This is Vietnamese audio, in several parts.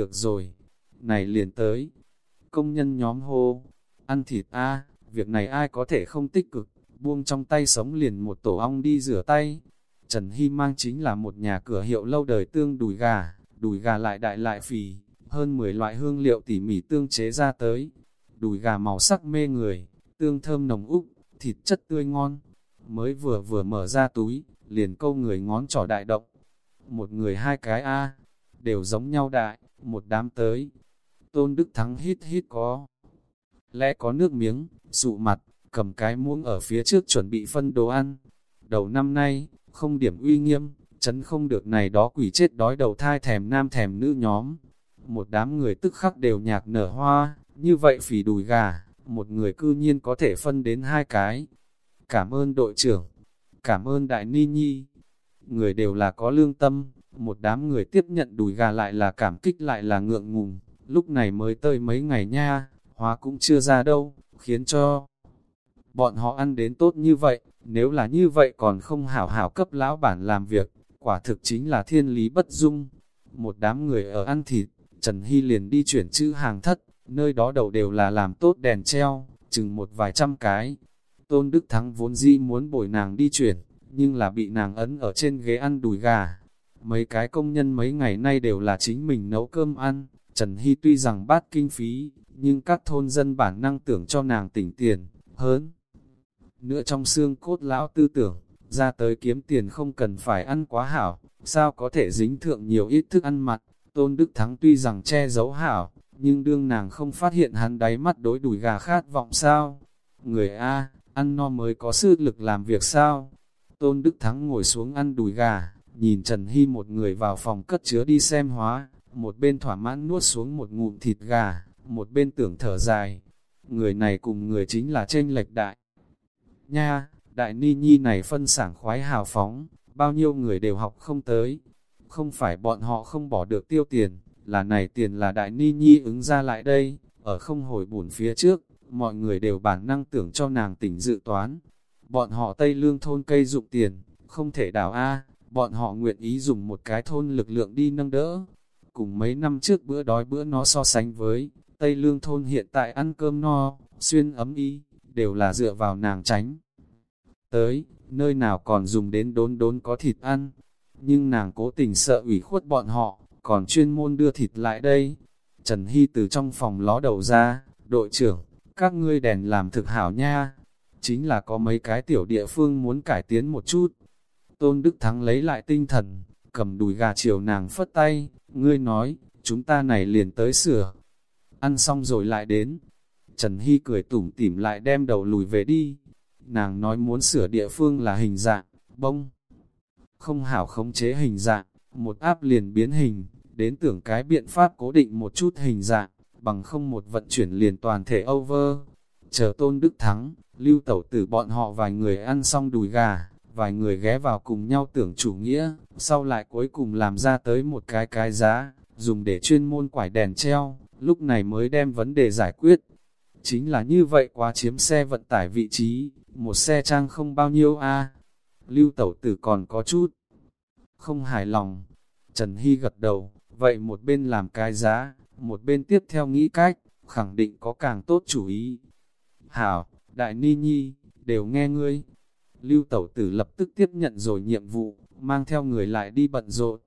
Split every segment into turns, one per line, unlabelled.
được rồi, này liền tới. Công nhân nhóm hô, ăn thịt a việc này ai có thể không tích cực, buông trong tay sống liền một tổ ong đi rửa tay. Trần Hy mang chính là một nhà cửa hiệu lâu đời tương đùi gà, đùi gà lại đại lại phì, hơn 10 loại hương liệu tỉ mỉ tương chế ra tới. Đùi gà màu sắc mê người, tương thơm nồng úc, thịt chất tươi ngon. Mới vừa vừa mở ra túi, liền câu người ngón trỏ đại động. Một người hai cái A, đều giống nhau đại, một đám tới. Tôn Đức Thắng hít hít có. Lẽ có nước miếng, sụ mặt, cầm cái muỗng ở phía trước chuẩn bị phân đồ ăn. Đầu năm nay, không điểm uy nghiêm, chấn không được này đó quỷ chết đói đầu thai thèm nam thèm nữ nhóm. Một đám người tức khắc đều nhạc nở hoa, như vậy phỉ đùi gà, một người cư nhiên có thể phân đến hai cái. Cảm ơn đội trưởng, cảm ơn đại ni nhi. Người đều là có lương tâm, một đám người tiếp nhận đùi gà lại là cảm kích lại là ngượng ngùng, lúc này mới tơi mấy ngày nha, hóa cũng chưa ra đâu, khiến cho bọn họ ăn đến tốt như vậy, nếu là như vậy còn không hảo hảo cấp lão bản làm việc, quả thực chính là thiên lý bất dung. Một đám người ở ăn thịt, Trần Hy liền đi chuyển chữ hàng thất, nơi đó đầu đều là làm tốt đèn treo, chừng một vài trăm cái. Tôn Đức Thắng vốn dĩ muốn bồi nàng đi chuyển, nhưng là bị nàng ấn ở trên ghế ăn đùi gà. Mấy cái công nhân mấy ngày nay đều là chính mình nấu cơm ăn, Trần Hy tuy rằng bát kinh phí, nhưng các thôn dân bản năng tưởng cho nàng tỉnh tiền, hơn. Nữa trong xương cốt lão tư tưởng, ra tới kiếm tiền không cần phải ăn quá hảo, sao có thể dính thượng nhiều ít thức ăn mặt? Tôn Đức Thắng tuy rằng che giấu hảo, nhưng đương nàng không phát hiện hắn đáy mắt đối đùi gà khát vọng sao. Người A, ăn no mới có sức lực làm việc sao. Tôn Đức Thắng ngồi xuống ăn đùi gà, nhìn Trần Hy một người vào phòng cất chứa đi xem hóa, một bên thỏa mãn nuốt xuống một ngụm thịt gà, một bên tưởng thở dài. Người này cùng người chính là tranh lệch đại. Nha, đại ni nhi này phân sảng khoái hào phóng, bao nhiêu người đều học không tới. Không phải bọn họ không bỏ được tiêu tiền, là này tiền là đại ni nhi ứng ra lại đây, ở không hồi bùn phía trước, mọi người đều bản năng tưởng cho nàng tỉnh dự toán. Bọn họ Tây Lương thôn cây dụng tiền, không thể đảo A, bọn họ nguyện ý dùng một cái thôn lực lượng đi nâng đỡ. Cùng mấy năm trước bữa đói bữa nó so sánh với, Tây Lương thôn hiện tại ăn cơm no, xuyên ấm y, đều là dựa vào nàng tránh. Tới, nơi nào còn dùng đến đốn đốn có thịt ăn, nhưng nàng cố tình sợ ủy khuất bọn họ, còn chuyên môn đưa thịt lại đây. Trần Hy từ trong phòng ló đầu ra, đội trưởng, các ngươi đèn làm thực hảo nha. Chính là có mấy cái tiểu địa phương muốn cải tiến một chút. Tôn Đức Thắng lấy lại tinh thần, cầm đùi gà chiều nàng phất tay, ngươi nói, chúng ta này liền tới sửa. Ăn xong rồi lại đến. Trần Hy cười tủm tỉm lại đem đầu lùi về đi. Nàng nói muốn sửa địa phương là hình dạng, bông. Không hảo khống chế hình dạng, một áp liền biến hình, đến tưởng cái biện pháp cố định một chút hình dạng, bằng không một vận chuyển liền toàn thể over. Chờ tôn đức thắng, lưu tẩu tử bọn họ vài người ăn xong đùi gà, vài người ghé vào cùng nhau tưởng chủ nghĩa, sau lại cuối cùng làm ra tới một cái cái giá, dùng để chuyên môn quải đèn treo, lúc này mới đem vấn đề giải quyết. Chính là như vậy quá chiếm xe vận tải vị trí, một xe trang không bao nhiêu a Lưu tẩu tử còn có chút, không hài lòng. Trần Hy gật đầu, vậy một bên làm cái giá, một bên tiếp theo nghĩ cách, khẳng định có càng tốt chủ ý. Hảo, Đại Ni Nhi, đều nghe ngươi. Lưu Tẩu Tử lập tức tiếp nhận rồi nhiệm vụ, mang theo người lại đi bận rộn.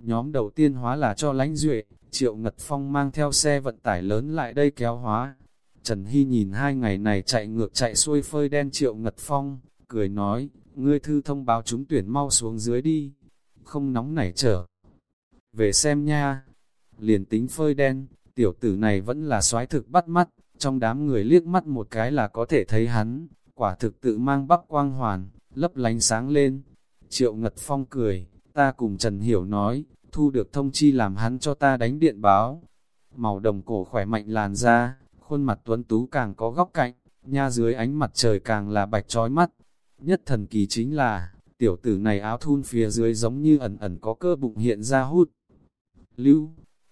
Nhóm đầu tiên hóa là cho lánh duệ, Triệu Ngật Phong mang theo xe vận tải lớn lại đây kéo hóa. Trần Hy nhìn hai ngày này chạy ngược chạy xuôi phơi đen Triệu Ngật Phong, cười nói, ngươi thư thông báo chúng tuyển mau xuống dưới đi, không nóng nảy trở. Về xem nha, liền tính phơi đen, tiểu tử này vẫn là soái thực bắt mắt, trong đám người liếc mắt một cái là có thể thấy hắn, quả thực tự mang bắc quang hoàn, lấp lánh sáng lên. Triệu Ngật Phong cười, ta cùng Trần Hiểu nói, thu được thông chi làm hắn cho ta đánh điện báo. Màu đồng cổ khỏe mạnh làn da, khuôn mặt tuấn tú càng có góc cạnh, nha dưới ánh mặt trời càng là bạch trói mắt. Nhất thần kỳ chính là, tiểu tử này áo thun phía dưới giống như ẩn ẩn có cơ bụng hiện ra hút. Lưu,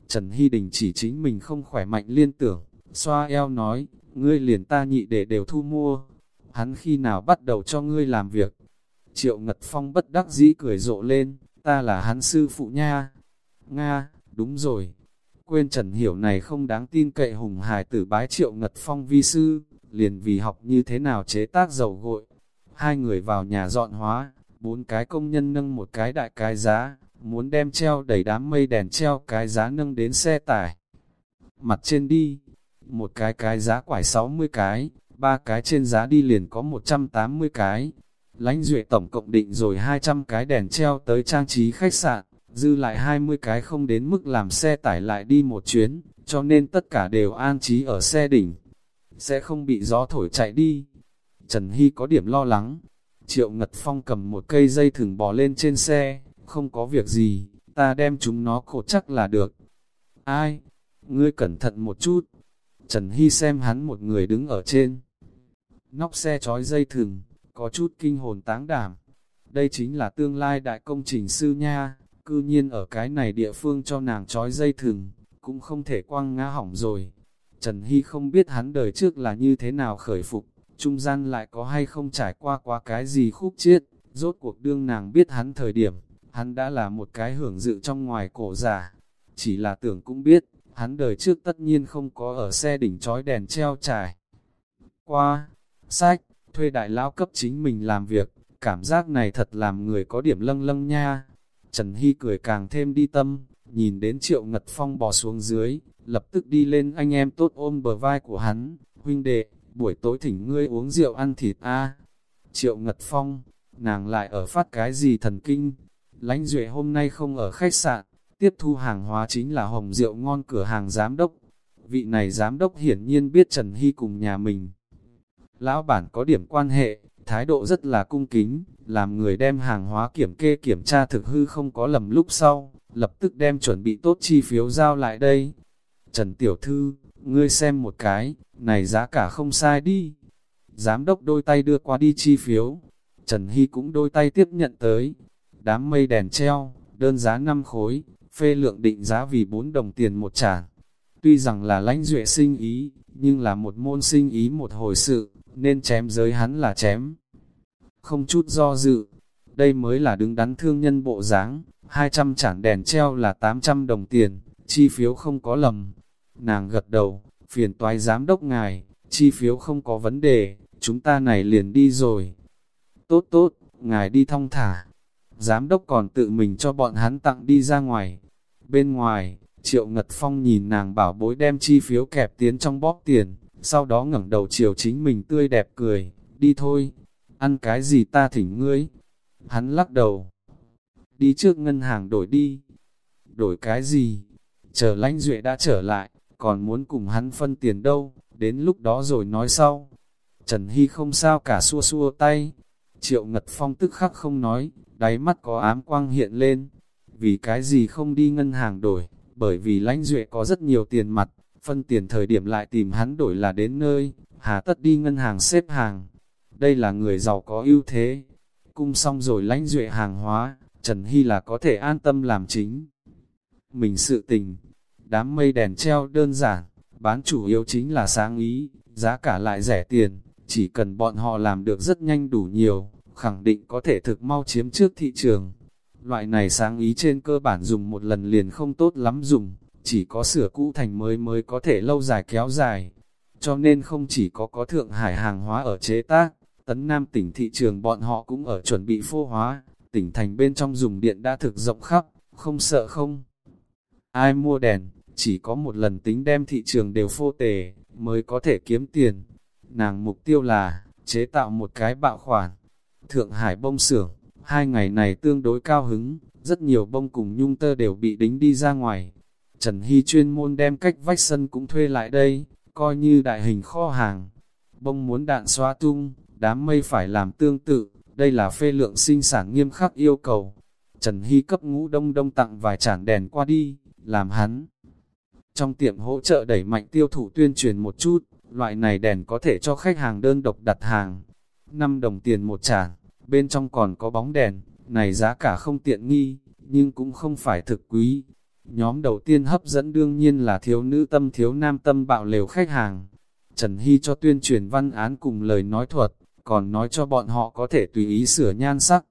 Trần Hy Đình chỉ chính mình không khỏe mạnh liên tưởng, xoa eo nói, ngươi liền ta nhị để đều thu mua. Hắn khi nào bắt đầu cho ngươi làm việc? Triệu Ngật Phong bất đắc dĩ cười rộ lên, ta là hắn sư phụ nha. Nga, đúng rồi. quên Trần Hiểu này không đáng tin cậy hùng hài tử bái triệu ngật phong vi sư, liền vì học như thế nào chế tác dầu gội. Hai người vào nhà dọn hóa, bốn cái công nhân nâng một cái đại cái giá, muốn đem treo đẩy đám mây đèn treo cái giá nâng đến xe tải. Mặt trên đi, một cái cái giá quải 60 cái, ba cái trên giá đi liền có 180 cái. Lánh duệ tổng cộng định rồi 200 cái đèn treo tới trang trí khách sạn, dư lại 20 cái không đến mức làm xe tải lại đi một chuyến, cho nên tất cả đều an trí ở xe đỉnh. Sẽ không bị gió thổi chạy đi. Trần Hy có điểm lo lắng. Triệu Ngật Phong cầm một cây dây thừng bò lên trên xe, không có việc gì, ta đem chúng nó khổ chắc là được. Ai? Ngươi cẩn thận một chút. Trần Hy xem hắn một người đứng ở trên. Nóc xe trói dây thừng, có chút kinh hồn táng đảm. Đây chính là tương lai đại công trình sư nha, cư nhiên ở cái này địa phương cho nàng trói dây thừng, cũng không thể quăng ngã hỏng rồi. Trần Hy không biết hắn đời trước là như thế nào khởi phục, trung gian lại có hay không trải qua quá cái gì khúc chiết, rốt cuộc đương nàng biết hắn thời điểm, hắn đã là một cái hưởng dự trong ngoài cổ giả. Chỉ là tưởng cũng biết, hắn đời trước tất nhiên không có ở xe đỉnh trói đèn treo trải. Qua, sách, thuê đại lão cấp chính mình làm việc, cảm giác này thật làm người có điểm lâng lâng nha. Trần Hy cười càng thêm đi tâm, nhìn đến triệu ngật phong bò xuống dưới, lập tức đi lên anh em tốt ôm bờ vai của hắn, huynh đệ, buổi tối thỉnh ngươi uống rượu ăn thịt a Triệu ngật phong, nàng lại ở phát cái gì thần kinh, lãnh duệ hôm nay không ở khách sạn, tiếp thu hàng hóa chính là hồng rượu ngon cửa hàng giám đốc. Vị này giám đốc hiển nhiên biết Trần Hy cùng nhà mình. Lão bản có điểm quan hệ, thái độ rất là cung kính, làm người đem hàng hóa kiểm kê kiểm tra thực hư không có lầm lúc sau, lập tức đem chuẩn bị tốt chi phiếu giao lại đây. Trần Tiểu Thư, ngươi xem một cái, này giá cả không sai đi. Giám đốc đôi tay đưa qua đi chi phiếu, Trần Hy cũng đôi tay tiếp nhận tới. Đám mây đèn treo, đơn giá 5 khối, phê lượng định giá vì 4 đồng tiền một trả. Tuy rằng là lãnh duệ sinh ý, nhưng là một môn sinh ý một hồi sự, nên chém giới hắn là chém. Không chút do dự, đây mới là đứng đắn thương nhân bộ dáng 200 chản đèn treo là 800 đồng tiền, chi phiếu không có lầm. Nàng gật đầu, phiền toái giám đốc ngài, chi phiếu không có vấn đề, chúng ta này liền đi rồi. Tốt tốt, ngài đi thong thả. Giám đốc còn tự mình cho bọn hắn tặng đi ra ngoài. Bên ngoài, Triệu Ngật Phong nhìn nàng bảo bối đem chi phiếu kẹp tiến trong bóp tiền, sau đó ngẩng đầu chiều chính mình tươi đẹp cười, đi thôi, ăn cái gì ta thỉnh ngươi. Hắn lắc đầu, đi trước ngân hàng đổi đi. Đổi cái gì? Chờ lãnh duệ đã trở lại, còn muốn cùng hắn phân tiền đâu, đến lúc đó rồi nói sau. Trần Hy không sao cả xua xua tay. Triệu Ngật Phong tức khắc không nói, đáy mắt có ám quang hiện lên. Vì cái gì không đi ngân hàng đổi, bởi vì lãnh duệ có rất nhiều tiền mặt, phân tiền thời điểm lại tìm hắn đổi là đến nơi, hà tất đi ngân hàng xếp hàng. Đây là người giàu có ưu thế. Cung xong rồi lãnh duệ hàng hóa, Trần Hy là có thể an tâm làm chính. Mình sự tình, đám mây đèn treo đơn giản, bán chủ yếu chính là sáng ý, giá cả lại rẻ tiền, chỉ cần bọn họ làm được rất nhanh đủ nhiều, khẳng định có thể thực mau chiếm trước thị trường. Loại này sáng ý trên cơ bản dùng một lần liền không tốt lắm dùng, chỉ có sửa cũ thành mới mới có thể lâu dài kéo dài. Cho nên không chỉ có có Thượng Hải hàng hóa ở chế tác, tấn Nam tỉnh thị trường bọn họ cũng ở chuẩn bị phô hóa, tỉnh thành bên trong dùng điện đã thực rộng khắp, không sợ không. Ai mua đèn, chỉ có một lần tính đem thị trường đều phô tề, mới có thể kiếm tiền. Nàng mục tiêu là, chế tạo một cái bạo khoản. Thượng Hải bông xưởng, hai ngày này tương đối cao hứng, rất nhiều bông cùng nhung tơ đều bị đính đi ra ngoài. Trần Hy chuyên môn đem cách vách sân cũng thuê lại đây, coi như đại hình kho hàng. Bông muốn đạn xóa tung, đám mây phải làm tương tự, đây là phê lượng sinh sản nghiêm khắc yêu cầu. Trần Hy cấp ngũ đông đông tặng vài chản đèn qua đi, làm hắn. Trong tiệm hỗ trợ đẩy mạnh tiêu thụ tuyên truyền một chút, loại này đèn có thể cho khách hàng đơn độc đặt hàng. 5 đồng tiền một chản, bên trong còn có bóng đèn, này giá cả không tiện nghi, nhưng cũng không phải thực quý. Nhóm đầu tiên hấp dẫn đương nhiên là thiếu nữ tâm thiếu nam tâm bạo lều khách hàng. Trần Hy cho tuyên truyền văn án cùng lời nói thuật, còn nói cho bọn họ có thể tùy ý sửa nhan sắc.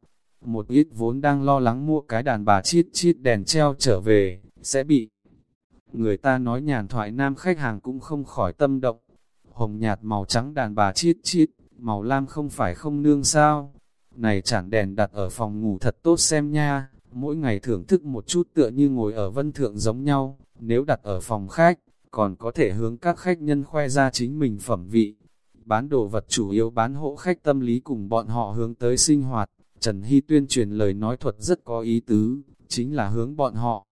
Một ít vốn đang lo lắng mua cái đàn bà chít chít đèn treo trở về, sẽ bị người ta nói nhàn thoại nam khách hàng cũng không khỏi tâm động. Hồng nhạt màu trắng đàn bà chít chít, màu lam không phải không nương sao. Này chẳng đèn đặt ở phòng ngủ thật tốt xem nha, mỗi ngày thưởng thức một chút tựa như ngồi ở vân thượng giống nhau, nếu đặt ở phòng khách, còn có thể hướng các khách nhân khoe ra chính mình phẩm vị. Bán đồ vật chủ yếu bán hộ khách tâm lý cùng bọn họ hướng tới sinh hoạt, Trần Hy tuyên truyền lời nói thuật rất có ý tứ, chính là hướng bọn họ.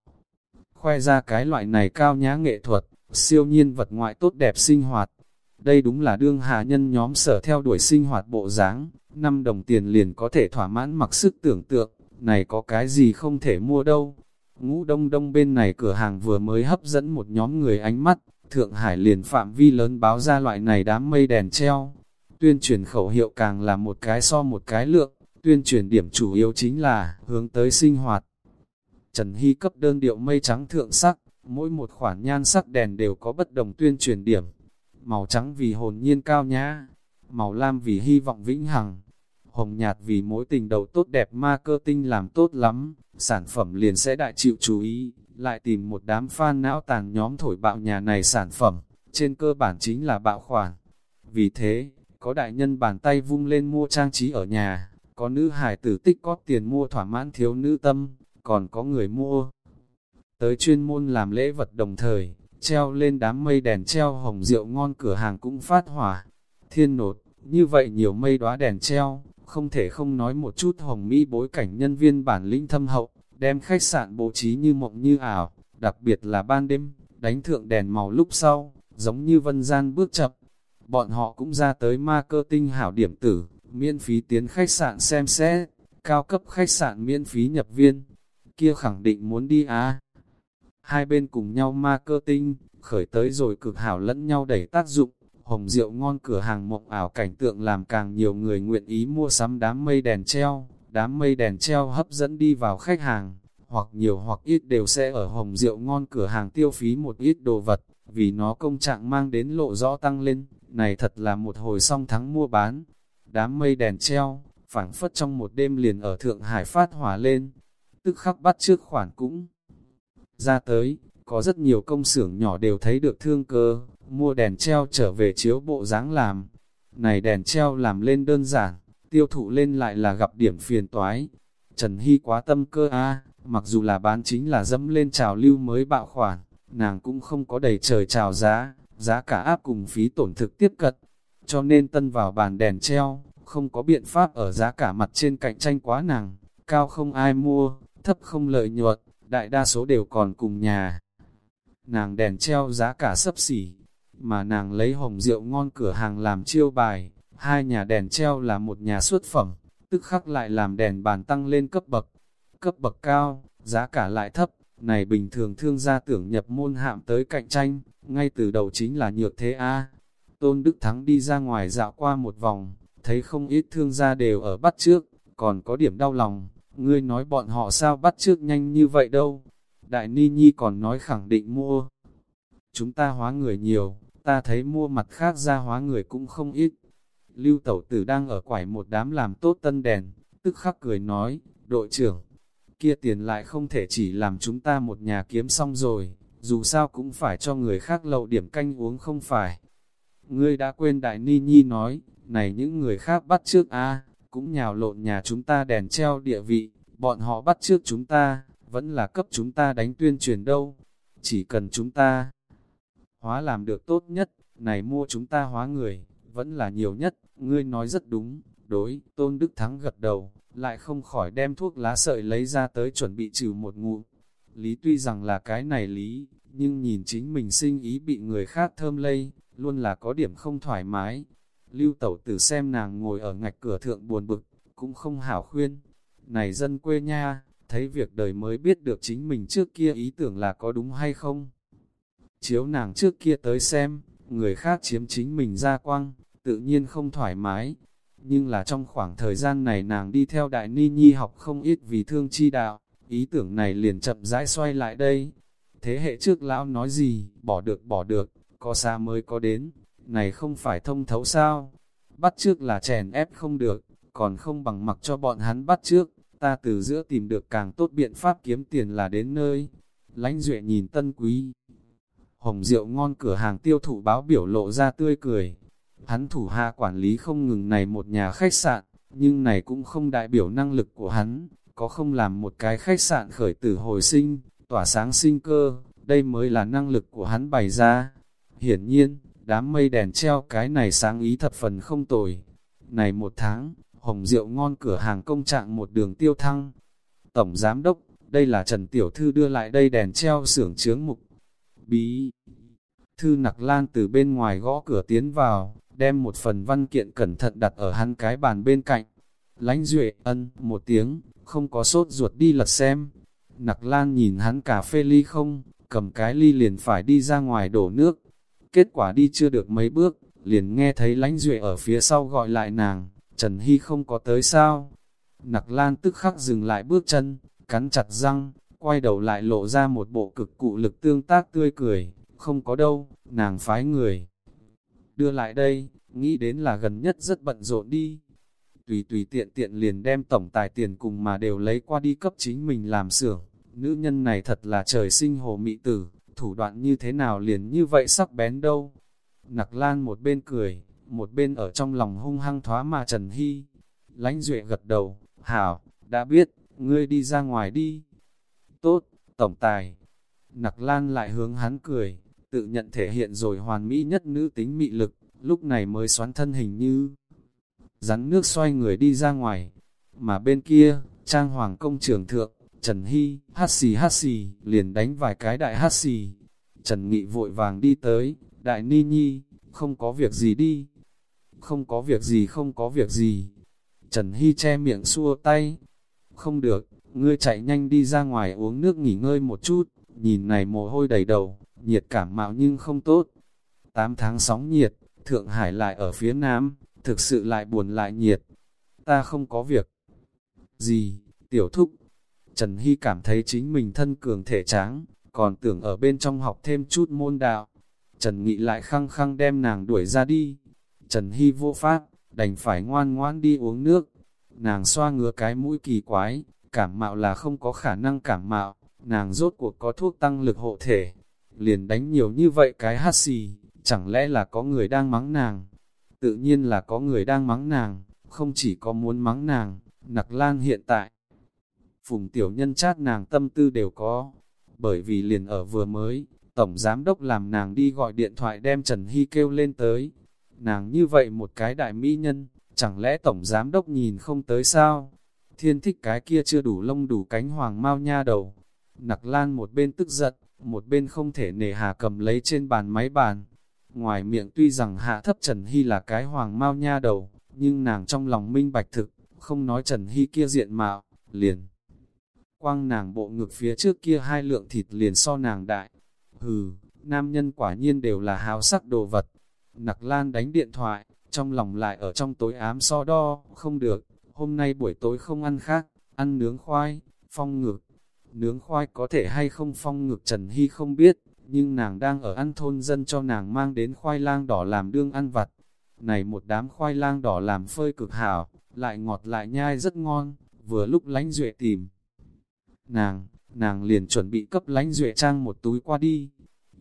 Khoe ra cái loại này cao nhã nghệ thuật, siêu nhiên vật ngoại tốt đẹp sinh hoạt. Đây đúng là đương hạ nhân nhóm sở theo đuổi sinh hoạt bộ dáng, năm đồng tiền liền có thể thỏa mãn mặc sức tưởng tượng, này có cái gì không thể mua đâu. Ngũ đông đông bên này cửa hàng vừa mới hấp dẫn một nhóm người ánh mắt, Thượng Hải liền phạm vi lớn báo ra loại này đám mây đèn treo. Tuyên truyền khẩu hiệu càng là một cái so một cái lượng, tuyên truyền điểm chủ yếu chính là hướng tới sinh hoạt. Trần Hy cấp đơn điệu mây trắng thượng sắc, mỗi một khoản nhan sắc đèn đều có bất đồng tuyên truyền điểm. Màu trắng vì hồn nhiên cao nhã, màu lam vì hy vọng vĩnh hằng, hồng nhạt vì mối tình đầu tốt đẹp marketing làm tốt lắm, sản phẩm liền sẽ đại chịu chú ý, lại tìm một đám fan não tàn nhóm thổi bạo nhà này sản phẩm, trên cơ bản chính là bạo khoản. Vì thế, có đại nhân bàn tay vung lên mua trang trí ở nhà, có nữ hài tử tích góp tiền mua thỏa mãn thiếu nữ tâm, còn có người mua. Tới chuyên môn làm lễ vật đồng thời, treo lên đám mây đèn treo hồng rượu ngon cửa hàng cũng phát hỏa. Thiên nột, như vậy nhiều mây đóa đèn treo, không thể không nói một chút hồng mỹ bối cảnh nhân viên bản lĩnh thâm hậu, đem khách sạn bố trí như mộng như ảo, đặc biệt là ban đêm, đánh thượng đèn màu lúc sau, giống như vân gian bước chậm. Bọn họ cũng ra tới marketing hảo điểm tử, miễn phí tiến khách sạn xem xét, cao cấp khách sạn miễn phí nhập viên, kia khẳng định muốn đi á. Hai bên cùng nhau marketing, khởi tới rồi cực hảo lẫn nhau đẩy tác dụng, hồng rượu ngon cửa hàng mộng ảo cảnh tượng làm càng nhiều người nguyện ý mua sắm đám mây đèn treo, đám mây đèn treo hấp dẫn đi vào khách hàng, hoặc nhiều hoặc ít đều sẽ ở hồng rượu ngon cửa hàng tiêu phí một ít đồ vật, vì nó công trạng mang đến lộ rõ tăng lên, này thật là một hồi song thắng mua bán. Đám mây đèn treo, phảng phất trong một đêm liền ở Thượng Hải phát hỏa lên, tức khắc bắt trước khoản cũng ra tới, có rất nhiều công xưởng nhỏ đều thấy được thương cơ, mua đèn treo trở về chiếu bộ dáng làm. Này đèn treo làm lên đơn giản, tiêu thụ lên lại là gặp điểm phiền toái. Trần Hy quá tâm cơ a mặc dù là bán chính là dẫm lên trào lưu mới bạo khoản, nàng cũng không có đầy trời trào giá, giá cả áp cùng phí tổn thực tiếp cận. Cho nên tân vào bàn đèn treo, không có biện pháp ở giá cả mặt trên cạnh tranh quá nàng, cao không ai mua, thấp không lợi nhuận, đại đa số đều còn cùng nhà. Nàng đèn treo giá cả sấp xỉ, mà nàng lấy hồng rượu ngon cửa hàng làm chiêu bài, hai nhà đèn treo là một nhà xuất phẩm, tức khắc lại làm đèn bàn tăng lên cấp bậc. Cấp bậc cao, giá cả lại thấp, này bình thường thương gia tưởng nhập môn hạm tới cạnh tranh, ngay từ đầu chính là nhược thế A. Tôn Đức Thắng đi ra ngoài dạo qua một vòng, thấy không ít thương gia đều ở bắt trước, còn có điểm đau lòng, ngươi nói bọn họ sao bắt trước nhanh như vậy đâu. Đại Ni Nhi còn nói khẳng định mua. Chúng ta hóa người nhiều, ta thấy mua mặt khác ra hóa người cũng không ít. Lưu Tẩu Tử đang ở quải một đám làm tốt tân đèn, tức khắc cười nói, đội trưởng, kia tiền lại không thể chỉ làm chúng ta một nhà kiếm xong rồi, dù sao cũng phải cho người khác lậu điểm canh uống không phải. Ngươi đã quên Đại Ni Nhi nói, này những người khác bắt trước a cũng nhào lộn nhà chúng ta đèn treo địa vị, bọn họ bắt trước chúng ta, vẫn là cấp chúng ta đánh tuyên truyền đâu. Chỉ cần chúng ta hóa làm được tốt nhất, này mua chúng ta hóa người, vẫn là nhiều nhất, ngươi nói rất đúng, đối, Tôn Đức Thắng gật đầu, lại không khỏi đem thuốc lá sợi lấy ra tới chuẩn bị trừ một ngụm Lý tuy rằng là cái này lý, nhưng nhìn chính mình sinh ý bị người khác thơm lây, luôn là có điểm không thoải mái. Lưu tẩu tử xem nàng ngồi ở ngạch cửa thượng buồn bực, cũng không hảo khuyên. Này dân quê nha, thấy việc đời mới biết được chính mình trước kia ý tưởng là có đúng hay không. Chiếu nàng trước kia tới xem, người khác chiếm chính mình ra quang, tự nhiên không thoải mái. Nhưng là trong khoảng thời gian này nàng đi theo đại ni nhi học không ít vì thương chi đạo, ý tưởng này liền chậm rãi xoay lại đây. Thế hệ trước lão nói gì, bỏ được bỏ được, có xa mới có đến, này không phải thông thấu sao? Bắt trước là chèn ép không được, còn không bằng mặc cho bọn hắn bắt trước, ta từ giữa tìm được càng tốt biện pháp kiếm tiền là đến nơi. Lánh Duệ nhìn tân quý, hồng rượu ngon cửa hàng tiêu thụ báo biểu lộ ra tươi cười. Hắn thủ hạ quản lý không ngừng này một nhà khách sạn, nhưng này cũng không đại biểu năng lực của hắn, có không làm một cái khách sạn khởi tử hồi sinh, tỏa sáng sinh cơ, đây mới là năng lực của hắn bày ra. Hiển nhiên, đám mây đèn treo cái này sáng ý thập phần không tồi. Này một tháng, hồng rượu ngon cửa hàng công trạng một đường tiêu thăng. Tổng Giám Đốc, đây là Trần Tiểu Thư đưa lại đây đèn treo xưởng chướng mục. Bí Thư nặc lan từ bên ngoài gõ cửa tiến vào, đem một phần văn kiện cẩn thận đặt ở hắn cái bàn bên cạnh. Lánh duệ ân một tiếng, không có sốt ruột đi lật xem. Nặc lan nhìn hắn cà phê ly không, cầm cái ly liền phải đi ra ngoài đổ nước. Kết quả đi chưa được mấy bước, liền nghe thấy lánh duệ ở phía sau gọi lại nàng, Trần Hy không có tới sao. Nặc lan tức khắc dừng lại bước chân, cắn chặt răng, quay đầu lại lộ ra một bộ cực cụ lực tương tác tươi cười, không có đâu, nàng phái người. Đưa lại đây, nghĩ đến là gần nhất rất bận rộn đi. Tùy tùy tiện tiện liền đem tổng tài tiền cùng mà đều lấy qua đi cấp chính mình làm xưởng. Nữ nhân này thật là trời sinh hồ mị tử, thủ đoạn như thế nào liền như vậy sắc bén đâu. Nặc lan một bên cười, một bên ở trong lòng hung hăng thoá mà Trần Hy. Lánh Duệ gật đầu, hảo, đã biết, ngươi đi ra ngoài đi. Tốt, tổng tài. Nặc lan lại hướng hắn cười, tự nhận thể hiện rồi hoàn mỹ nhất nữ tính mị lực, lúc này mới xoắn thân hình như rắn nước xoay người đi ra ngoài. Mà bên kia, trang hoàng công trường thượng, Trần Hy, hát xì hát xì, liền đánh vài cái đại hát xì. Trần Nghị vội vàng đi tới, đại ni nhi, không có việc gì đi. Không có việc gì không có việc gì. Trần Hy che miệng xua tay. Không được, ngươi chạy nhanh đi ra ngoài uống nước nghỉ ngơi một chút, nhìn này mồ hôi đầy đầu, nhiệt cảm mạo nhưng không tốt. 8 tháng sóng nhiệt, Thượng Hải lại ở phía Nam, thực sự lại buồn lại nhiệt. Ta không có việc. Gì, tiểu thúc, Trần Hy cảm thấy chính mình thân cường thể tráng, còn tưởng ở bên trong học thêm chút môn đạo. Trần Nghị lại khăng khăng đem nàng đuổi ra đi. Trần Hy vô pháp, đành phải ngoan ngoan đi uống nước. Nàng xoa ngứa cái mũi kỳ quái, cảm mạo là không có khả năng cảm mạo, nàng rốt cuộc có thuốc tăng lực hộ thể. Liền đánh nhiều như vậy cái hát xì, chẳng lẽ là có người đang mắng nàng? Tự nhiên là có người đang mắng nàng, không chỉ có muốn mắng nàng, nặc lan hiện tại phùng tiểu nhân chát nàng tâm tư đều có. Bởi vì liền ở vừa mới, Tổng Giám Đốc làm nàng đi gọi điện thoại đem Trần Hy kêu lên tới. Nàng như vậy một cái đại mỹ nhân, chẳng lẽ Tổng Giám Đốc nhìn không tới sao? Thiên thích cái kia chưa đủ lông đủ cánh hoàng mau nha đầu. Nặc lan một bên tức giận, một bên không thể nề hà cầm lấy trên bàn máy bàn. Ngoài miệng tuy rằng hạ thấp Trần Hy là cái hoàng mau nha đầu, nhưng nàng trong lòng minh bạch thực, không nói Trần Hy kia diện mạo, liền quang nàng bộ ngực phía trước kia hai lượng thịt liền so nàng đại. Hừ, nam nhân quả nhiên đều là háo sắc đồ vật. Nặc lan đánh điện thoại, trong lòng lại ở trong tối ám so đo, không được, hôm nay buổi tối không ăn khác, ăn nướng khoai, phong ngược. Nướng khoai có thể hay không phong ngược Trần Hy không biết, nhưng nàng đang ở ăn thôn dân cho nàng mang đến khoai lang đỏ làm đương ăn vặt. Này một đám khoai lang đỏ làm phơi cực hảo, lại ngọt lại nhai rất ngon, vừa lúc lánh duệ tìm Nàng, nàng liền chuẩn bị cấp lánh duệ trang một túi qua đi.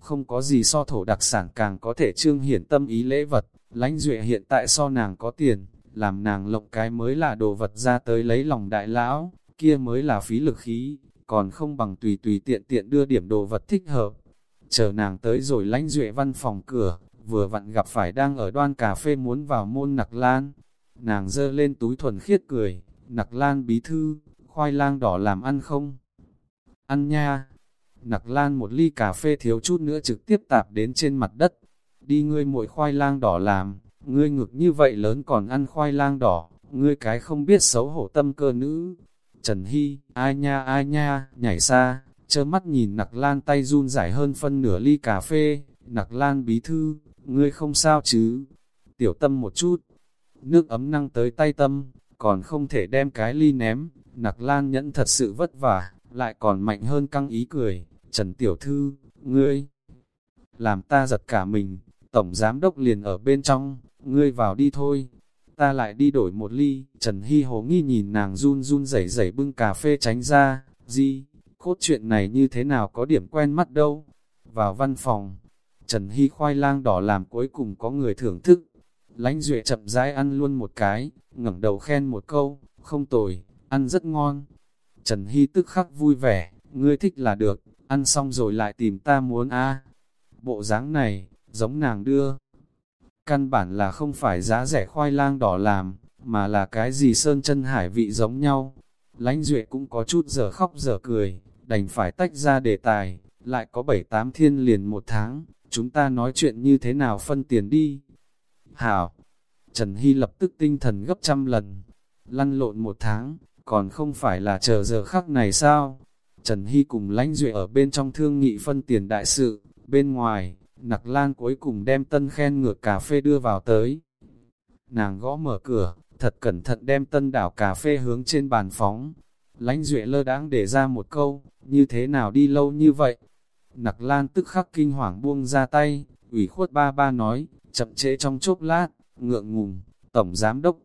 Không có gì so thổ đặc sản càng có thể trương hiển tâm ý lễ vật, lánh duệ hiện tại so nàng có tiền, làm nàng lộng cái mới là đồ vật ra tới lấy lòng đại lão, kia mới là phí lực khí, còn không bằng tùy tùy tiện tiện đưa điểm đồ vật thích hợp. Chờ nàng tới rồi lánh duệ văn phòng cửa, vừa vặn gặp phải đang ở đoan cà phê muốn vào môn nặc lan. Nàng dơ lên túi thuần khiết cười, nặc lan bí thư, khoai lang đỏ làm ăn không? Ăn nha! Nặc lan một ly cà phê thiếu chút nữa trực tiếp tạp đến trên mặt đất. Đi ngươi muội khoai lang đỏ làm, ngươi ngực như vậy lớn còn ăn khoai lang đỏ, ngươi cái không biết xấu hổ tâm cơ nữ. Trần Hy, ai nha ai nha, nhảy xa, chơ mắt nhìn nặc lan tay run rải hơn phân nửa ly cà phê, nặc lan bí thư, ngươi không sao chứ? Tiểu tâm một chút, nước ấm năng tới tay tâm, còn không thể đem cái ly ném, Nặc Lan nhẫn thật sự vất vả, lại còn mạnh hơn căng ý cười. Trần Tiểu Thư, ngươi, làm ta giật cả mình, Tổng Giám Đốc liền ở bên trong, ngươi vào đi thôi. Ta lại đi đổi một ly, Trần Hy hồ nghi nhìn nàng run run rẩy rẩy bưng cà phê tránh ra, gì, cốt chuyện này như thế nào có điểm quen mắt đâu. Vào văn phòng, Trần Hy khoai lang đỏ làm cuối cùng có người thưởng thức. Lánh Duệ chậm rãi ăn luôn một cái, ngẩng đầu khen một câu, không tồi, ăn rất ngon. Trần Hy tức khắc vui vẻ, ngươi thích là được, ăn xong rồi lại tìm ta muốn a Bộ dáng này, giống nàng đưa. Căn bản là không phải giá rẻ khoai lang đỏ làm, mà là cái gì sơn chân hải vị giống nhau. Lánh Duệ cũng có chút giờ khóc giờ cười, đành phải tách ra đề tài, lại có bảy tám thiên liền một tháng, chúng ta nói chuyện như thế nào phân tiền đi. Hảo, Trần Hy lập tức tinh thần gấp trăm lần, lăn lộn một tháng, còn không phải là chờ giờ khắc này sao? Trần Hy cùng lãnh duệ ở bên trong thương nghị phân tiền đại sự, bên ngoài, nặc lan cuối cùng đem tân khen ngược cà phê đưa vào tới. Nàng gõ mở cửa, thật cẩn thận đem tân đảo cà phê hướng trên bàn phóng. Lãnh duệ lơ đãng để ra một câu, như thế nào đi lâu như vậy? Nặc lan tức khắc kinh hoàng buông ra tay, ủy khuất ba ba nói, chậm chế trong chốc lát, ngượng ngùng, tổng giám đốc.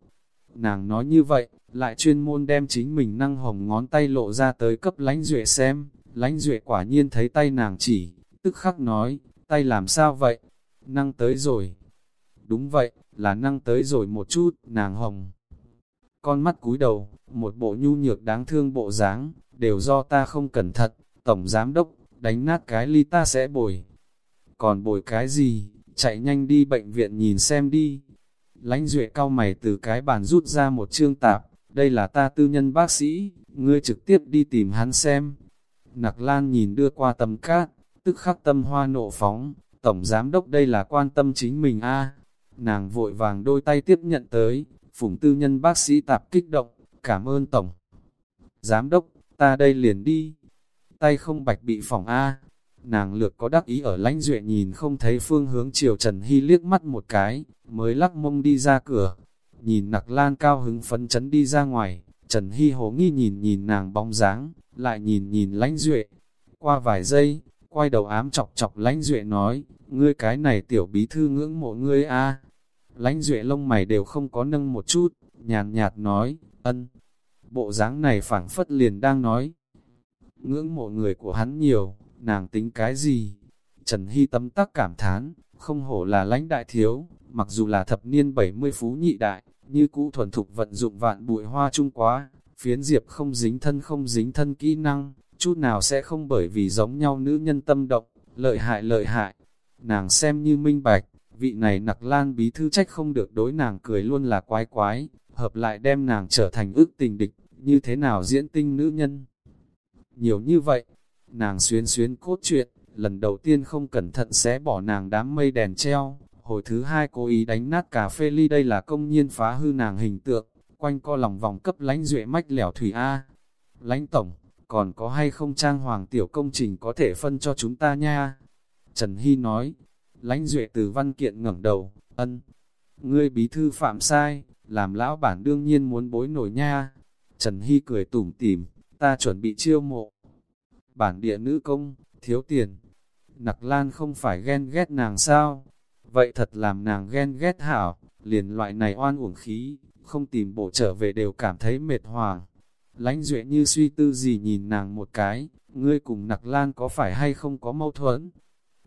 Nàng nói như vậy, lại chuyên môn đem chính mình năng hồng ngón tay lộ ra tới cấp lánh duệ xem, lánh duệ quả nhiên thấy tay nàng chỉ, tức khắc nói, tay làm sao vậy? Năng tới rồi. Đúng vậy, là năng tới rồi một chút, nàng hồng. Con mắt cúi đầu, một bộ nhu nhược đáng thương bộ dáng, đều do ta không cẩn thận, tổng giám đốc, đánh nát cái ly ta sẽ bồi. Còn bồi cái gì, chạy nhanh đi bệnh viện nhìn xem đi. Lánh duệ cao mày từ cái bàn rút ra một chương tạp, đây là ta tư nhân bác sĩ, ngươi trực tiếp đi tìm hắn xem. Nặc Lan nhìn đưa qua tầm cát, tức khắc tâm hoa nộ phóng, tổng giám đốc đây là quan tâm chính mình a Nàng vội vàng đôi tay tiếp nhận tới, phủng tư nhân bác sĩ tạp kích động, cảm ơn tổng. Giám đốc, ta đây liền đi. Tay không bạch bị phỏng a Nàng lược có đắc ý ở lãnh duệ nhìn không thấy phương hướng chiều Trần Hy liếc mắt một cái, mới lắc mông đi ra cửa. Nhìn nặc lan cao hứng phấn chấn đi ra ngoài, Trần Hy hố nghi nhìn nhìn nàng bóng dáng, lại nhìn nhìn lãnh duệ. Qua vài giây, quay đầu ám chọc chọc lãnh duệ nói, ngươi cái này tiểu bí thư ngưỡng mộ ngươi a Lãnh duệ lông mày đều không có nâng một chút, nhàn nhạt nói, ân. Bộ dáng này phảng phất liền đang nói. Ngưỡng mộ người của hắn nhiều, nàng tính cái gì? Trần Hy tâm tắc cảm thán, không hổ là lãnh đại thiếu, mặc dù là thập niên 70 phú nhị đại, như cũ thuần thục vận dụng vạn bụi hoa trung quá, phiến diệp không dính thân không dính thân kỹ năng, chút nào sẽ không bởi vì giống nhau nữ nhân tâm động, lợi hại lợi hại. Nàng xem như minh bạch, vị này nặc lan bí thư trách không được đối nàng cười luôn là quái quái, hợp lại đem nàng trở thành ước tình địch, như thế nào diễn tinh nữ nhân. Nhiều như vậy, nàng xuyên xuyên cốt truyện, lần đầu tiên không cẩn thận sẽ bỏ nàng đám mây đèn treo, hồi thứ hai cố ý đánh nát cà phê ly đây là công nhiên phá hư nàng hình tượng, quanh co lòng vòng cấp lánh duệ mách lẻo thủy A. Lánh tổng, còn có hay không trang hoàng tiểu công trình có thể phân cho chúng ta nha? Trần Hy nói, lãnh duệ từ văn kiện ngẩng đầu, ân, ngươi bí thư phạm sai, làm lão bản đương nhiên muốn bối nổi nha. Trần Hy cười tủm tỉm, ta chuẩn bị chiêu mộ. Bản địa nữ công, thiếu tiền. Nặc Lan không phải ghen ghét nàng sao? Vậy thật làm nàng ghen ghét hảo, liền loại này oan uổng khí, không tìm bộ trở về đều cảm thấy mệt hoàng. Lánh duệ như suy tư gì nhìn nàng một cái, ngươi cùng nặc lan có phải hay không có mâu thuẫn?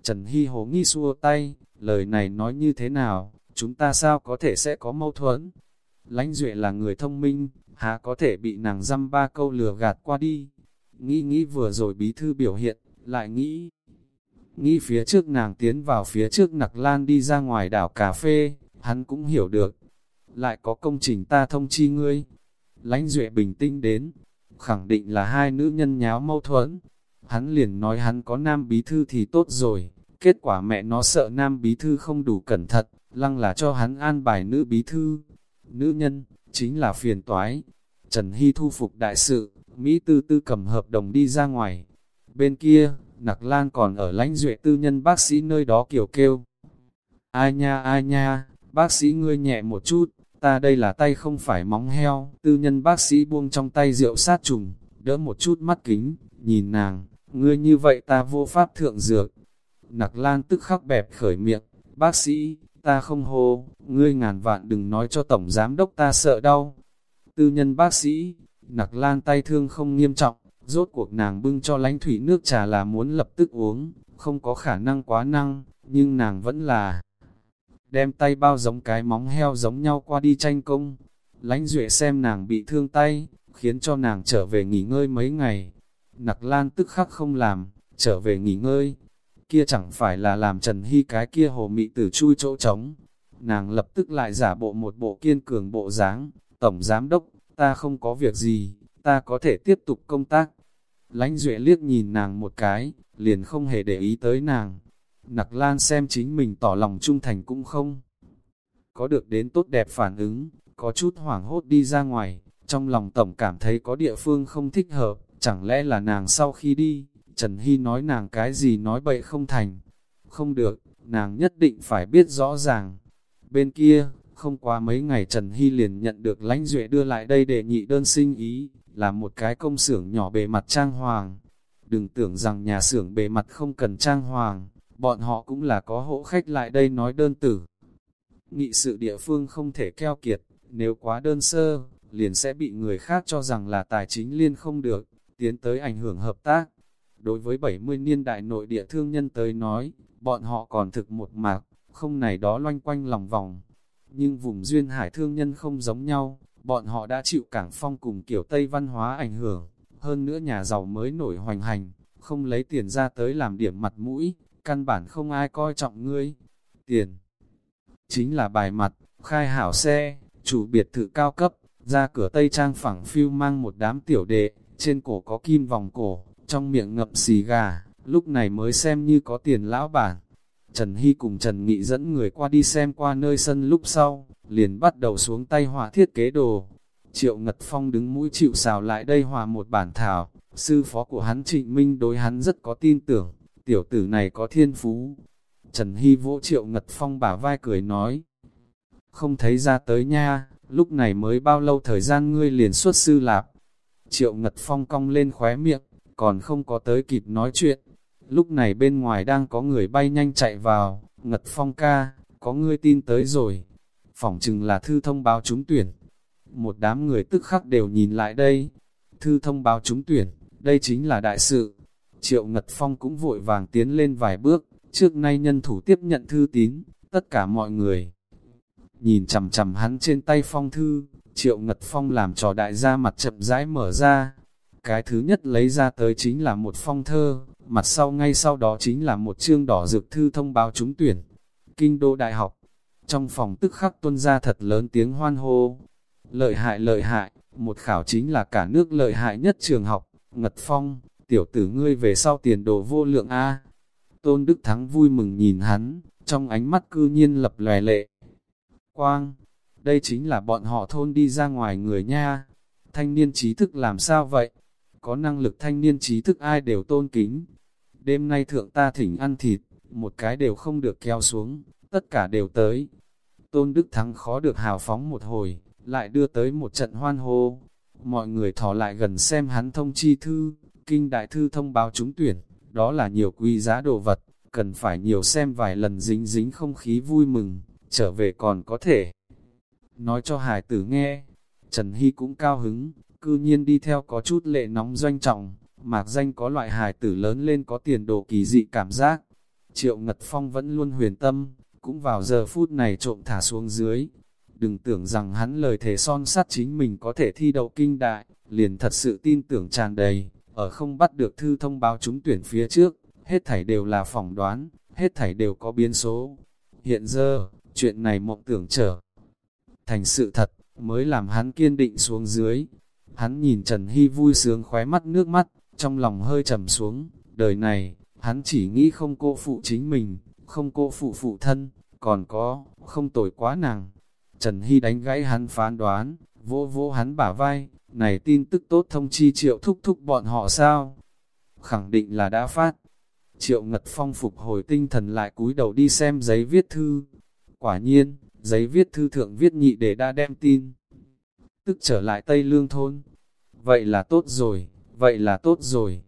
Trần Hy hồ nghi xua tay, lời này nói như thế nào, chúng ta sao có thể sẽ có mâu thuẫn? Lánh duệ là người thông minh, há có thể bị nàng dăm ba câu lừa gạt qua đi. Nghĩ nghĩ vừa rồi bí thư biểu hiện, lại nghĩ, Nghĩ phía trước nàng tiến vào phía trước nặc lan đi ra ngoài đảo cà phê, hắn cũng hiểu được. Lại có công trình ta thông chi ngươi lãnh duệ bình tĩnh đến, khẳng định là hai nữ nhân nháo mâu thuẫn. Hắn liền nói hắn có nam bí thư thì tốt rồi, kết quả mẹ nó sợ nam bí thư không đủ cẩn thận, lăng là cho hắn an bài nữ bí thư. Nữ nhân, chính là phiền toái. Trần Hy thu phục đại sự, Mỹ tư tư cầm hợp đồng đi ra ngoài. Bên kia, Nặc Lan còn ở lãnh duệ tư nhân bác sĩ nơi đó kiểu kêu. Ai nha ai nha, bác sĩ ngươi nhẹ một chút, ta đây là tay không phải móng heo. Tư nhân bác sĩ buông trong tay rượu sát trùng, đỡ một chút mắt kính, nhìn nàng, ngươi như vậy ta vô pháp thượng dược. Nặc Lan tức khắc bẹp khởi miệng, bác sĩ, ta không hô, ngươi ngàn vạn đừng nói cho tổng giám đốc ta sợ đau. Tư nhân bác sĩ, Nặc Lan tay thương không nghiêm trọng, Rốt cuộc nàng bưng cho lánh thủy nước trà là muốn lập tức uống, không có khả năng quá năng, nhưng nàng vẫn là đem tay bao giống cái móng heo giống nhau qua đi tranh công. Lánh Duệ xem nàng bị thương tay, khiến cho nàng trở về nghỉ ngơi mấy ngày. Nặc Lan tức khắc không làm, trở về nghỉ ngơi. Kia chẳng phải là làm Trần Hy cái kia hồ mị tử chui chỗ trống. Nàng lập tức lại giả bộ một bộ kiên cường bộ dáng, Tổng Giám Đốc, ta không có việc gì, ta có thể tiếp tục công tác. Lánh Duệ liếc nhìn nàng một cái, liền không hề để ý tới nàng. Nặc Lan xem chính mình tỏ lòng trung thành cũng không. Có được đến tốt đẹp phản ứng, có chút hoảng hốt đi ra ngoài, trong lòng tổng cảm thấy có địa phương không thích hợp, chẳng lẽ là nàng sau khi đi, Trần Hy nói nàng cái gì nói bậy không thành. Không được, nàng nhất định phải biết rõ ràng. Bên kia, không qua mấy ngày Trần Hy liền nhận được lãnh duệ đưa lại đây để nhị đơn sinh ý, là một cái công xưởng nhỏ bề mặt trang hoàng. Đừng tưởng rằng nhà xưởng bề mặt không cần trang hoàng, bọn họ cũng là có hộ khách lại đây nói đơn tử. Nghị sự địa phương không thể keo kiệt, nếu quá đơn sơ, liền sẽ bị người khác cho rằng là tài chính liên không được, tiến tới ảnh hưởng hợp tác. Đối với 70 niên đại nội địa thương nhân tới nói, bọn họ còn thực một mạc, không này đó loanh quanh lòng vòng. Nhưng vùng duyên hải thương nhân không giống nhau, bọn họ đã chịu cảng phong cùng kiểu Tây văn hóa ảnh hưởng, hơn nữa nhà giàu mới nổi hoành hành, không lấy tiền ra tới làm điểm mặt mũi, căn bản không ai coi trọng ngươi. Tiền chính là bài mặt, khai hảo xe, chủ biệt thự cao cấp, ra cửa Tây Trang phẳng phiêu mang một đám tiểu đệ, trên cổ có kim vòng cổ, trong miệng ngậm xì gà, lúc này mới xem như có tiền lão bản. Trần Hy cùng Trần Nghị dẫn người qua đi xem qua nơi sân lúc sau, liền bắt đầu xuống tay họa thiết kế đồ. Triệu Ngật Phong đứng mũi chịu xào lại đây hòa một bản thảo, sư phó của hắn Trịnh Minh đối hắn rất có tin tưởng, tiểu tử này có thiên phú. Trần Hy vỗ Triệu Ngật Phong bả vai cười nói, không thấy ra tới nha, lúc này mới bao lâu thời gian ngươi liền xuất sư lạp. Triệu Ngật Phong cong lên khóe miệng, còn không có tới kịp nói chuyện. Lúc này bên ngoài đang có người bay nhanh chạy vào, Ngật Phong ca, có ngươi tin tới rồi. Phỏng chừng là thư thông báo trúng tuyển. Một đám người tức khắc đều nhìn lại đây. Thư thông báo trúng tuyển, đây chính là đại sự. Triệu Ngật Phong cũng vội vàng tiến lên vài bước, trước nay nhân thủ tiếp nhận thư tín, tất cả mọi người. Nhìn chầm chầm hắn trên tay phong thư, Triệu Ngật Phong làm trò đại gia mặt chậm rãi mở ra. Cái thứ nhất lấy ra tới chính là một phong thơ, mặt sau ngay sau đó chính là một chương đỏ dược thư thông báo trúng tuyển. Kinh đô đại học, trong phòng tức khắc tuân ra thật lớn tiếng hoan hô. Lợi hại lợi hại, một khảo chính là cả nước lợi hại nhất trường học, Ngật Phong, tiểu tử ngươi về sau tiền đồ vô lượng A. Tôn Đức Thắng vui mừng nhìn hắn, trong ánh mắt cư nhiên lập lòe lệ. Quang, đây chính là bọn họ thôn đi ra ngoài người nha. Thanh niên trí thức làm sao vậy? Có năng lực thanh niên trí thức ai đều tôn kính. Đêm nay thượng ta thỉnh ăn thịt, một cái đều không được kéo xuống, tất cả đều tới. Tôn Đức Thắng khó được hào phóng một hồi, lại đưa tới một trận hoan hô. Mọi người thò lại gần xem hắn thông chi thư, kinh đại thư thông báo trúng tuyển, đó là nhiều quý giá đồ vật, cần phải nhiều xem vài lần dính dính không khí vui mừng, trở về còn có thể. Nói cho hải tử nghe, Trần Hy cũng cao hứng, cư nhiên đi theo có chút lệ nóng doanh trọng, mạc danh có loại hải tử lớn lên có tiền đồ kỳ dị cảm giác. Triệu Ngật Phong vẫn luôn huyền tâm, cũng vào giờ phút này trộm thả xuống dưới. Đừng tưởng rằng hắn lời thể son sắt chính mình có thể thi đậu kinh đại, liền thật sự tin tưởng tràn đầy, ở không bắt được thư thông báo trúng tuyển phía trước, hết thảy đều là phỏng đoán, hết thảy đều có biến số. Hiện giờ, chuyện này mộng tưởng trở thành sự thật, mới làm hắn kiên định xuống dưới. Hắn nhìn Trần Hy vui sướng khóe mắt nước mắt, trong lòng hơi trầm xuống, đời này, hắn chỉ nghĩ không cô phụ chính mình, không cô phụ phụ thân, còn có, không tội quá nàng. Trần Hy đánh gãy hắn phán đoán, vô vô hắn bả vai, này tin tức tốt thông chi triệu thúc thúc bọn họ sao? Khẳng định là đã phát. Triệu Ngật Phong phục hồi tinh thần lại cúi đầu đi xem giấy viết thư. Quả nhiên, giấy viết thư thượng viết nhị để đã đem tin. Tức trở lại Tây Lương Thôn. Vậy là tốt rồi, vậy là tốt rồi.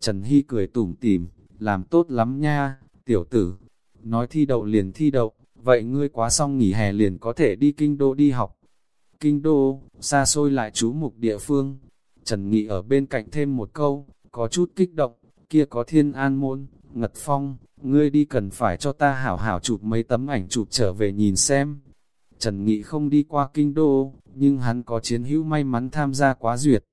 Trần Hy cười tủm tỉm, làm tốt lắm nha, tiểu tử. Nói thi đậu liền thi đậu, vậy ngươi quá xong nghỉ hè liền có thể đi kinh đô đi học. Kinh đô, xa xôi lại chú mục địa phương. Trần Nghị ở bên cạnh thêm một câu, có chút kích động, kia có thiên an môn, Ngật Phong, ngươi đi cần phải cho ta hảo hảo chụp mấy tấm ảnh chụp trở về nhìn xem. Trần Nghị không đi qua kinh đô, nhưng hắn có chiến hữu may mắn tham gia quá duyệt.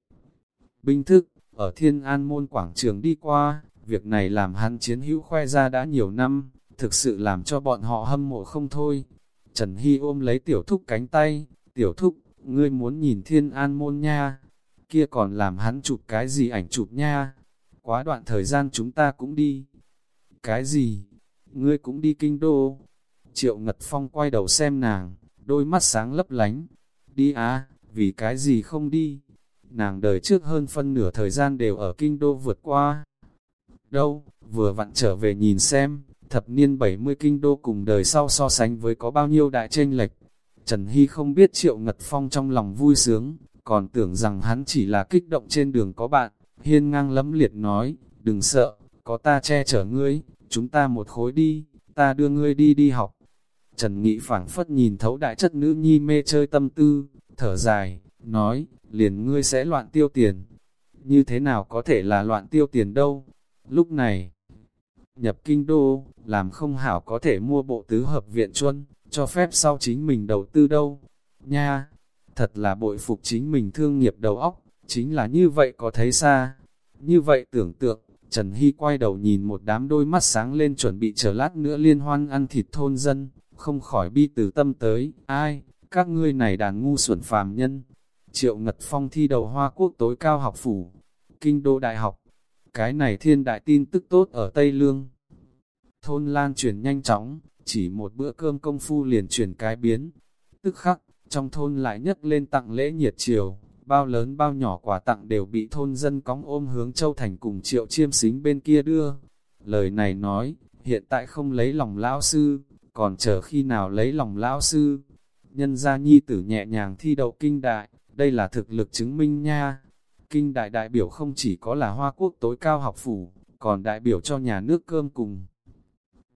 Binh thức, ở Thiên An Môn Quảng Trường đi qua, việc này làm hắn chiến hữu khoe ra đã nhiều năm, thực sự làm cho bọn họ hâm mộ không thôi. Trần Hy ôm lấy tiểu thúc cánh tay, tiểu thúc, ngươi muốn nhìn Thiên An Môn nha, kia còn làm hắn chụp cái gì ảnh chụp nha, quá đoạn thời gian chúng ta cũng đi. Cái gì? Ngươi cũng đi kinh đô? Triệu Ngật Phong quay đầu xem nàng, đôi mắt sáng lấp lánh. Đi à, vì cái gì không đi? Nàng đời trước hơn phân nửa thời gian đều ở kinh đô vượt qua. Đâu, vừa vặn trở về nhìn xem, thập niên 70 kinh đô cùng đời sau so sánh với có bao nhiêu đại tranh lệch. Trần Hy không biết Triệu Ngật Phong trong lòng vui sướng, còn tưởng rằng hắn chỉ là kích động trên đường có bạn. Hiên ngang lấm liệt nói, đừng sợ, có ta che chở ngươi, chúng ta một khối đi, ta đưa ngươi đi đi học. Trần Nghị phảng phất nhìn thấu đại chất nữ nhi mê chơi tâm tư, thở dài, nói, liền ngươi sẽ loạn tiêu tiền. Như thế nào có thể là loạn tiêu tiền đâu? Lúc này, nhập kinh đô, làm không hảo có thể mua bộ tứ hợp viện chuân, cho phép sau chính mình đầu tư đâu. Nha, thật là bội phục chính mình thương nghiệp đầu óc, chính là như vậy có thấy xa. Như vậy tưởng tượng, Trần Hy quay đầu nhìn một đám đôi mắt sáng lên chuẩn bị chờ lát nữa liên hoan ăn thịt thôn dân, không khỏi bi từ tâm tới, ai, các ngươi này đàn ngu xuẩn phàm nhân. Triệu Ngật Phong thi đầu Hoa Quốc tối cao học phủ, kinh đô đại học, cái này thiên đại tin tức tốt ở Tây Lương. Thôn lan truyền nhanh chóng, chỉ một bữa cơm công phu liền chuyển cái biến. Tức khắc, trong thôn lại nhấc lên tặng lễ nhiệt chiều, bao lớn bao nhỏ quà tặng đều bị thôn dân cóng ôm hướng Châu Thành cùng triệu chiêm xính bên kia đưa. Lời này nói, hiện tại không lấy lòng lão sư, còn chờ khi nào lấy lòng lão sư. Nhân gia nhi tử nhẹ nhàng thi đậu kinh đại, đây là thực lực chứng minh nha. Kinh đại đại biểu không chỉ có là hoa quốc tối cao học phủ, còn đại biểu cho nhà nước cơm cùng.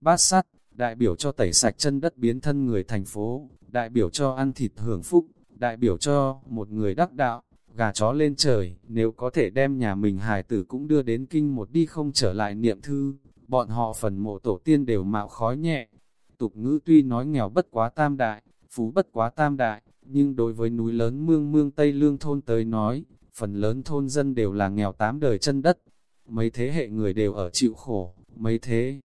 Bát sắt, đại biểu cho tẩy sạch chân đất biến thân người thành phố, đại biểu cho ăn thịt hưởng phúc, đại biểu cho một người đắc đạo, gà chó lên trời, nếu có thể đem nhà mình hài tử cũng đưa đến kinh một đi không trở lại niệm thư, bọn họ phần mộ tổ tiên đều mạo khói nhẹ. Tục ngữ tuy nói nghèo bất quá tam đại, phú bất quá tam đại, nhưng đối với núi lớn mương mương Tây Lương thôn tới nói, phần lớn thôn dân đều là nghèo tám đời chân đất. Mấy thế hệ người đều ở chịu khổ, mấy thế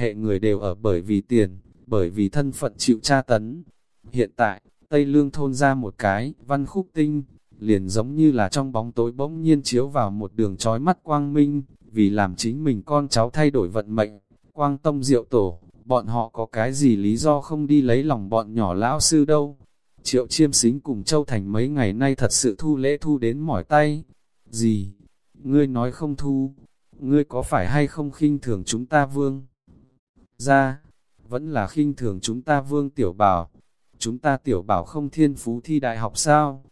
hệ người đều ở bởi vì tiền, bởi vì thân phận chịu tra tấn. Hiện tại, Tây Lương thôn ra một cái, văn khúc tinh, liền giống như là trong bóng tối bỗng nhiên chiếu vào một đường trói mắt quang minh, vì làm chính mình con cháu thay đổi vận mệnh. Quang tông diệu tổ, bọn họ có cái gì lý do không đi lấy lòng bọn nhỏ lão sư đâu. Triệu chiêm xính cùng Châu Thành mấy ngày nay thật sự thu lễ thu đến mỏi tay. Gì? Ngươi nói không thu? Ngươi có phải hay không khinh thường chúng ta vương? Ra, vẫn là khinh thường chúng ta vương tiểu bảo. Chúng ta tiểu bảo không thiên phú thi đại học sao?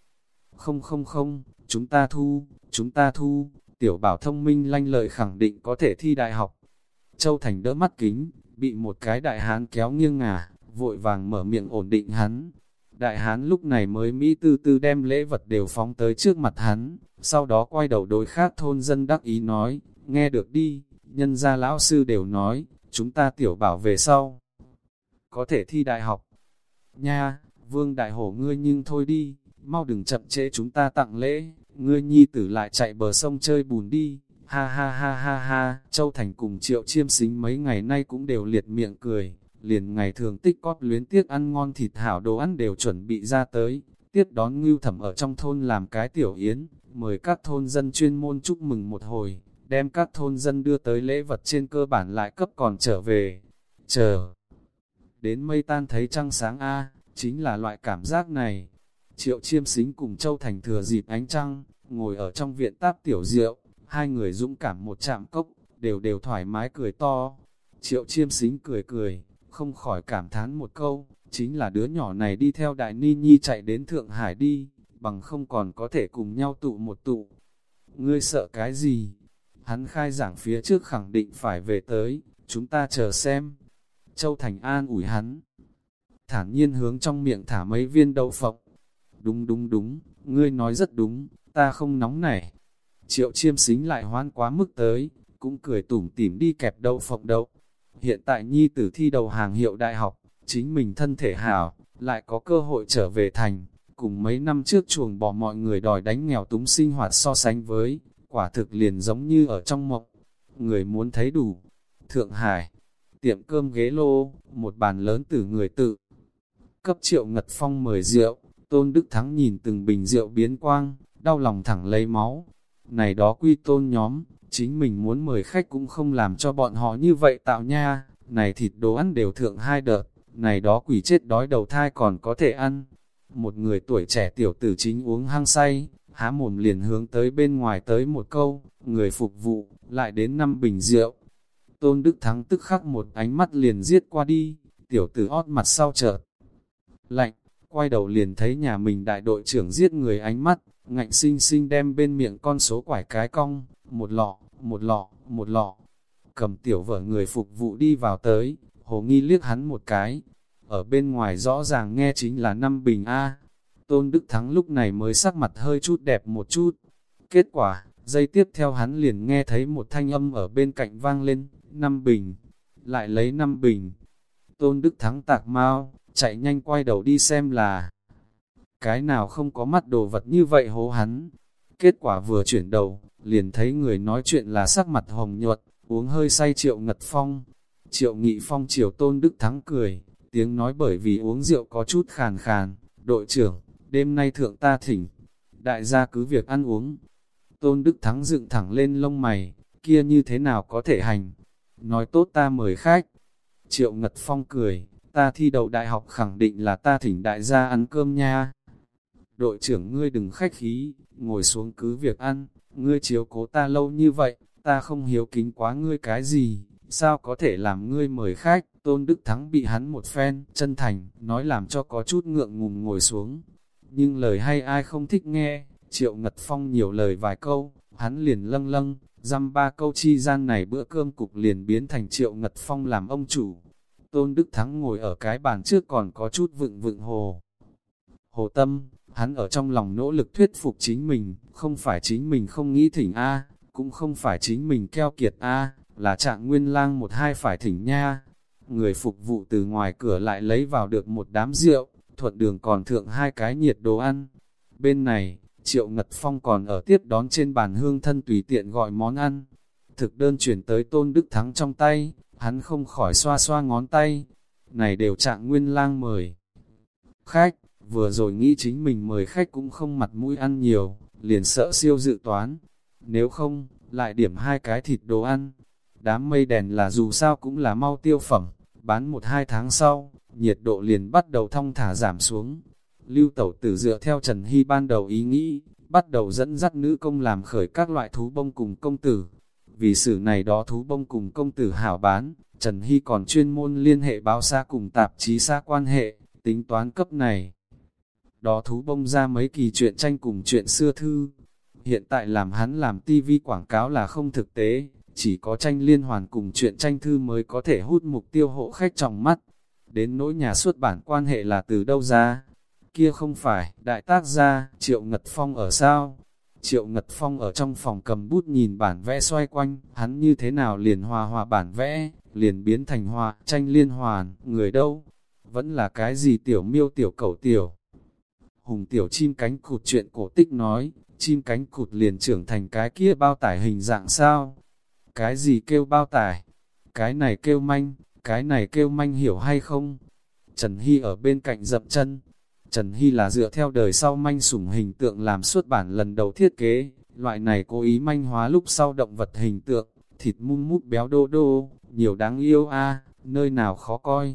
Không không không, chúng ta thu, chúng ta thu, tiểu bảo thông minh lanh lợi khẳng định có thể thi đại học. Châu Thành đỡ mắt kính, bị một cái đại hán kéo nghiêng ngả, vội vàng mở miệng ổn định hắn. Đại hán lúc này mới Mỹ tư tư đem lễ vật đều phóng tới trước mặt hắn, sau đó quay đầu đối khác thôn dân đắc ý nói, nghe được đi, nhân gia lão sư đều nói, chúng ta tiểu bảo về sau. Có thể thi đại học. Nha, vương đại hổ ngươi nhưng thôi đi, mau đừng chậm trễ chúng ta tặng lễ, ngươi nhi tử lại chạy bờ sông chơi bùn đi. Ha ha ha ha ha, Châu Thành cùng triệu chiêm xính mấy ngày nay cũng đều liệt miệng cười, liền ngày thường tích cóp luyến tiếc ăn ngon thịt hảo đồ ăn đều chuẩn bị ra tới, tiếp đón ngưu thẩm ở trong thôn làm cái tiểu yến, mời các thôn dân chuyên môn chúc mừng một hồi, đem các thôn dân đưa tới lễ vật trên cơ bản lại cấp còn trở về, chờ. Đến mây tan thấy trăng sáng A, chính là loại cảm giác này. Triệu chiêm xính cùng Châu Thành thừa dịp ánh trăng, ngồi ở trong viện táp tiểu rượu, hai người dũng cảm một chạm cốc, đều đều thoải mái cười to. Triệu chiêm xính cười cười, không khỏi cảm thán một câu, chính là đứa nhỏ này đi theo đại ni nhi chạy đến Thượng Hải đi, bằng không còn có thể cùng nhau tụ một tụ. Ngươi sợ cái gì? Hắn khai giảng phía trước khẳng định phải về tới, chúng ta chờ xem. Châu Thành an ủi hắn. Thản nhiên hướng trong miệng thả mấy viên đậu phộng. Đúng đúng đúng, ngươi nói rất đúng, ta không nóng nảy. Triệu chiêm xính lại hoan quá mức tới, cũng cười tủm tỉm đi kẹp đậu phộng đậu. Hiện tại nhi tử thi đầu hàng hiệu đại học, chính mình thân thể hảo, lại có cơ hội trở về thành, cùng mấy năm trước chuồng bỏ mọi người đòi đánh nghèo túng sinh hoạt so sánh với, quả thực liền giống như ở trong mộng. Người muốn thấy đủ. Thượng Hải, tiệm cơm ghế lô, một bàn lớn từ người tự. Cấp triệu ngật phong mời rượu, tôn đức thắng nhìn từng bình rượu biến quang, đau lòng thẳng lấy máu. Này đó quy tôn nhóm, chính mình muốn mời khách cũng không làm cho bọn họ như vậy tạo nha, này thịt đồ ăn đều thượng hai đợt, này đó quỷ chết đói đầu thai còn có thể ăn. Một người tuổi trẻ tiểu tử chính uống hăng say, há mồm liền hướng tới bên ngoài tới một câu, người phục vụ, lại đến năm bình rượu. Tôn Đức Thắng tức khắc một ánh mắt liền giết qua đi, tiểu tử ót mặt sau chợt. Lạnh, quay đầu liền thấy nhà mình đại đội trưởng giết người ánh mắt, ngạnh sinh sinh đem bên miệng con số quải cái cong, một lọ, một lọ, một lọ. Cầm tiểu vợ người phục vụ đi vào tới, hồ nghi liếc hắn một cái. Ở bên ngoài rõ ràng nghe chính là năm bình A. Tôn Đức Thắng lúc này mới sắc mặt hơi chút đẹp một chút. Kết quả, dây tiếp theo hắn liền nghe thấy một thanh âm ở bên cạnh vang lên, năm bình, lại lấy năm bình. Tôn Đức Thắng tạc mau, chạy nhanh quay đầu đi xem là cái nào không có mắt đồ vật như vậy hố hắn. Kết quả vừa chuyển đầu, liền thấy người nói chuyện là sắc mặt hồng nhuận, uống hơi say triệu ngật phong. Triệu nghị phong chiều tôn đức thắng cười, tiếng nói bởi vì uống rượu có chút khàn khàn, đội trưởng, đêm nay thượng ta thỉnh, đại gia cứ việc ăn uống. Tôn đức thắng dựng thẳng lên lông mày, kia như thế nào có thể hành, nói tốt ta mời khách. Triệu ngật phong cười, ta thi đầu đại học khẳng định là ta thỉnh đại gia ăn cơm nha. Đội trưởng ngươi đừng khách khí, ngồi xuống cứ việc ăn, ngươi chiếu cố ta lâu như vậy, ta không hiếu kính quá ngươi cái gì, sao có thể làm ngươi mời khách, tôn đức thắng bị hắn một phen, chân thành, nói làm cho có chút ngượng ngùng ngồi xuống. Nhưng lời hay ai không thích nghe, triệu ngật phong nhiều lời vài câu, hắn liền lâng lâng, dăm ba câu chi gian này bữa cơm cục liền biến thành triệu ngật phong làm ông chủ. Tôn Đức Thắng ngồi ở cái bàn trước còn có chút vựng vựng hồ. Hồ tâm, hắn ở trong lòng nỗ lực thuyết phục chính mình, không phải chính mình không nghĩ thỉnh A, cũng không phải chính mình keo kiệt A, là trạng nguyên lang một hai phải thỉnh nha. Người phục vụ từ ngoài cửa lại lấy vào được một đám rượu, thuận đường còn thượng hai cái nhiệt đồ ăn. Bên này, Triệu Ngật Phong còn ở tiếp đón trên bàn hương thân tùy tiện gọi món ăn. Thực đơn chuyển tới Tôn Đức Thắng trong tay, hắn không khỏi xoa xoa ngón tay. Này đều trạng nguyên lang mời. Khách, vừa rồi nghĩ chính mình mời khách cũng không mặt mũi ăn nhiều, liền sợ siêu dự toán. Nếu không, lại điểm hai cái thịt đồ ăn. Đám mây đèn là dù sao cũng là mau tiêu phẩm, bán một hai tháng sau, nhiệt độ liền bắt đầu thong thả giảm xuống. Lưu tẩu tử dựa theo Trần Hy ban đầu ý nghĩ, bắt đầu dẫn dắt nữ công làm khởi các loại thú bông cùng công tử. Vì sự này đó thú bông cùng công tử hảo bán, Trần Hy còn chuyên môn liên hệ báo xa cùng tạp chí xa quan hệ, tính toán cấp này. Đó thú bông ra mấy kỳ chuyện tranh cùng chuyện xưa thư. Hiện tại làm hắn làm tivi quảng cáo là không thực tế, chỉ có tranh liên hoàn cùng chuyện tranh thư mới có thể hút mục tiêu hộ khách trong mắt. Đến nỗi nhà xuất bản quan hệ là từ đâu ra? Kia không phải, đại tác gia, Triệu Ngật Phong ở sao? Triệu Ngật Phong ở trong phòng cầm bút nhìn bản vẽ xoay quanh, hắn như thế nào liền hòa hòa bản vẽ, liền biến thành hòa, tranh liên hoàn, người đâu? Vẫn là cái gì tiểu miêu tiểu cẩu tiểu? Hùng tiểu chim cánh cụt chuyện cổ tích nói, chim cánh cụt liền trưởng thành cái kia bao tải hình dạng sao? Cái gì kêu bao tải? Cái này kêu manh, cái này kêu manh hiểu hay không? Trần Hy ở bên cạnh dậm chân. Trần Hy là dựa theo đời sau manh sủng hình tượng làm xuất bản lần đầu thiết kế, loại này cố ý manh hóa lúc sau động vật hình tượng, thịt mung mút béo đô đô, nhiều đáng yêu a nơi nào khó coi.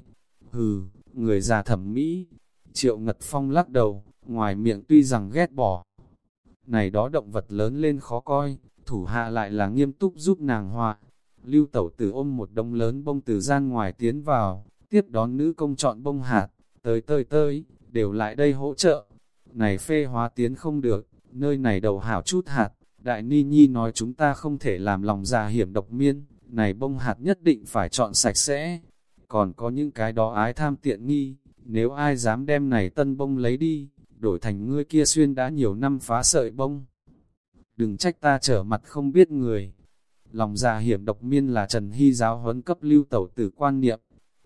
Hừ, người già thẩm mỹ. Triệu Ngật Phong lắc đầu, ngoài miệng tuy rằng ghét bỏ. Này đó động vật lớn lên khó coi, thủ hạ lại là nghiêm túc giúp nàng họa, Lưu tẩu tử ôm một đông lớn bông từ gian ngoài tiến vào, tiếp đón nữ công chọn bông hạt, tới tơi tơi, đều lại đây hỗ trợ. Này phê hóa tiến không được, nơi này đầu hảo chút hạt, đại ni nhi nói chúng ta không thể làm lòng già hiểm độc miên, này bông hạt nhất định phải chọn sạch sẽ. Còn có những cái đó ái tham tiện nghi, nếu ai dám đem này tân bông lấy đi, đổi thành ngươi kia xuyên đã nhiều năm phá sợi bông. Đừng trách ta trở mặt không biết người lòng già hiểm độc miên là Trần Hy giáo huấn cấp lưu tẩu tử quan niệm.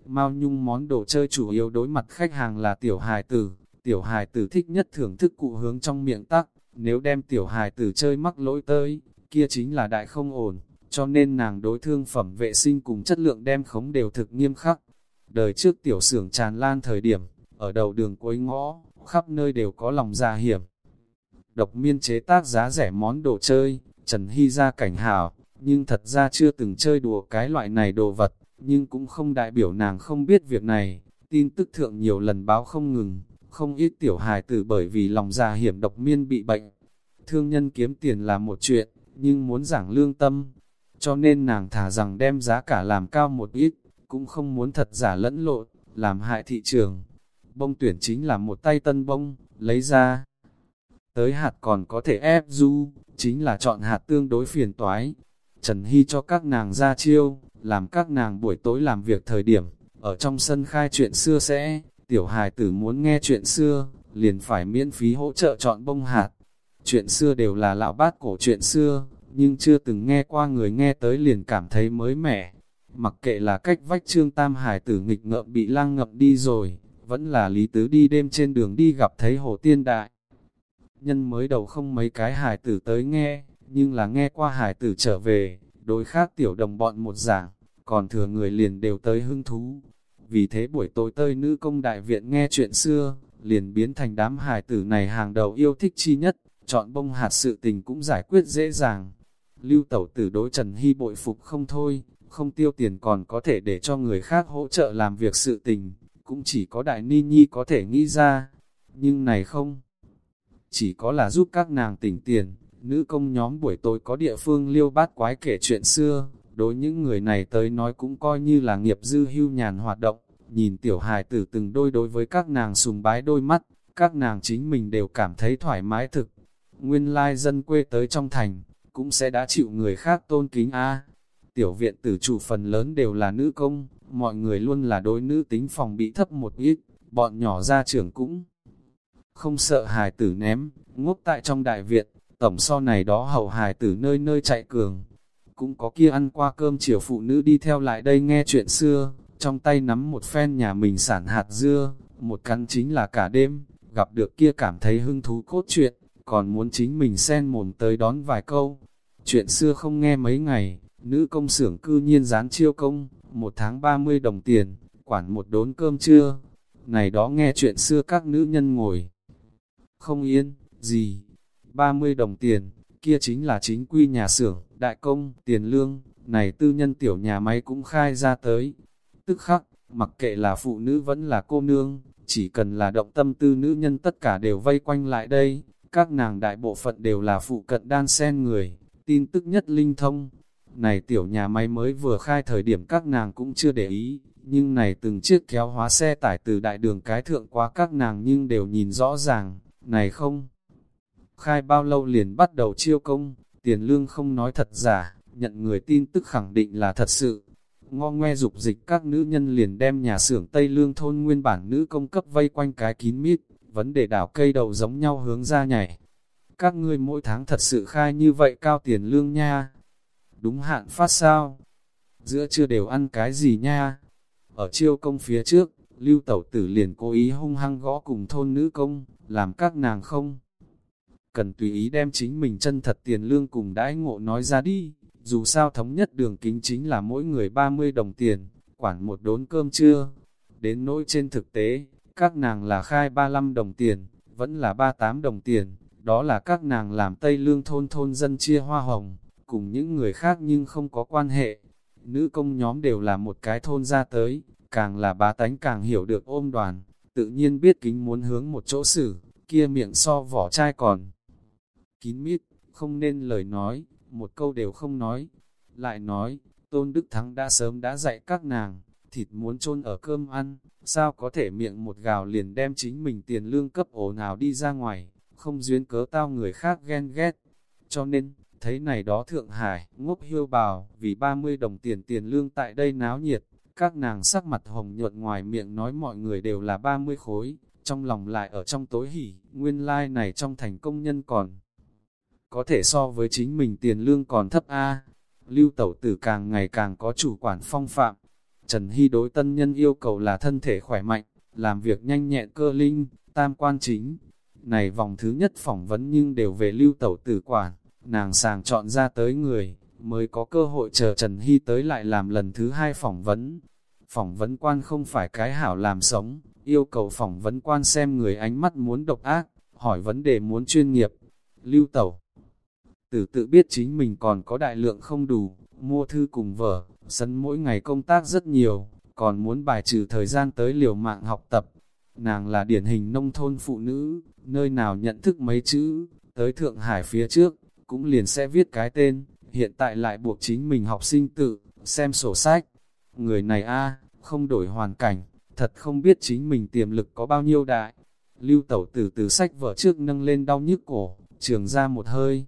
Mao Nhung món đồ chơi chủ yếu đối mặt khách hàng là tiểu hài tử, tiểu hài tử thích nhất thưởng thức cụ hướng trong miệng tắc, nếu đem tiểu hài tử chơi mắc lỗi tới, kia chính là đại không ổn, cho nên nàng đối thương phẩm vệ sinh cùng chất lượng đem khống đều thực nghiêm khắc. Đời trước tiểu xưởng tràn lan thời điểm, ở đầu đường cuối ngõ, khắp nơi đều có lòng già hiểm. Độc miên chế tác giá rẻ món đồ chơi, Trần Hy ra cảnh hảo, nhưng thật ra chưa từng chơi đùa cái loại này đồ vật, nhưng cũng không đại biểu nàng không biết việc này. Tin tức thượng nhiều lần báo không ngừng, không ít tiểu hài tử bởi vì lòng già hiểm độc miên bị bệnh. Thương nhân kiếm tiền là một chuyện, nhưng muốn giảng lương tâm, cho nên nàng thả rằng đem giá cả làm cao một ít, cũng không muốn thật giả lẫn lộn, làm hại thị trường. Bông tuyển chính là một tay tân bông, lấy ra. Tới hạt còn có thể ép du, chính là chọn hạt tương đối phiền toái. Trần Hy cho các nàng ra chiêu, làm các nàng buổi tối làm việc thời điểm, ở trong sân khai chuyện xưa sẽ, tiểu hài tử muốn nghe chuyện xưa, liền phải miễn phí hỗ trợ chọn bông hạt. Chuyện xưa đều là lão bát cổ chuyện xưa, nhưng chưa từng nghe qua người nghe tới liền cảm thấy mới mẻ. Mặc kệ là cách vách trương tam hải tử nghịch ngợm bị lang ngậm đi rồi, vẫn là lý tứ đi đêm trên đường đi gặp thấy hồ tiên đại. Nhân mới đầu không mấy cái hải tử tới nghe, nhưng là nghe qua hải tử trở về, đối khác tiểu đồng bọn một giảng, còn thừa người liền đều tới hưng thú. Vì thế buổi tối tơi nữ công đại viện nghe chuyện xưa, liền biến thành đám hải tử này hàng đầu yêu thích chi nhất, chọn bông hạt sự tình cũng giải quyết dễ dàng. Lưu tẩu tử đối Trần Hy bội phục không thôi, không tiêu tiền còn có thể để cho người khác hỗ trợ làm việc sự tình, cũng chỉ có Đại Ni Nhi có thể nghĩ ra, nhưng này không. Chỉ có là giúp các nàng tỉnh tiền, nữ công nhóm buổi tối có địa phương liêu bát quái kể chuyện xưa, đối những người này tới nói cũng coi như là nghiệp dư hưu nhàn hoạt động, nhìn tiểu hài tử từng đôi đối với các nàng sùng bái đôi mắt, các nàng chính mình đều cảm thấy thoải mái thực. Nguyên lai dân quê tới trong thành, cũng sẽ đã chịu người khác tôn kính a. Tiểu viện tử chủ phần lớn đều là nữ công, mọi người luôn là đối nữ tính phòng bị thấp một ít, bọn nhỏ ra trưởng cũng không sợ hài tử ném, ngốc tại trong đại viện, tổng so này đó hậu hài từ nơi nơi chạy cường. Cũng có kia ăn qua cơm chiều phụ nữ đi theo lại đây nghe chuyện xưa, trong tay nắm một phen nhà mình sản hạt dưa, một căn chính là cả đêm, gặp được kia cảm thấy hưng thú cốt truyện, còn muốn chính mình xen mồm tới đón vài câu. Chuyện xưa không nghe mấy ngày, nữ công xưởng cư nhiên dán chiêu công, một tháng 30 đồng tiền, quản một đốn cơm trưa. Này đó nghe chuyện xưa các nữ nhân ngồi. Không yên, gì? 30 đồng tiền, kia chính là chính quy nhà xưởng, đại công, tiền lương, này tư nhân tiểu nhà máy cũng khai ra tới. Tức khắc, mặc kệ là phụ nữ vẫn là cô nương, chỉ cần là động tâm tư nữ nhân tất cả đều vây quanh lại đây, các nàng đại bộ phận đều là phụ cận đan sen người, tin tức nhất linh thông. Này tiểu nhà máy mới vừa khai thời điểm các nàng cũng chưa để ý, nhưng này từng chiếc kéo hóa xe tải từ đại đường cái thượng quá các nàng nhưng đều nhìn rõ ràng, này không. Khai bao lâu liền bắt đầu chiêu công, tiền lương không nói thật giả, nhận người tin tức khẳng định là thật sự. Ngo ngoe dục dịch các nữ nhân liền đem nhà xưởng Tây Lương thôn nguyên bản nữ công cấp vây quanh cái kín mít, vấn đề đảo cây đầu giống nhau hướng ra nhảy. Các ngươi mỗi tháng thật sự khai như vậy cao tiền lương nha. Đúng hạn phát sao? Giữa chưa đều ăn cái gì nha? Ở chiêu công phía trước, lưu tẩu tử liền cố ý hung hăng gõ cùng thôn nữ công, làm các nàng không. Cần tùy ý đem chính mình chân thật tiền lương cùng đãi ngộ nói ra đi, dù sao thống nhất đường kính chính là mỗi người 30 đồng tiền, quản một đốn cơm trưa. Đến nỗi trên thực tế, các nàng là khai 35 đồng tiền, vẫn là 38 đồng tiền, đó là các nàng làm Tây Lương thôn thôn dân chia hoa hồng, cùng những người khác nhưng không có quan hệ. Nữ công nhóm đều là một cái thôn ra tới, càng là bá tánh càng hiểu được ôm đoàn, tự nhiên biết kính muốn hướng một chỗ xử, kia miệng so vỏ chai còn. Kín mít, không nên lời nói, một câu đều không nói. Lại nói, Tôn Đức Thắng đã sớm đã dạy các nàng, thịt muốn chôn ở cơm ăn, sao có thể miệng một gào liền đem chính mình tiền lương cấp ổ nào đi ra ngoài, không duyên cớ tao người khác ghen ghét. Cho nên, thấy này đó Thượng Hải, ngốc hiêu bào, vì 30 đồng tiền tiền lương tại đây náo nhiệt, các nàng sắc mặt hồng nhuận ngoài miệng nói mọi người đều là 30 khối, trong lòng lại ở trong tối hỉ, nguyên lai like này trong thành công nhân còn. Có thể so với chính mình tiền lương còn thấp A, Lưu tẩu tử càng ngày càng có chủ quản phong phạm. Trần Hy đối tân nhân yêu cầu là thân thể khỏe mạnh, làm việc nhanh nhẹn cơ linh, tam quan chính. Này vòng thứ nhất phỏng vấn nhưng đều về lưu tẩu tử quản, nàng sàng chọn ra tới người, mới có cơ hội chờ Trần Hy tới lại làm lần thứ hai phỏng vấn. Phỏng vấn quan không phải cái hảo làm sống, yêu cầu phỏng vấn quan xem người ánh mắt muốn độc ác, hỏi vấn đề muốn chuyên nghiệp. Lưu tẩu Tử tự biết chính mình còn có đại lượng không đủ, mua thư cùng vở, sân mỗi ngày công tác rất nhiều, còn muốn bài trừ thời gian tới liều mạng học tập. Nàng là điển hình nông thôn phụ nữ, nơi nào nhận thức mấy chữ, tới Thượng Hải phía trước, cũng liền sẽ viết cái tên, hiện tại lại buộc chính mình học sinh tự, xem sổ sách. Người này a không đổi hoàn cảnh, thật không biết chính mình tiềm lực có bao nhiêu đại. Lưu tẩu từ từ sách vở trước nâng lên đau nhức cổ, trường ra một hơi.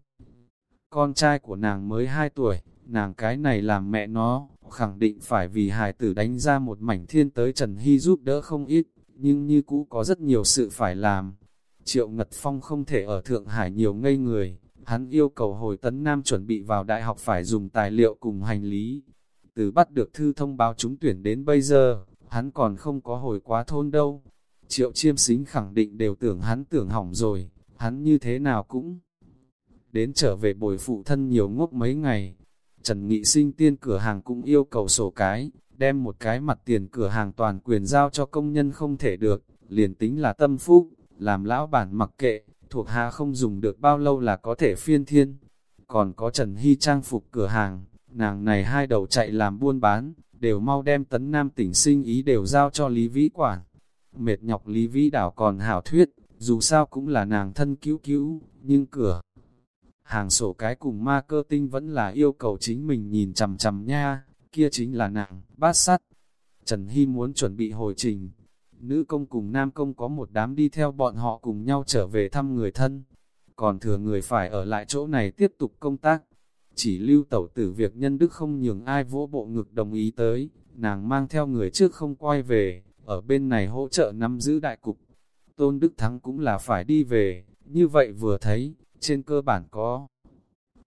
Con trai của nàng mới 2 tuổi, nàng cái này làm mẹ nó, khẳng định phải vì hài tử đánh ra một mảnh thiên tới Trần Hy giúp đỡ không ít, nhưng như cũ có rất nhiều sự phải làm. Triệu Ngật Phong không thể ở Thượng Hải nhiều ngây người, hắn yêu cầu hồi tấn Nam chuẩn bị vào đại học phải dùng tài liệu cùng hành lý. Từ bắt được thư thông báo trúng tuyển đến bây giờ, hắn còn không có hồi quá thôn đâu. Triệu chiêm xính khẳng định đều tưởng hắn tưởng hỏng rồi, hắn như thế nào cũng đến trở về bồi phụ thân nhiều ngốc mấy ngày. Trần Nghị sinh tiên cửa hàng cũng yêu cầu sổ cái, đem một cái mặt tiền cửa hàng toàn quyền giao cho công nhân không thể được, liền tính là tâm phúc, làm lão bản mặc kệ, thuộc hạ không dùng được bao lâu là có thể phiên thiên. Còn có Trần Hy trang phục cửa hàng, nàng này hai đầu chạy làm buôn bán, đều mau đem tấn nam tỉnh sinh ý đều giao cho Lý Vĩ quản. Mệt nhọc Lý Vĩ đảo còn hảo thuyết, dù sao cũng là nàng thân cứu cứu, nhưng cửa hàng sổ cái cùng ma cơ tinh vẫn là yêu cầu chính mình nhìn chằm chằm nha, kia chính là nàng, bát sắt. Trần Hy muốn chuẩn bị hồi trình, nữ công cùng nam công có một đám đi theo bọn họ cùng nhau trở về thăm người thân, còn thừa người phải ở lại chỗ này tiếp tục công tác. Chỉ lưu tẩu tử việc nhân đức không nhường ai vỗ bộ ngực đồng ý tới, nàng mang theo người trước không quay về, ở bên này hỗ trợ nắm giữ đại cục. Tôn Đức Thắng cũng là phải đi về, như vậy vừa thấy, trên cơ bản có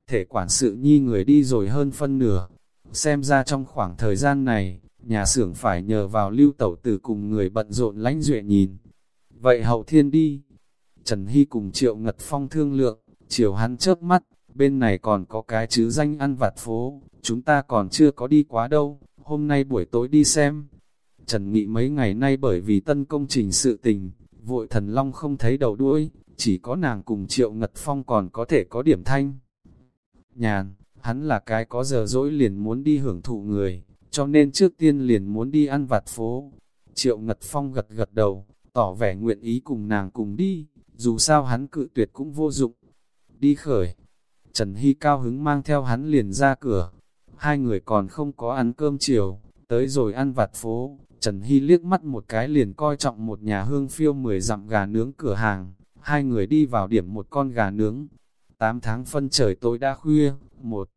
thể quản sự nhi người đi rồi hơn phân nửa. Xem ra trong khoảng thời gian này, nhà xưởng phải nhờ vào lưu tẩu tử cùng người bận rộn lánh duệ nhìn. Vậy hậu thiên đi. Trần Hy cùng Triệu Ngật Phong thương lượng, chiều hắn chớp mắt, bên này còn có cái chứ danh ăn vặt phố, chúng ta còn chưa có đi quá đâu, hôm nay buổi tối đi xem. Trần Nghị mấy ngày nay bởi vì tân công trình sự tình, vội thần long không thấy đầu đuôi, chỉ có nàng cùng Triệu Ngật Phong còn có thể có điểm thanh. Nhàn, hắn là cái có giờ dỗi liền muốn đi hưởng thụ người, cho nên trước tiên liền muốn đi ăn vặt phố. Triệu Ngật Phong gật gật đầu, tỏ vẻ nguyện ý cùng nàng cùng đi, dù sao hắn cự tuyệt cũng vô dụng. Đi khởi, Trần Hy cao hứng mang theo hắn liền ra cửa, hai người còn không có ăn cơm chiều, tới rồi ăn vặt phố, Trần Hy liếc mắt một cái liền coi trọng một nhà hương phiêu mười dặm gà nướng cửa hàng, hai người đi vào điểm một con gà nướng. Tám tháng phân trời tối đã khuya, một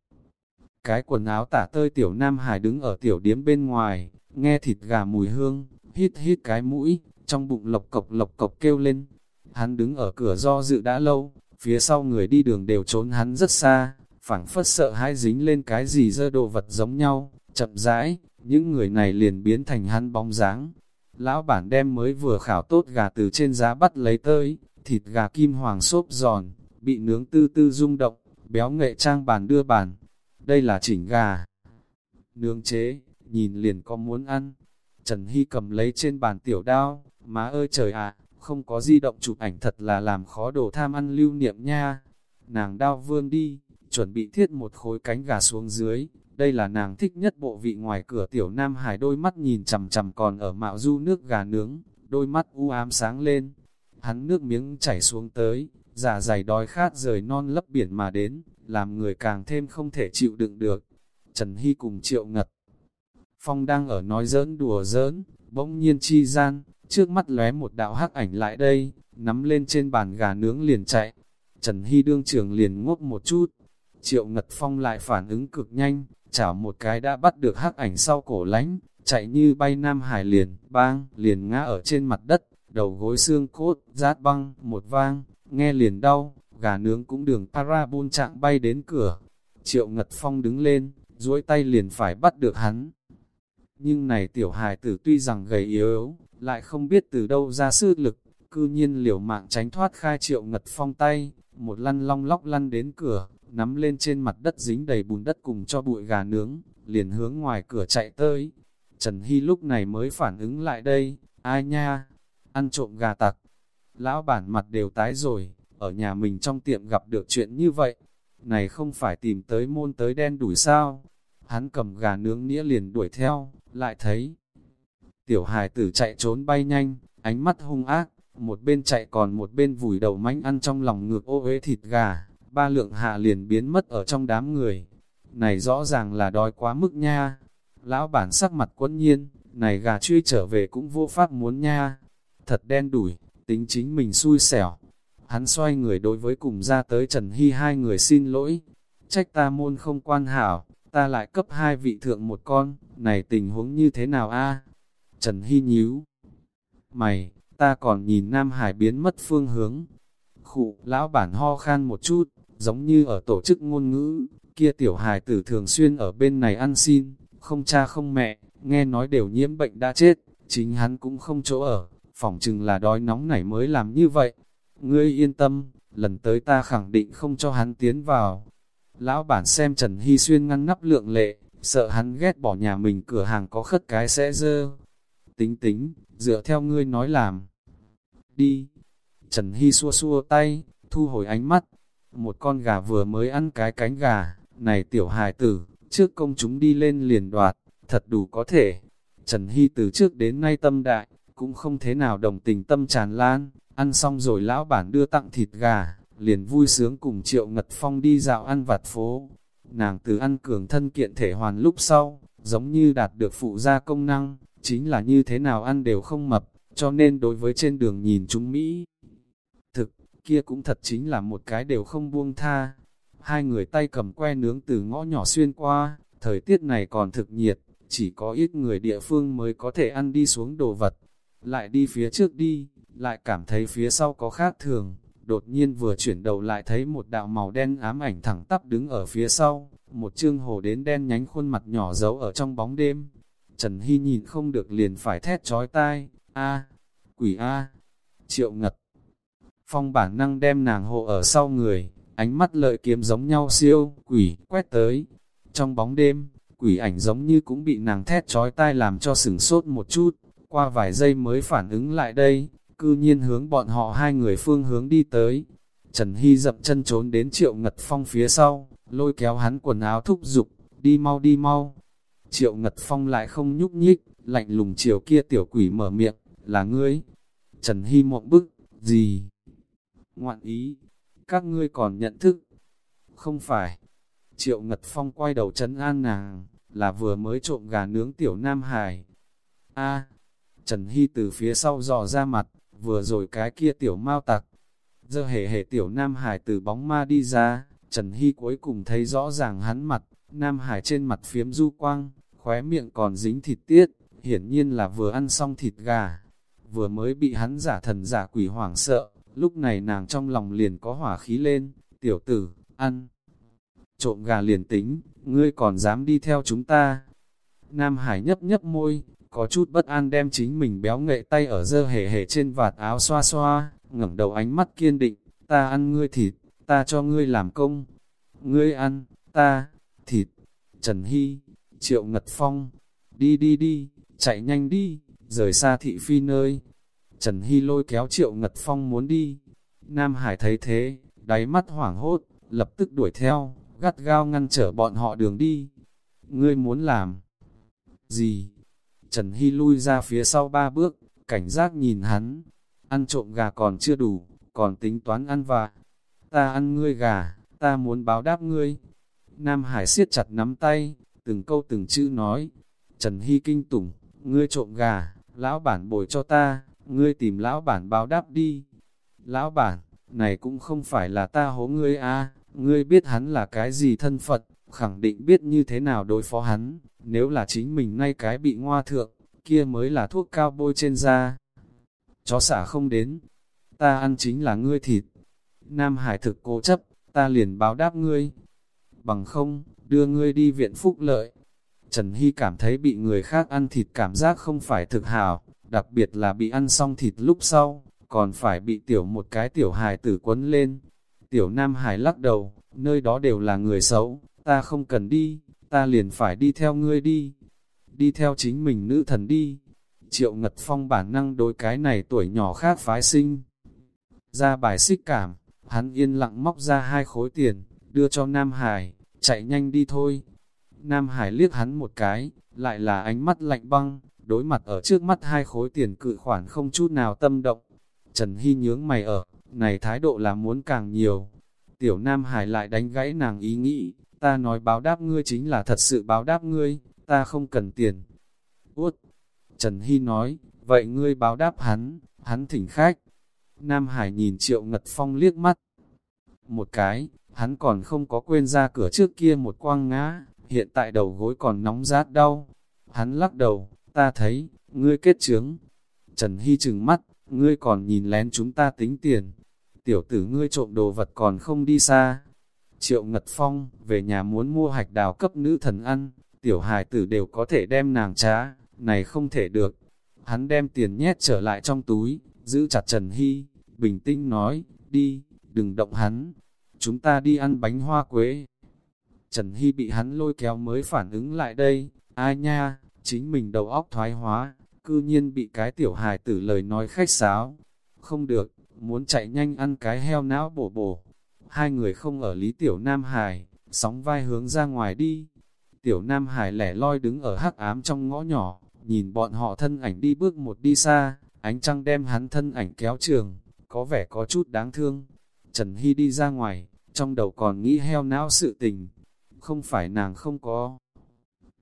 cái quần áo tả tơi tiểu Nam Hải đứng ở tiểu điếm bên ngoài, nghe thịt gà mùi hương, hít hít cái mũi, trong bụng lộc cộc lộc cộc kêu lên. Hắn đứng ở cửa do dự đã lâu, phía sau người đi đường đều trốn hắn rất xa, phảng phất sợ hãi dính lên cái gì dơ đồ vật giống nhau, chậm rãi, những người này liền biến thành hắn bóng dáng. Lão bản đem mới vừa khảo tốt gà từ trên giá bắt lấy tới, thịt gà kim hoàng xốp giòn, bị nướng tư tư rung động, béo nghệ trang bàn đưa bàn. Đây là chỉnh gà. Nướng chế, nhìn liền có muốn ăn. Trần Hy cầm lấy trên bàn tiểu đao, má ơi trời ạ, không có di động chụp ảnh thật là làm khó đồ tham ăn lưu niệm nha. Nàng đao vươn đi, chuẩn bị thiết một khối cánh gà xuống dưới. Đây là nàng thích nhất bộ vị ngoài cửa tiểu Nam Hải đôi mắt nhìn chầm chầm còn ở mạo du nước gà nướng, đôi mắt u ám sáng lên, hắn nước miếng chảy xuống tới, giả dày đói khát rời non lấp biển mà đến, làm người càng thêm không thể chịu đựng được. Trần Hy cùng Triệu Ngật Phong đang ở nói giỡn đùa giỡn, bỗng nhiên chi gian, trước mắt lóe một đạo hắc ảnh lại đây, nắm lên trên bàn gà nướng liền chạy. Trần Hy đương trường liền ngốc một chút, Triệu Ngật Phong lại phản ứng cực nhanh, chảo một cái đã bắt được hắc ảnh sau cổ lánh, chạy như bay Nam Hải liền, bang, liền ngã ở trên mặt đất, đầu gối xương cốt, rát băng, một vang, nghe liền đau, gà nướng cũng đường parabol chạm bay đến cửa. Triệu Ngật Phong đứng lên, duỗi tay liền phải bắt được hắn. Nhưng này tiểu hài tử tuy rằng gầy yếu, lại không biết từ đâu ra sư lực, cư nhiên liều mạng tránh thoát khai triệu ngật phong tay, một lăn long lóc lăn đến cửa, nắm lên trên mặt đất dính đầy bùn đất cùng cho bụi gà nướng, liền hướng ngoài cửa chạy tới. Trần Hy lúc này mới phản ứng lại đây, ai nha, ăn trộm gà tặc. Lão bản mặt đều tái rồi, ở nhà mình trong tiệm gặp được chuyện như vậy. Này không phải tìm tới môn tới đen đuổi sao. Hắn cầm gà nướng nĩa liền đuổi theo, lại thấy. Tiểu hài tử chạy trốn bay nhanh, ánh mắt hung ác, một bên chạy còn một bên vùi đầu mánh ăn trong lòng ngược ô uế thịt gà, ba lượng hạ liền biến mất ở trong đám người. Này rõ ràng là đói quá mức nha. Lão bản sắc mặt quẫn nhiên, này gà truy trở về cũng vô pháp muốn nha. Thật đen đủi, tính chính mình xui xẻo. Hắn xoay người đối với cùng ra tới Trần Hy hai người xin lỗi. Trách ta môn không quan hảo, ta lại cấp hai vị thượng một con, này tình huống như thế nào a Trần Hy nhíu. Mày, ta còn nhìn Nam Hải biến mất phương hướng. Khụ, lão bản ho khan một chút, giống như ở tổ chức ngôn ngữ, kia tiểu hài tử thường xuyên ở bên này ăn xin, không cha không mẹ, nghe nói đều nhiễm bệnh đã chết, chính hắn cũng không chỗ ở, phỏng chừng là đói nóng nảy mới làm như vậy. Ngươi yên tâm, lần tới ta khẳng định không cho hắn tiến vào. Lão bản xem Trần Hy Xuyên ngăn nắp lượng lệ, sợ hắn ghét bỏ nhà mình cửa hàng có khất cái sẽ dơ. Tính tính, dựa theo ngươi nói làm. Đi. Trần Hy xua xua tay, thu hồi ánh mắt. Một con gà vừa mới ăn cái cánh gà, này tiểu hài tử, trước công chúng đi lên liền đoạt, thật đủ có thể. Trần Hy từ trước đến nay tâm đại, cũng không thế nào đồng tình tâm tràn lan, ăn xong rồi lão bản đưa tặng thịt gà, liền vui sướng cùng Triệu Ngật Phong đi dạo ăn vặt phố. Nàng từ ăn cường thân kiện thể hoàn lúc sau, giống như đạt được phụ gia công năng, chính là như thế nào ăn đều không mập, cho nên đối với trên đường nhìn chúng Mỹ. Thực, kia cũng thật chính là một cái đều không buông tha. Hai người tay cầm que nướng từ ngõ nhỏ xuyên qua, thời tiết này còn thực nhiệt, chỉ có ít người địa phương mới có thể ăn đi xuống đồ vật. Lại đi phía trước đi, lại cảm thấy phía sau có khác thường, đột nhiên vừa chuyển đầu lại thấy một đạo màu đen ám ảnh thẳng tắp đứng ở phía sau, một chương hồ đến đen nhánh khuôn mặt nhỏ giấu ở trong bóng đêm. Trần Hy nhìn không được liền phải thét trói tai, a quỷ a triệu ngật. Phong bản năng đem nàng hộ ở sau người, ánh mắt lợi kiếm giống nhau siêu, quỷ, quét tới. Trong bóng đêm, quỷ ảnh giống như cũng bị nàng thét trói tai làm cho sửng sốt một chút, qua vài giây mới phản ứng lại đây, cư nhiên hướng bọn họ hai người phương hướng đi tới. Trần Hy dập chân trốn đến triệu ngật phong phía sau, lôi kéo hắn quần áo thúc giục, đi mau đi mau. Triệu ngật phong lại không nhúc nhích, lạnh lùng chiều kia tiểu quỷ mở miệng, là ngươi. Trần Hy mộng bức, gì? Ngoạn ý, các ngươi còn nhận thức? Không phải. Triệu Ngật Phong quay đầu chấn an nàng, là vừa mới trộm gà nướng tiểu Nam Hải. A, Trần Hy từ phía sau dò ra mặt, vừa rồi cái kia tiểu mau tặc. Giờ hề hề tiểu Nam Hải từ bóng ma đi ra, Trần Hy cuối cùng thấy rõ ràng hắn mặt, Nam Hải trên mặt phiếm du quang, khóe miệng còn dính thịt tiết, hiển nhiên là vừa ăn xong thịt gà, vừa mới bị hắn giả thần giả quỷ hoảng sợ, lúc này nàng trong lòng liền có hỏa khí lên, tiểu tử, ăn. Trộm gà liền tính, ngươi còn dám đi theo chúng ta. Nam Hải nhấp nhấp môi, có chút bất an đem chính mình béo nghệ tay ở dơ hề hề trên vạt áo xoa xoa, ngẩng đầu ánh mắt kiên định, ta ăn ngươi thịt, ta cho ngươi làm công. Ngươi ăn, ta, thịt, Trần Hy, Triệu Ngật Phong, đi đi đi, chạy nhanh đi, rời xa thị phi nơi. Trần Hy lôi kéo Triệu Ngật Phong muốn đi. Nam Hải thấy thế, đáy mắt hoảng hốt, lập tức đuổi theo, gắt gao ngăn trở bọn họ đường đi. Ngươi muốn làm gì? Trần Hy lui ra phía sau ba bước, cảnh giác nhìn hắn. Ăn trộm gà còn chưa đủ, còn tính toán ăn vạ. Ta ăn ngươi gà, ta muốn báo đáp ngươi. Nam Hải siết chặt nắm tay, từng câu từng chữ nói. Trần Hy kinh tủng, ngươi trộm gà, lão bản bồi cho ta, ngươi tìm lão bản báo đáp đi. Lão bản, này cũng không phải là ta hố ngươi a ngươi biết hắn là cái gì thân phận? Khẳng định biết như thế nào đối phó hắn, nếu là chính mình nay cái bị ngoa thượng, kia mới là thuốc cao bôi trên da. Chó xả không đến, ta ăn chính là ngươi thịt. Nam Hải thực cố chấp, ta liền báo đáp ngươi. Bằng không, đưa ngươi đi viện phúc lợi. Trần Hy cảm thấy bị người khác ăn thịt cảm giác không phải thực hảo, đặc biệt là bị ăn xong thịt lúc sau, còn phải bị tiểu một cái tiểu hài tử quấn lên. Tiểu Nam Hải lắc đầu, nơi đó đều là người xấu, ta không cần đi, ta liền phải đi theo ngươi đi. Đi theo chính mình nữ thần đi. Triệu Ngật Phong bản năng đối cái này tuổi nhỏ khác phái sinh. Ra bài xích cảm, hắn yên lặng móc ra hai khối tiền, đưa cho Nam Hải, chạy nhanh đi thôi. Nam Hải liếc hắn một cái, lại là ánh mắt lạnh băng, đối mặt ở trước mắt hai khối tiền cự khoản không chút nào tâm động. Trần Hy nhướng mày ở, này thái độ là muốn càng nhiều. Tiểu Nam Hải lại đánh gãy nàng ý nghĩ, ta nói báo đáp ngươi chính là thật sự báo đáp ngươi, ta không cần tiền. Út! Trần Hy nói, vậy ngươi báo đáp hắn, hắn thỉnh khách. Nam Hải nhìn Triệu Ngật Phong liếc mắt. Một cái, hắn còn không có quên ra cửa trước kia một quang ngã, hiện tại đầu gối còn nóng rát đau. Hắn lắc đầu, ta thấy, ngươi kết trướng. Trần Hy trừng mắt, ngươi còn nhìn lén chúng ta tính tiền. Tiểu tử ngươi trộm đồ vật còn không đi xa. Triệu Ngật Phong, về nhà muốn mua hạch đào cấp nữ thần ăn, tiểu hài tử đều có thể đem nàng trá, này không thể được. Hắn đem tiền nhét trở lại trong túi, giữ chặt Trần Hy, bình tĩnh nói, đi, đừng động hắn, chúng ta đi ăn bánh hoa quế. Trần Hy bị hắn lôi kéo mới phản ứng lại đây, ai nha, chính mình đầu óc thoái hóa, cư nhiên bị cái tiểu hài tử lời nói khách sáo. Không được, muốn chạy nhanh ăn cái heo não bổ bổ. Hai người không ở Lý Tiểu Nam Hải, sóng vai hướng ra ngoài đi. Tiểu Nam Hải lẻ loi đứng ở hắc ám trong ngõ nhỏ, nhìn bọn họ thân ảnh đi bước một đi xa, ánh trăng đem hắn thân ảnh kéo trường, có vẻ có chút đáng thương. Trần Hy đi ra ngoài, trong đầu còn nghĩ heo não sự tình. Không phải nàng không có.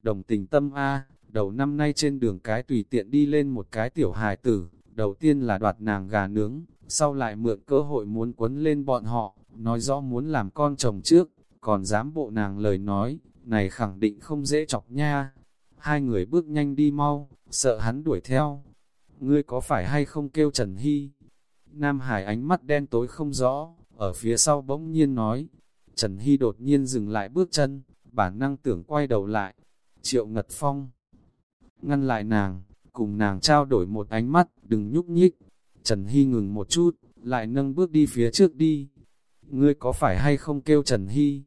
Đồng tình tâm A, đầu năm nay trên đường cái tùy tiện đi lên một cái tiểu hài tử, đầu tiên là đoạt nàng gà nướng, sau lại mượn cơ hội muốn quấn lên bọn họ, nói rõ muốn làm con chồng trước, còn dám bộ nàng lời nói, này khẳng định không dễ chọc nha. Hai người bước nhanh đi mau, sợ hắn đuổi theo. Ngươi có phải hay không kêu Trần Hy? Nam Hải ánh mắt đen tối không rõ, ở phía sau bỗng nhiên nói. Trần Hy đột nhiên dừng lại bước chân, bản năng tưởng quay đầu lại. Triệu Ngật Phong ngăn lại nàng, cùng nàng trao đổi một ánh mắt, đừng nhúc nhích. Trần Hy ngừng một chút, lại nâng bước đi phía trước đi. Ngươi có phải hay không kêu Trần Hy?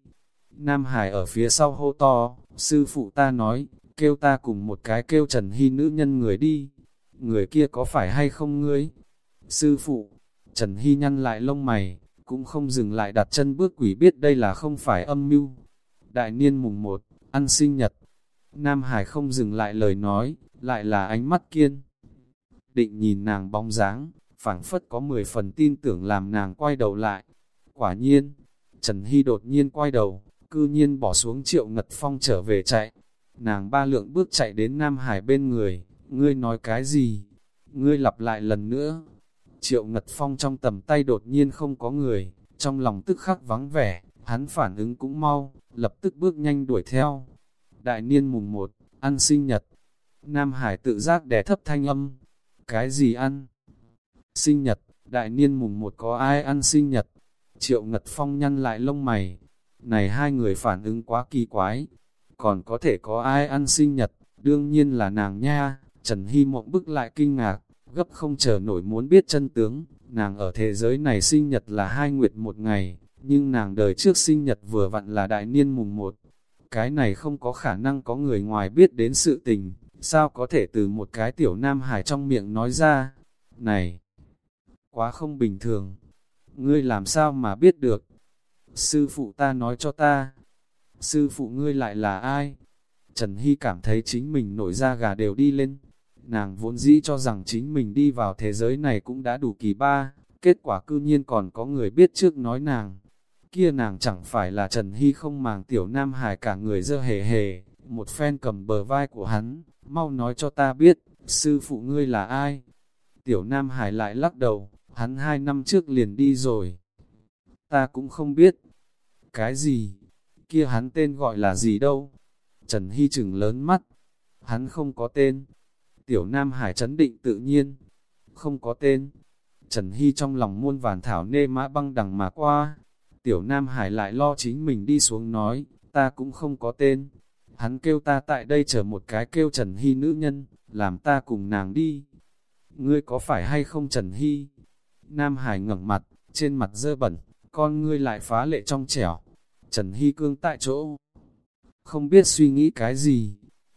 Nam Hải ở phía sau hô to, sư phụ ta nói, kêu ta cùng một cái kêu Trần Hy nữ nhân người đi. Người kia có phải hay không ngươi? Sư phụ, Trần Hy nhăn lại lông mày, cũng không dừng lại đặt chân bước quỷ biết đây là không phải âm mưu. Đại niên mùng 1, ăn sinh nhật. Nam Hải không dừng lại lời nói, lại là ánh mắt kiên. Định nhìn nàng bóng dáng, phảng phất có 10 phần tin tưởng làm nàng quay đầu lại. Quả nhiên, Trần Hy đột nhiên quay đầu, cư nhiên bỏ xuống triệu ngật phong trở về chạy. Nàng ba lượng bước chạy đến Nam Hải bên người, ngươi nói cái gì? Ngươi lặp lại lần nữa. Triệu ngật phong trong tầm tay đột nhiên không có người, trong lòng tức khắc vắng vẻ, hắn phản ứng cũng mau, lập tức bước nhanh đuổi theo. Đại niên mùng 1, ăn sinh nhật. Nam Hải tự giác đè thấp thanh âm. Cái gì ăn? Sinh nhật, đại niên mùng 1 có ai ăn sinh nhật? Triệu Ngật Phong nhăn lại lông mày. Này hai người phản ứng quá kỳ quái. Còn có thể có ai ăn sinh nhật? Đương nhiên là nàng nha. Trần Hy Mộng bức lại kinh ngạc, gấp không chờ nổi muốn biết chân tướng. Nàng ở thế giới này sinh nhật là hai nguyệt một ngày, nhưng nàng đời trước sinh nhật vừa vặn là đại niên mùng một Cái này không có khả năng có người ngoài biết đến sự tình, sao có thể từ một cái tiểu nam hải trong miệng nói ra. Này, quá không bình thường, ngươi làm sao mà biết được? Sư phụ ta nói cho ta, sư phụ ngươi lại là ai? Trần Hy cảm thấy chính mình nổi da gà đều đi lên. Nàng vốn dĩ cho rằng chính mình đi vào thế giới này cũng đã đủ kỳ ba, kết quả cư nhiên còn có người biết trước nói nàng. Kia nàng chẳng phải là Trần Hy không màng tiểu nam hải cả người dơ hề hề, một phen cầm bờ vai của hắn, mau nói cho ta biết, sư phụ ngươi là ai? Tiểu nam hải lại lắc đầu, hắn hai năm trước liền đi rồi. Ta cũng không biết. Cái gì? Kia hắn tên gọi là gì đâu? Trần Hy chừng lớn mắt. Hắn không có tên. Tiểu Nam Hải chấn định tự nhiên. Không có tên. Trần Hy trong lòng muôn vàn thảo nê mã băng đằng mà qua. Tiểu Nam Hải lại lo chính mình đi xuống nói, ta cũng không có tên. Hắn kêu ta tại đây chờ một cái kêu Trần Hy nữ nhân, làm ta cùng nàng đi. Ngươi có phải hay không Trần Hy? Nam Hải ngẩng mặt, trên mặt dơ bẩn, con ngươi lại phá lệ trong trẻo. Trần Hy cương tại chỗ, không biết suy nghĩ cái gì.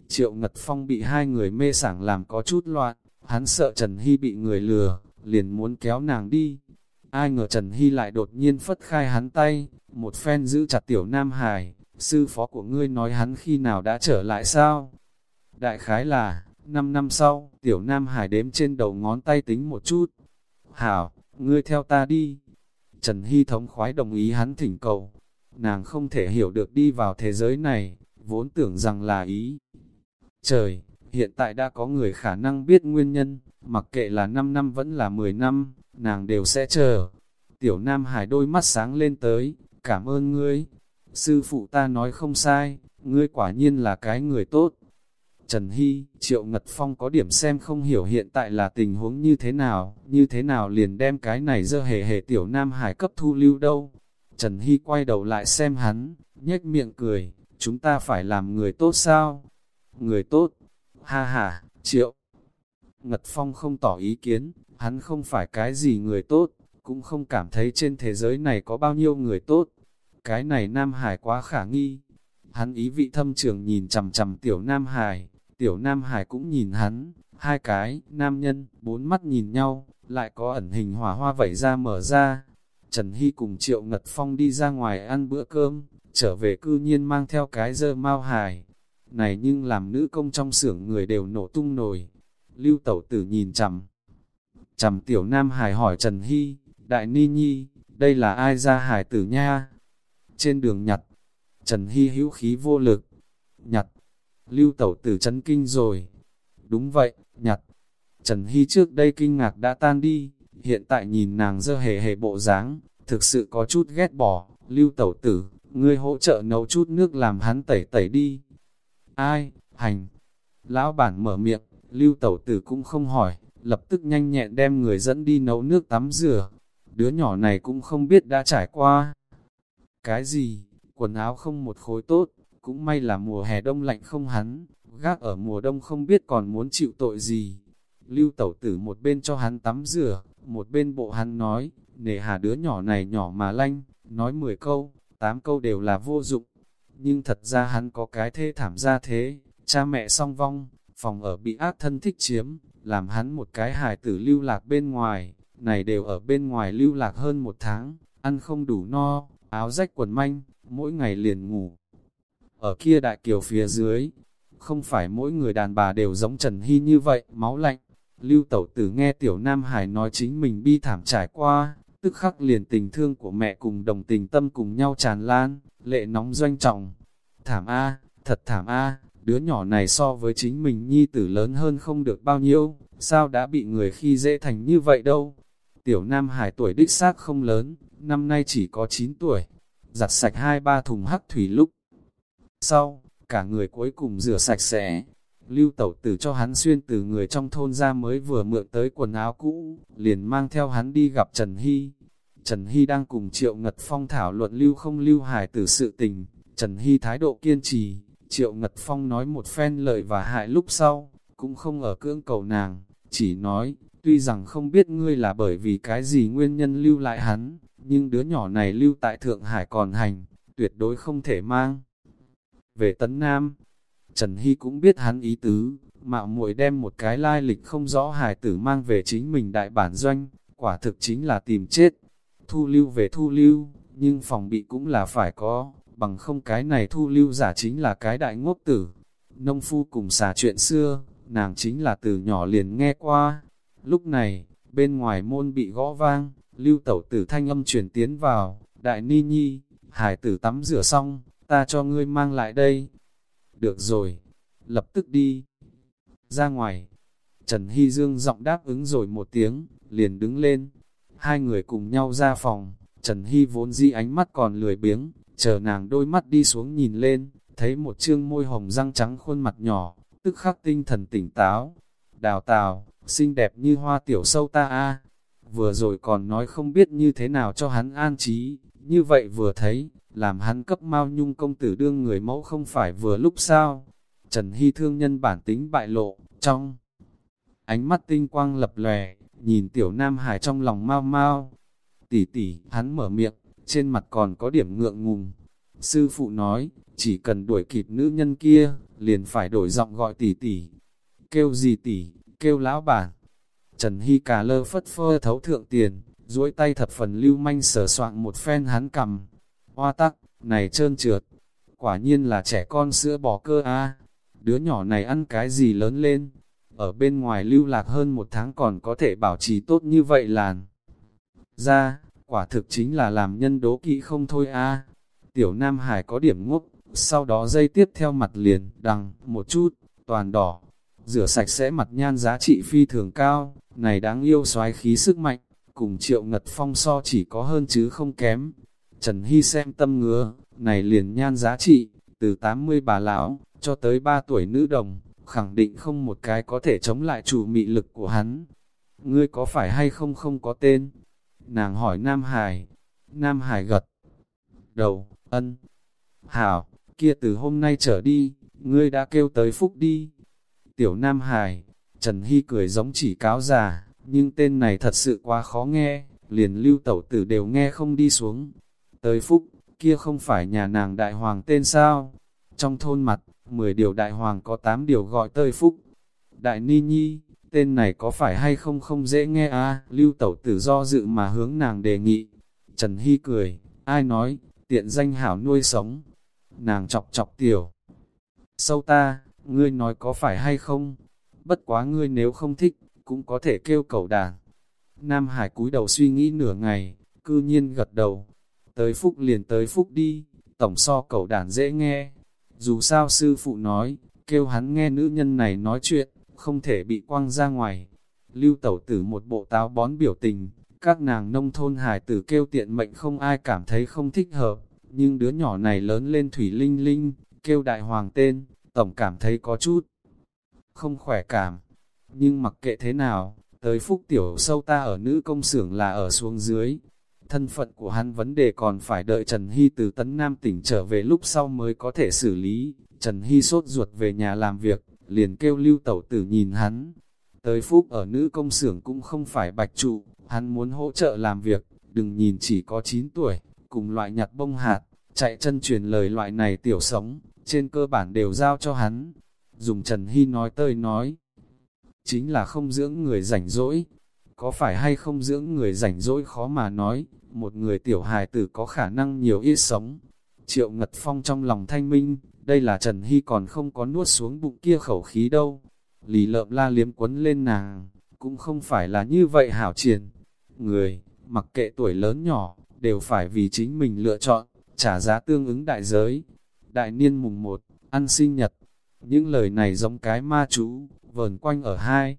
Triệu Ngật Phong bị hai người mê sảng làm có chút loạn, hắn sợ Trần Hy bị người lừa, liền muốn kéo nàng đi. Ai ngờ Trần Hy lại đột nhiên phất khai hắn tay, một phen giữ chặt tiểu Nam Hải, sư phó của ngươi nói hắn khi nào đã trở lại sao? Đại khái là, năm năm sau, tiểu Nam Hải đếm trên đầu ngón tay tính một chút. Hảo, ngươi theo ta đi. Trần Hy thống khoái đồng ý hắn thỉnh cầu. Nàng không thể hiểu được đi vào thế giới này, vốn tưởng rằng là ý. Trời, hiện tại đã có người khả năng biết nguyên nhân, mặc kệ là 5 năm vẫn là 10 năm, nàng đều sẽ chờ. Tiểu Nam Hải đôi mắt sáng lên tới, cảm ơn ngươi. Sư phụ ta nói không sai, ngươi quả nhiên là cái người tốt. Trần Hy, Triệu Ngật Phong có điểm xem không hiểu hiện tại là tình huống như thế nào, như thế nào liền đem cái này dơ hề hề tiểu Nam Hải cấp thu lưu đâu. Trần Hy quay đầu lại xem hắn, nhếch miệng cười, chúng ta phải làm người tốt sao? Người tốt, ha ha, Triệu. Ngật Phong không tỏ ý kiến, hắn không phải cái gì người tốt, cũng không cảm thấy trên thế giới này có bao nhiêu người tốt. Cái này Nam Hải quá khả nghi. Hắn ý vị thâm trường nhìn chầm chầm tiểu Nam Hải, tiểu Nam Hải cũng nhìn hắn, hai cái, nam nhân, bốn mắt nhìn nhau, lại có ẩn hình hỏa hoa vẩy ra mở ra. Trần Hy cùng Triệu Ngật Phong đi ra ngoài ăn bữa cơm, trở về cư nhiên mang theo cái dơ mau hài. Này nhưng làm nữ công trong xưởng người đều nổ tung nổi. Lưu Tẩu Tử nhìn chằm. Chằm tiểu Nam Hải hỏi Trần Hy, Đại Ni Nhi, đây là ai ra hải tử nha? Trên đường nhặt, Trần Hy hữu khí vô lực. Nhặt, Lưu Tẩu Tử chấn kinh rồi. Đúng vậy, nhặt. Trần Hy trước đây kinh ngạc đã tan đi, hiện tại nhìn nàng dơ hề hề bộ dáng, thực sự có chút ghét bỏ. Lưu Tẩu Tử, ngươi hỗ trợ nấu chút nước làm hắn tẩy tẩy đi. Ai, hành. Lão bản mở miệng, Lưu Tẩu Tử cũng không hỏi, lập tức nhanh nhẹn đem người dẫn đi nấu nước tắm rửa. Đứa nhỏ này cũng không biết đã trải qua. Cái gì, quần áo không một khối tốt, cũng may là mùa hè đông lạnh không hắn, gác ở mùa đông không biết còn muốn chịu tội gì. Lưu tẩu tử một bên cho hắn tắm rửa, một bên bộ hắn nói, nề hà đứa nhỏ này nhỏ mà lanh, nói 10 câu, 8 câu đều là vô dụng. Nhưng thật ra hắn có cái thê thảm ra thế, cha mẹ song vong, phòng ở bị ác thân thích chiếm, làm hắn một cái hài tử lưu lạc bên ngoài, này đều ở bên ngoài lưu lạc hơn một tháng, ăn không đủ no, áo rách quần manh, mỗi ngày liền ngủ. Ở kia đại kiều phía dưới, không phải mỗi người đàn bà đều giống Trần Hy như vậy, máu lạnh. Lưu Tẩu Tử nghe Tiểu Nam Hải nói chính mình bi thảm trải qua, tức khắc liền tình thương của mẹ cùng đồng tình tâm cùng nhau tràn lan, lệ nóng doanh trọng. Thảm A, thật thảm A, đứa nhỏ này so với chính mình nhi tử lớn hơn không được bao nhiêu, sao đã bị người khi dễ thành như vậy đâu. Tiểu Nam Hải tuổi đích xác không lớn, năm nay chỉ có 9 tuổi, giặt sạch hai ba thùng hắc thủy lúc. Sau, cả người cuối cùng rửa sạch sẽ, lưu tẩu tử cho hắn xuyên từ người trong thôn ra mới vừa mượn tới quần áo cũ, liền mang theo hắn đi gặp Trần Hy. Trần Hy đang cùng Triệu Ngật Phong thảo luận lưu không lưu hài tử sự tình, Trần Hy thái độ kiên trì, Triệu Ngật Phong nói một phen lợi và hại lúc sau, cũng không ở cưỡng cầu nàng, chỉ nói, tuy rằng không biết ngươi là bởi vì cái gì nguyên nhân lưu lại hắn, nhưng đứa nhỏ này lưu tại Thượng Hải còn hành, tuyệt đối không thể mang. Về Tấn Nam, Trần Hy cũng biết hắn ý tứ, mạo muội đem một cái lai lịch không rõ hài tử mang về chính mình đại bản doanh, quả thực chính là tìm chết. Thu lưu về thu lưu, nhưng phòng bị cũng là phải có, bằng không cái này thu lưu giả chính là cái đại ngốc tử. Nông phu cùng xà chuyện xưa, nàng chính là từ nhỏ liền nghe qua. Lúc này, bên ngoài môn bị gõ vang, lưu tẩu tử thanh âm truyền tiến vào, đại ni nhi, hải tử tắm rửa xong, ta cho ngươi mang lại đây. Được rồi, lập tức đi. Ra ngoài, Trần Hy Dương giọng đáp ứng rồi một tiếng, liền đứng lên. Hai người cùng nhau ra phòng, Trần Hy vốn di ánh mắt còn lười biếng, chờ nàng đôi mắt đi xuống nhìn lên, thấy một chương môi hồng răng trắng khuôn mặt nhỏ, tức khắc tinh thần tỉnh táo. Đào tào, xinh đẹp như hoa tiểu sâu ta a vừa rồi còn nói không biết như thế nào cho hắn an trí, như vậy vừa thấy, làm hắn cấp Mao Nhung công tử đương người mẫu không phải vừa lúc sao. Trần Hy thương nhân bản tính bại lộ, trong ánh mắt tinh quang lập lòe, nhìn tiểu Nam Hải trong lòng mau mau. Tỷ tỷ, hắn mở miệng, trên mặt còn có điểm ngượng ngùng. Sư phụ nói, chỉ cần đuổi kịp nữ nhân kia, liền phải đổi giọng gọi tỷ tỷ. Kêu gì tỷ, kêu lão bản. Trần Hy cà lơ phất phơ thấu thượng tiền, duỗi tay thập phần lưu manh sờ soạn một phen hắn cầm. Hoa tắc, này trơn trượt, quả nhiên là trẻ con sữa bò cơ a Đứa nhỏ này ăn cái gì lớn lên, ở bên ngoài lưu lạc hơn một tháng còn có thể bảo trì tốt như vậy làn. Ra, quả thực chính là làm nhân đố kỵ không thôi a Tiểu Nam Hải có điểm ngốc, sau đó dây tiếp theo mặt liền, đằng, một chút, toàn đỏ. Rửa sạch sẽ mặt nhan giá trị phi thường cao, này đáng yêu xoái khí sức mạnh, cùng triệu ngật phong so chỉ có hơn chứ không kém. Trần Hy xem tâm ngứa, này liền nhan giá trị, từ 80 bà lão, cho tới 3 tuổi nữ đồng, khẳng định không một cái có thể chống lại chủ mị lực của hắn. Ngươi có phải hay không không có tên? Nàng hỏi Nam Hải. Nam Hải gật. Đầu, ân. Hảo, kia từ hôm nay trở đi, ngươi đã kêu tới phúc đi. Tiểu Nam Hải, Trần Hy cười giống chỉ cáo già, nhưng tên này thật sự quá khó nghe, liền lưu tẩu tử đều nghe không đi xuống. Tới phúc, kia không phải nhà nàng đại hoàng tên sao? Trong thôn mặt, 10 điều đại hoàng có 8 điều gọi tới phúc. Đại ni nhi, tên này có phải hay không không dễ nghe à? Lưu tẩu tử do dự mà hướng nàng đề nghị. Trần Hy cười, ai nói, tiện danh hảo nuôi sống. Nàng chọc chọc tiểu. Sâu ta, ngươi nói có phải hay không? Bất quá ngươi nếu không thích, cũng có thể kêu cầu đàn. Nam Hải cúi đầu suy nghĩ nửa ngày, cư nhiên gật đầu. Tới phúc liền tới phúc đi, tổng so cầu đàn dễ nghe. Dù sao sư phụ nói, kêu hắn nghe nữ nhân này nói chuyện, không thể bị quăng ra ngoài. Lưu tẩu tử một bộ táo bón biểu tình, các nàng nông thôn hài tử kêu tiện mệnh không ai cảm thấy không thích hợp, nhưng đứa nhỏ này lớn lên thủy linh linh, kêu đại hoàng tên, tổng cảm thấy có chút không khỏe cảm. Nhưng mặc kệ thế nào, tới phúc tiểu sâu ta ở nữ công xưởng là ở xuống dưới. Thân phận của hắn vấn đề còn phải đợi Trần Hy từ Tấn Nam tỉnh trở về lúc sau mới có thể xử lý. Trần Hy sốt ruột về nhà làm việc, liền kêu lưu tẩu tử nhìn hắn. Tới phúc ở nữ công xưởng cũng không phải bạch trụ, hắn muốn hỗ trợ làm việc, đừng nhìn chỉ có 9 tuổi, cùng loại nhặt bông hạt, chạy chân truyền lời loại này tiểu sống, trên cơ bản đều giao cho hắn. Dùng Trần Hy nói tơi nói, chính là không dưỡng người rảnh rỗi. Có phải hay không dưỡng người rảnh rỗi khó mà nói, một người tiểu hài tử có khả năng nhiều ít sống. Triệu Ngật Phong trong lòng thanh minh, đây là Trần Hy còn không có nuốt xuống bụng kia khẩu khí đâu. Lì lợm la liếm quấn lên nàng, cũng không phải là như vậy hảo triền. Người, mặc kệ tuổi lớn nhỏ, đều phải vì chính mình lựa chọn, trả giá tương ứng đại giới. Đại niên mùng 1, ăn sinh nhật. Những lời này giống cái ma chú, vờn quanh ở hai.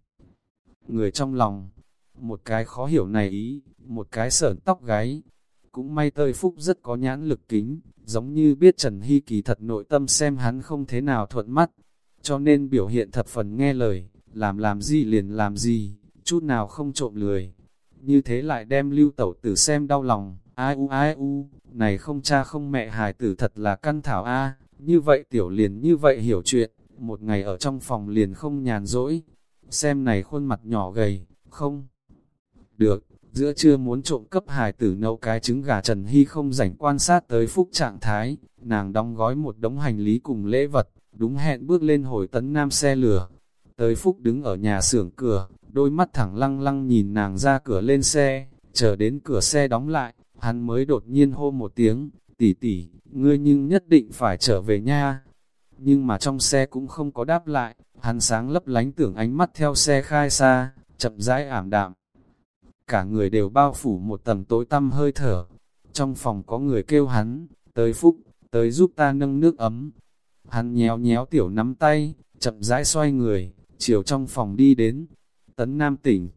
Người trong lòng, một cái khó hiểu này ý, một cái sởn tóc gáy. Cũng may tơi phúc rất có nhãn lực kính, giống như biết Trần Hy kỳ thật nội tâm xem hắn không thế nào thuận mắt, cho nên biểu hiện thập phần nghe lời, làm làm gì liền làm gì, chút nào không trộm lười. Như thế lại đem lưu tẩu tử xem đau lòng, ai u ai u, này không cha không mẹ hài tử thật là căn thảo a. Như vậy tiểu liền như vậy hiểu chuyện, một ngày ở trong phòng liền không nhàn rỗi, xem này khuôn mặt nhỏ gầy, không được, giữa trưa muốn trộm cấp hài tử nấu cái trứng gà Trần Hy không rảnh quan sát tới phúc trạng thái, nàng đóng gói một đống hành lý cùng lễ vật, đúng hẹn bước lên hồi tấn nam xe lửa. Tới phúc đứng ở nhà xưởng cửa, đôi mắt thẳng lăng lăng nhìn nàng ra cửa lên xe, chờ đến cửa xe đóng lại, hắn mới đột nhiên hô một tiếng, tỷ tỷ, ngươi nhưng nhất định phải trở về nha. Nhưng mà trong xe cũng không có đáp lại, hắn sáng lấp lánh tưởng ánh mắt theo xe khai xa, chậm rãi ảm đạm. Cả người đều bao phủ một tầng tối tăm hơi thở. Trong phòng có người kêu hắn, tới phúc, tới giúp ta nâng nước ấm. Hắn nhéo nhéo tiểu nắm tay, chậm rãi xoay người, chiều trong phòng đi đến. Tấn Nam tỉnh,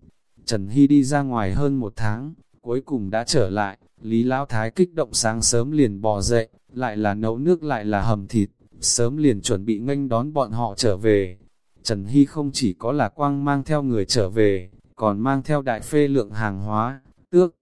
Trần Hy đi ra ngoài hơn một tháng, cuối cùng đã trở lại, Lý Lão Thái kích động sáng sớm liền bò dậy, lại là nấu nước lại là hầm thịt, sớm liền chuẩn bị nghênh đón bọn họ trở về. Trần Hy không chỉ có là quang mang theo người trở về, còn mang theo đại phê lượng hàng hóa, tước.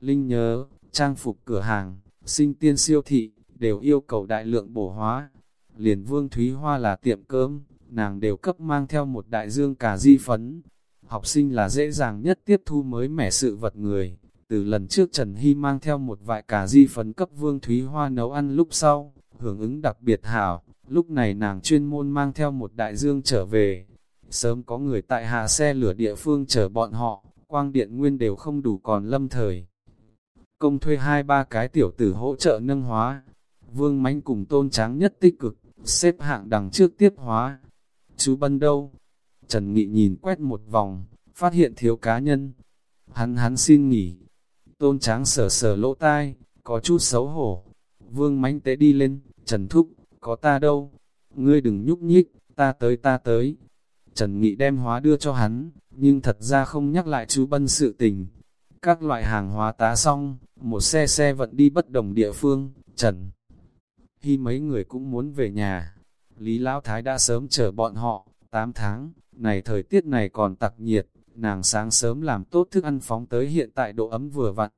Linh nhớ, trang phục cửa hàng, sinh tiên siêu thị, đều yêu cầu đại lượng bổ hóa. Liền Vương Thúy Hoa là tiệm cơm, nàng đều cấp mang theo một đại dương cà di phấn. Học sinh là dễ dàng nhất tiếp thu mới mẻ sự vật người. Từ lần trước Trần Hy mang theo một vại cà di phấn cấp Vương Thúy Hoa nấu ăn lúc sau, hưởng ứng đặc biệt hảo, lúc này nàng chuyên môn mang theo một đại dương trở về. Sớm có người tại hạ xe lửa địa phương chờ bọn họ, quang điện nguyên đều không đủ còn lâm thời. Công thuê hai ba cái tiểu tử hỗ trợ nâng hóa. Vương mánh cùng tôn tráng nhất tích cực, xếp hạng đằng trước tiếp hóa. Chú Bân đâu? Trần Nghị nhìn quét một vòng, phát hiện thiếu cá nhân. Hắn hắn xin nghỉ. Tôn tráng sờ sờ lỗ tai, có chút xấu hổ. Vương mánh tế đi lên, Trần Thúc, có ta đâu? Ngươi đừng nhúc nhích, ta tới ta tới. Trần Nghị đem hóa đưa cho hắn, nhưng thật ra không nhắc lại chú Bân sự tình. Các loại hàng hóa tá xong, một xe xe vận đi bất đồng địa phương, Trần. Hy mấy người cũng muốn về nhà. Lý Lão Thái đã sớm chờ bọn họ, 8 tháng, này thời tiết này còn tặc nhiệt, nàng sáng sớm làm tốt thức ăn phóng tới hiện tại độ ấm vừa vặn.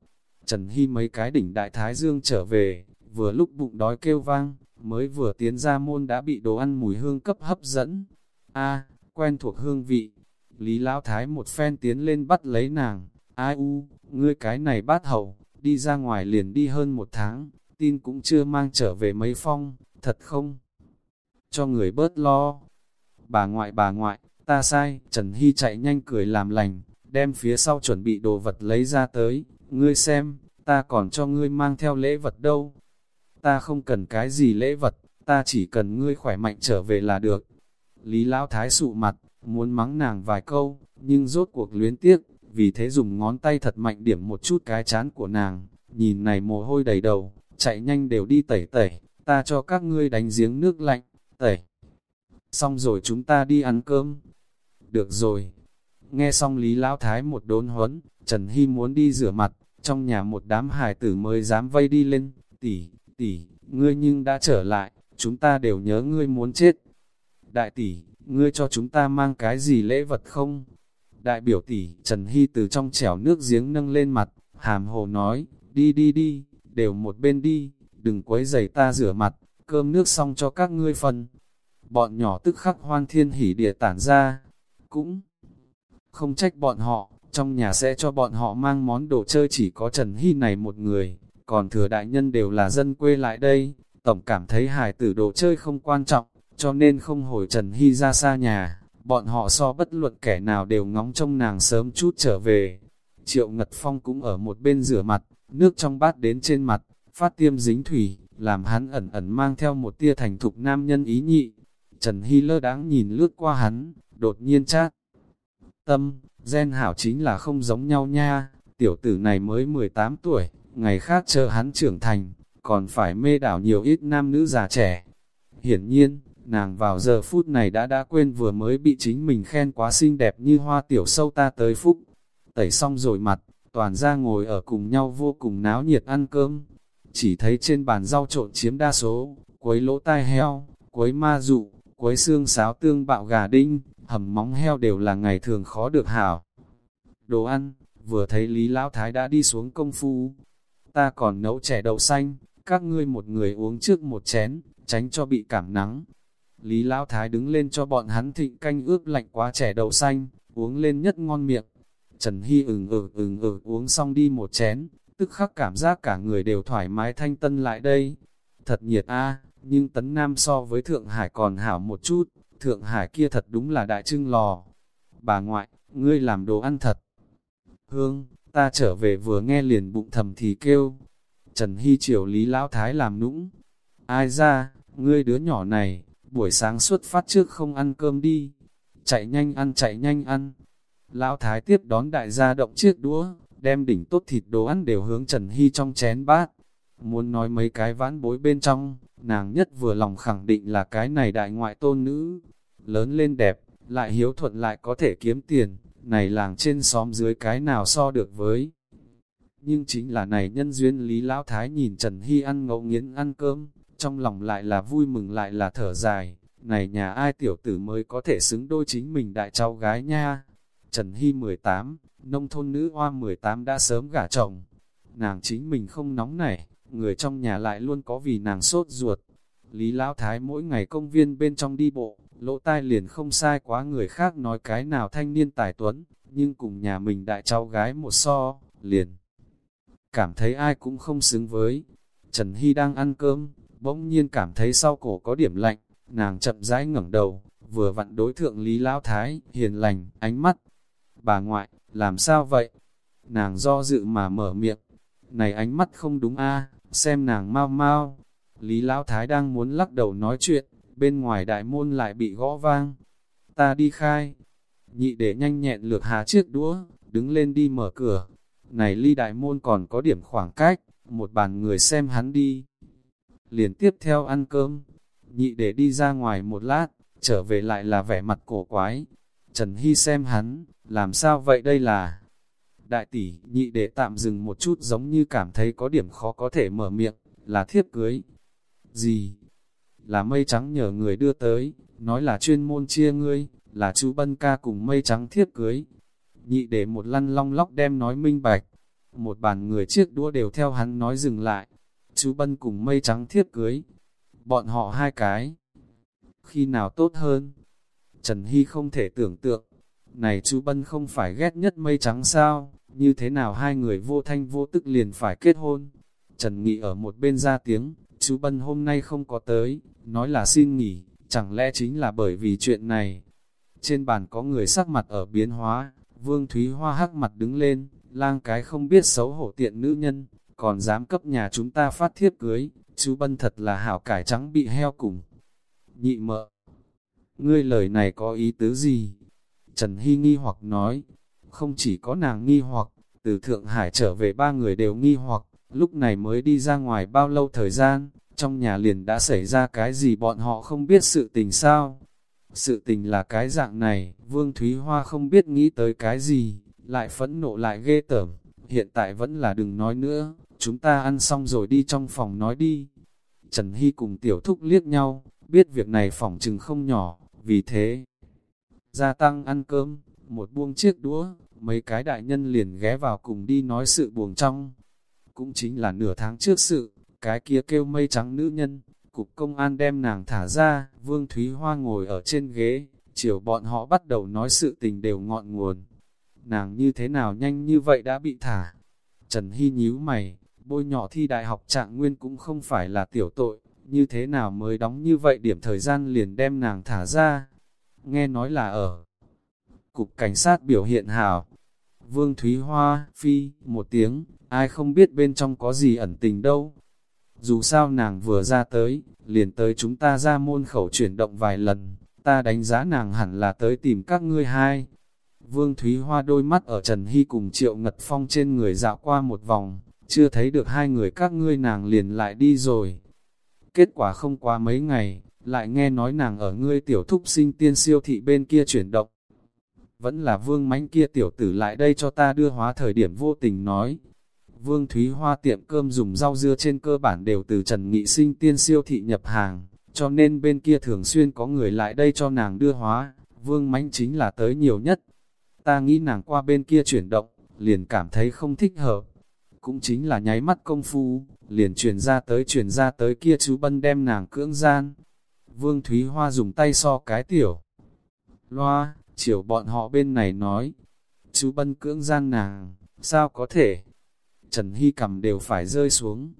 Trần Hy mấy cái đỉnh đại thái dương trở về, vừa lúc bụng đói kêu vang, mới vừa tiến ra môn đã bị đồ ăn mùi hương cấp hấp dẫn. A, quen thuộc hương vị. Lý Lão Thái một phen tiến lên bắt lấy nàng. Ai u, ngươi cái này bát hậu, đi ra ngoài liền đi hơn một tháng, tin cũng chưa mang trở về mấy phong, thật không? Cho người bớt lo. Bà ngoại bà ngoại, ta sai, Trần Hy chạy nhanh cười làm lành, đem phía sau chuẩn bị đồ vật lấy ra tới, ngươi xem, ta còn cho ngươi mang theo lễ vật đâu. Ta không cần cái gì lễ vật, ta chỉ cần ngươi khỏe mạnh trở về là được. Lý Lão Thái sụ mặt, muốn mắng nàng vài câu, nhưng rốt cuộc luyến tiếc, vì thế dùng ngón tay thật mạnh điểm một chút cái chán của nàng, nhìn này mồ hôi đầy đầu, chạy nhanh đều đi tẩy tẩy, ta cho các ngươi đánh giếng nước lạnh, tẩy. Xong rồi chúng ta đi ăn cơm. Được rồi. Nghe xong Lý Lão Thái một đốn huấn, Trần Hy muốn đi rửa mặt, trong nhà một đám hài tử mới dám vây đi lên, tỷ, tỷ, ngươi nhưng đã trở lại, chúng ta đều nhớ ngươi muốn chết. Đại tỷ, ngươi cho chúng ta mang cái gì lễ vật không? Đại biểu tỷ, Trần Hy từ trong chẻo nước giếng nâng lên mặt, hàm hồ nói, đi đi đi, đều một bên đi, đừng quấy giày ta rửa mặt, cơm nước xong cho các ngươi phân. Bọn nhỏ tức khắc hoan thiên hỉ địa tản ra, cũng không trách bọn họ, trong nhà sẽ cho bọn họ mang món đồ chơi chỉ có Trần Hy này một người, còn thừa đại nhân đều là dân quê lại đây, tổng cảm thấy hài tử đồ chơi không quan trọng, cho nên không hồi Trần Hy ra xa nhà, bọn họ so bất luận kẻ nào đều ngóng trông nàng sớm chút trở về. Triệu Ngật Phong cũng ở một bên rửa mặt, nước trong bát đến trên mặt, phát tiêm dính thủy, làm hắn ẩn ẩn mang theo một tia thành thục nam nhân ý nhị. Trần Hy lơ đáng nhìn lướt qua hắn, đột nhiên chát. Tâm, gen hảo chính là không giống nhau nha, tiểu tử này mới 18 tuổi, ngày khác chờ hắn trưởng thành, còn phải mê đảo nhiều ít nam nữ già trẻ. Hiển nhiên, nàng vào giờ phút này đã đã quên vừa mới bị chính mình khen quá xinh đẹp như hoa tiểu sâu ta tới phúc. Tẩy xong rồi mặt, toàn ra ngồi ở cùng nhau vô cùng náo nhiệt ăn cơm. Chỉ thấy trên bàn rau trộn chiếm đa số, quấy lỗ tai heo, quấy ma dụ, quấy xương sáo tương bạo gà đinh, hầm móng heo đều là ngày thường khó được hảo. Đồ ăn, vừa thấy Lý Lão Thái đã đi xuống công phu. Ta còn nấu chè đậu xanh, các ngươi một người uống trước một chén, tránh cho bị cảm nắng. Lý Lão Thái đứng lên cho bọn hắn thịnh canh ướp lạnh quá trẻ đậu xanh, uống lên nhất ngon miệng. Trần Hy ửng ừ ửng ừ uống xong đi một chén, tức khắc cảm giác cả người đều thoải mái thanh tân lại đây. Thật nhiệt a nhưng Tấn Nam so với Thượng Hải còn hảo một chút, Thượng Hải kia thật đúng là đại trưng lò. Bà ngoại, ngươi làm đồ ăn thật. Hương, ta trở về vừa nghe liền bụng thầm thì kêu. Trần Hy chiều Lý Lão Thái làm nũng. Ai ra, ngươi đứa nhỏ này, buổi sáng xuất phát trước không ăn cơm đi. Chạy nhanh ăn chạy nhanh ăn. Lão Thái tiếp đón đại gia động chiếc đũa, đem đỉnh tốt thịt đồ ăn đều hướng Trần Hy trong chén bát. Muốn nói mấy cái vãn bối bên trong, nàng nhất vừa lòng khẳng định là cái này đại ngoại tôn nữ. Lớn lên đẹp, lại hiếu thuận lại có thể kiếm tiền, này làng trên xóm dưới cái nào so được với. Nhưng chính là này nhân duyên Lý Lão Thái nhìn Trần Hy ăn ngẫu nghiến ăn cơm, trong lòng lại là vui mừng lại là thở dài, này nhà ai tiểu tử mới có thể xứng đôi chính mình đại cháu gái nha. Trần Hy 18, nông thôn nữ hoa 18 đã sớm gả chồng, nàng chính mình không nóng nảy, người trong nhà lại luôn có vì nàng sốt ruột. Lý Lão Thái mỗi ngày công viên bên trong đi bộ, lỗ tai liền không sai quá người khác nói cái nào thanh niên tài tuấn, nhưng cùng nhà mình đại cháu gái một so, liền. Cảm thấy ai cũng không xứng với. Trần Hy đang ăn cơm, bỗng nhiên cảm thấy sau cổ có điểm lạnh, nàng chậm rãi ngẩng đầu, vừa vặn đối thượng Lý Lão Thái, hiền lành, ánh mắt. Bà ngoại, làm sao vậy? Nàng do dự mà mở miệng. Này ánh mắt không đúng a xem nàng mau mau. Lý Lão Thái đang muốn lắc đầu nói chuyện, bên ngoài đại môn lại bị gõ vang. Ta đi khai. Nhị để nhanh nhẹn lược hà chiếc đũa, đứng lên đi mở cửa. Này ly đại môn còn có điểm khoảng cách, một bàn người xem hắn đi. Liền tiếp theo ăn cơm, nhị để đi ra ngoài một lát, trở về lại là vẻ mặt cổ quái. Trần Hy xem hắn, làm sao vậy đây là... Đại tỷ, nhị để tạm dừng một chút giống như cảm thấy có điểm khó có thể mở miệng, là thiếp cưới. Gì? Là mây trắng nhờ người đưa tới, nói là chuyên môn chia ngươi, là chú Bân ca cùng mây trắng thiếp cưới. Nhị để một lăn long lóc đem nói minh bạch, một bàn người chiếc đũa đều theo hắn nói dừng lại. Chú Bân cùng mây trắng thiếp cưới, bọn họ hai cái. Khi nào tốt hơn? Trần Hy không thể tưởng tượng, này chú Bân không phải ghét nhất mây trắng sao, như thế nào hai người vô thanh vô tức liền phải kết hôn. Trần Nghị ở một bên ra tiếng, chú Bân hôm nay không có tới, nói là xin nghỉ, chẳng lẽ chính là bởi vì chuyện này. Trên bàn có người sắc mặt ở biến hóa, Vương Thúy Hoa hắc mặt đứng lên, lang cái không biết xấu hổ tiện nữ nhân, còn dám cấp nhà chúng ta phát thiếp cưới, chú Bân thật là hảo cải trắng bị heo cùng. Nhị mợ, ngươi lời này có ý tứ gì? Trần Hy nghi hoặc nói, không chỉ có nàng nghi hoặc, từ Thượng Hải trở về ba người đều nghi hoặc, lúc này mới đi ra ngoài bao lâu thời gian, trong nhà liền đã xảy ra cái gì bọn họ không biết sự tình sao. Sự tình là cái dạng này, Vương Thúy Hoa không biết nghĩ tới cái gì, lại phẫn nộ lại ghê tởm, hiện tại vẫn là đừng nói nữa, chúng ta ăn xong rồi đi trong phòng nói đi. Trần Hy cùng tiểu thúc liếc nhau, biết việc này phòng chừng không nhỏ, vì thế, gia tăng ăn cơm, một buông chiếc đũa, mấy cái đại nhân liền ghé vào cùng đi nói sự buồn trong. Cũng chính là nửa tháng trước sự, cái kia kêu mây trắng nữ nhân, cục công an đem nàng thả ra, Vương Thúy Hoa ngồi ở trên ghế, chiều bọn họ bắt đầu nói sự tình đều ngọn nguồn. Nàng như thế nào nhanh như vậy đã bị thả. Trần Hy nhíu mày, bôi nhỏ thi đại học trạng nguyên cũng không phải là tiểu tội, như thế nào mới đóng như vậy điểm thời gian liền đem nàng thả ra. Nghe nói là ở cục cảnh sát biểu hiện hảo. Vương Thúy Hoa, phi, một tiếng, ai không biết bên trong có gì ẩn tình đâu. Dù sao nàng vừa ra tới, liền tới chúng ta ra môn khẩu chuyển động vài lần, ta đánh giá nàng hẳn là tới tìm các ngươi hai. Vương Thúy Hoa đôi mắt ở Trần Hy cùng Triệu Ngật Phong trên người dạo qua một vòng, chưa thấy được hai người các ngươi nàng liền lại đi rồi. Kết quả không qua mấy ngày, lại nghe nói nàng ở ngươi tiểu thúc sinh tiên siêu thị bên kia chuyển động. Vẫn là vương mánh kia tiểu tử lại đây cho ta đưa hóa thời điểm vô tình nói. Vương Thúy Hoa tiệm cơm dùng rau dưa trên cơ bản đều từ Trần Nghị sinh tiên siêu thị nhập hàng, cho nên bên kia thường xuyên có người lại đây cho nàng đưa hóa, vương mánh chính là tới nhiều nhất. Ta nghĩ nàng qua bên kia chuyển động, liền cảm thấy không thích hợp. Cũng chính là nháy mắt công phu, liền truyền ra tới truyền ra tới kia chú Bân đem nàng cưỡng gian. Vương Thúy Hoa dùng tay so cái tiểu. Loa, chiều bọn họ bên này nói, chú Bân cưỡng gian nàng, sao có thể? Trần Hy cầm đều phải rơi xuống.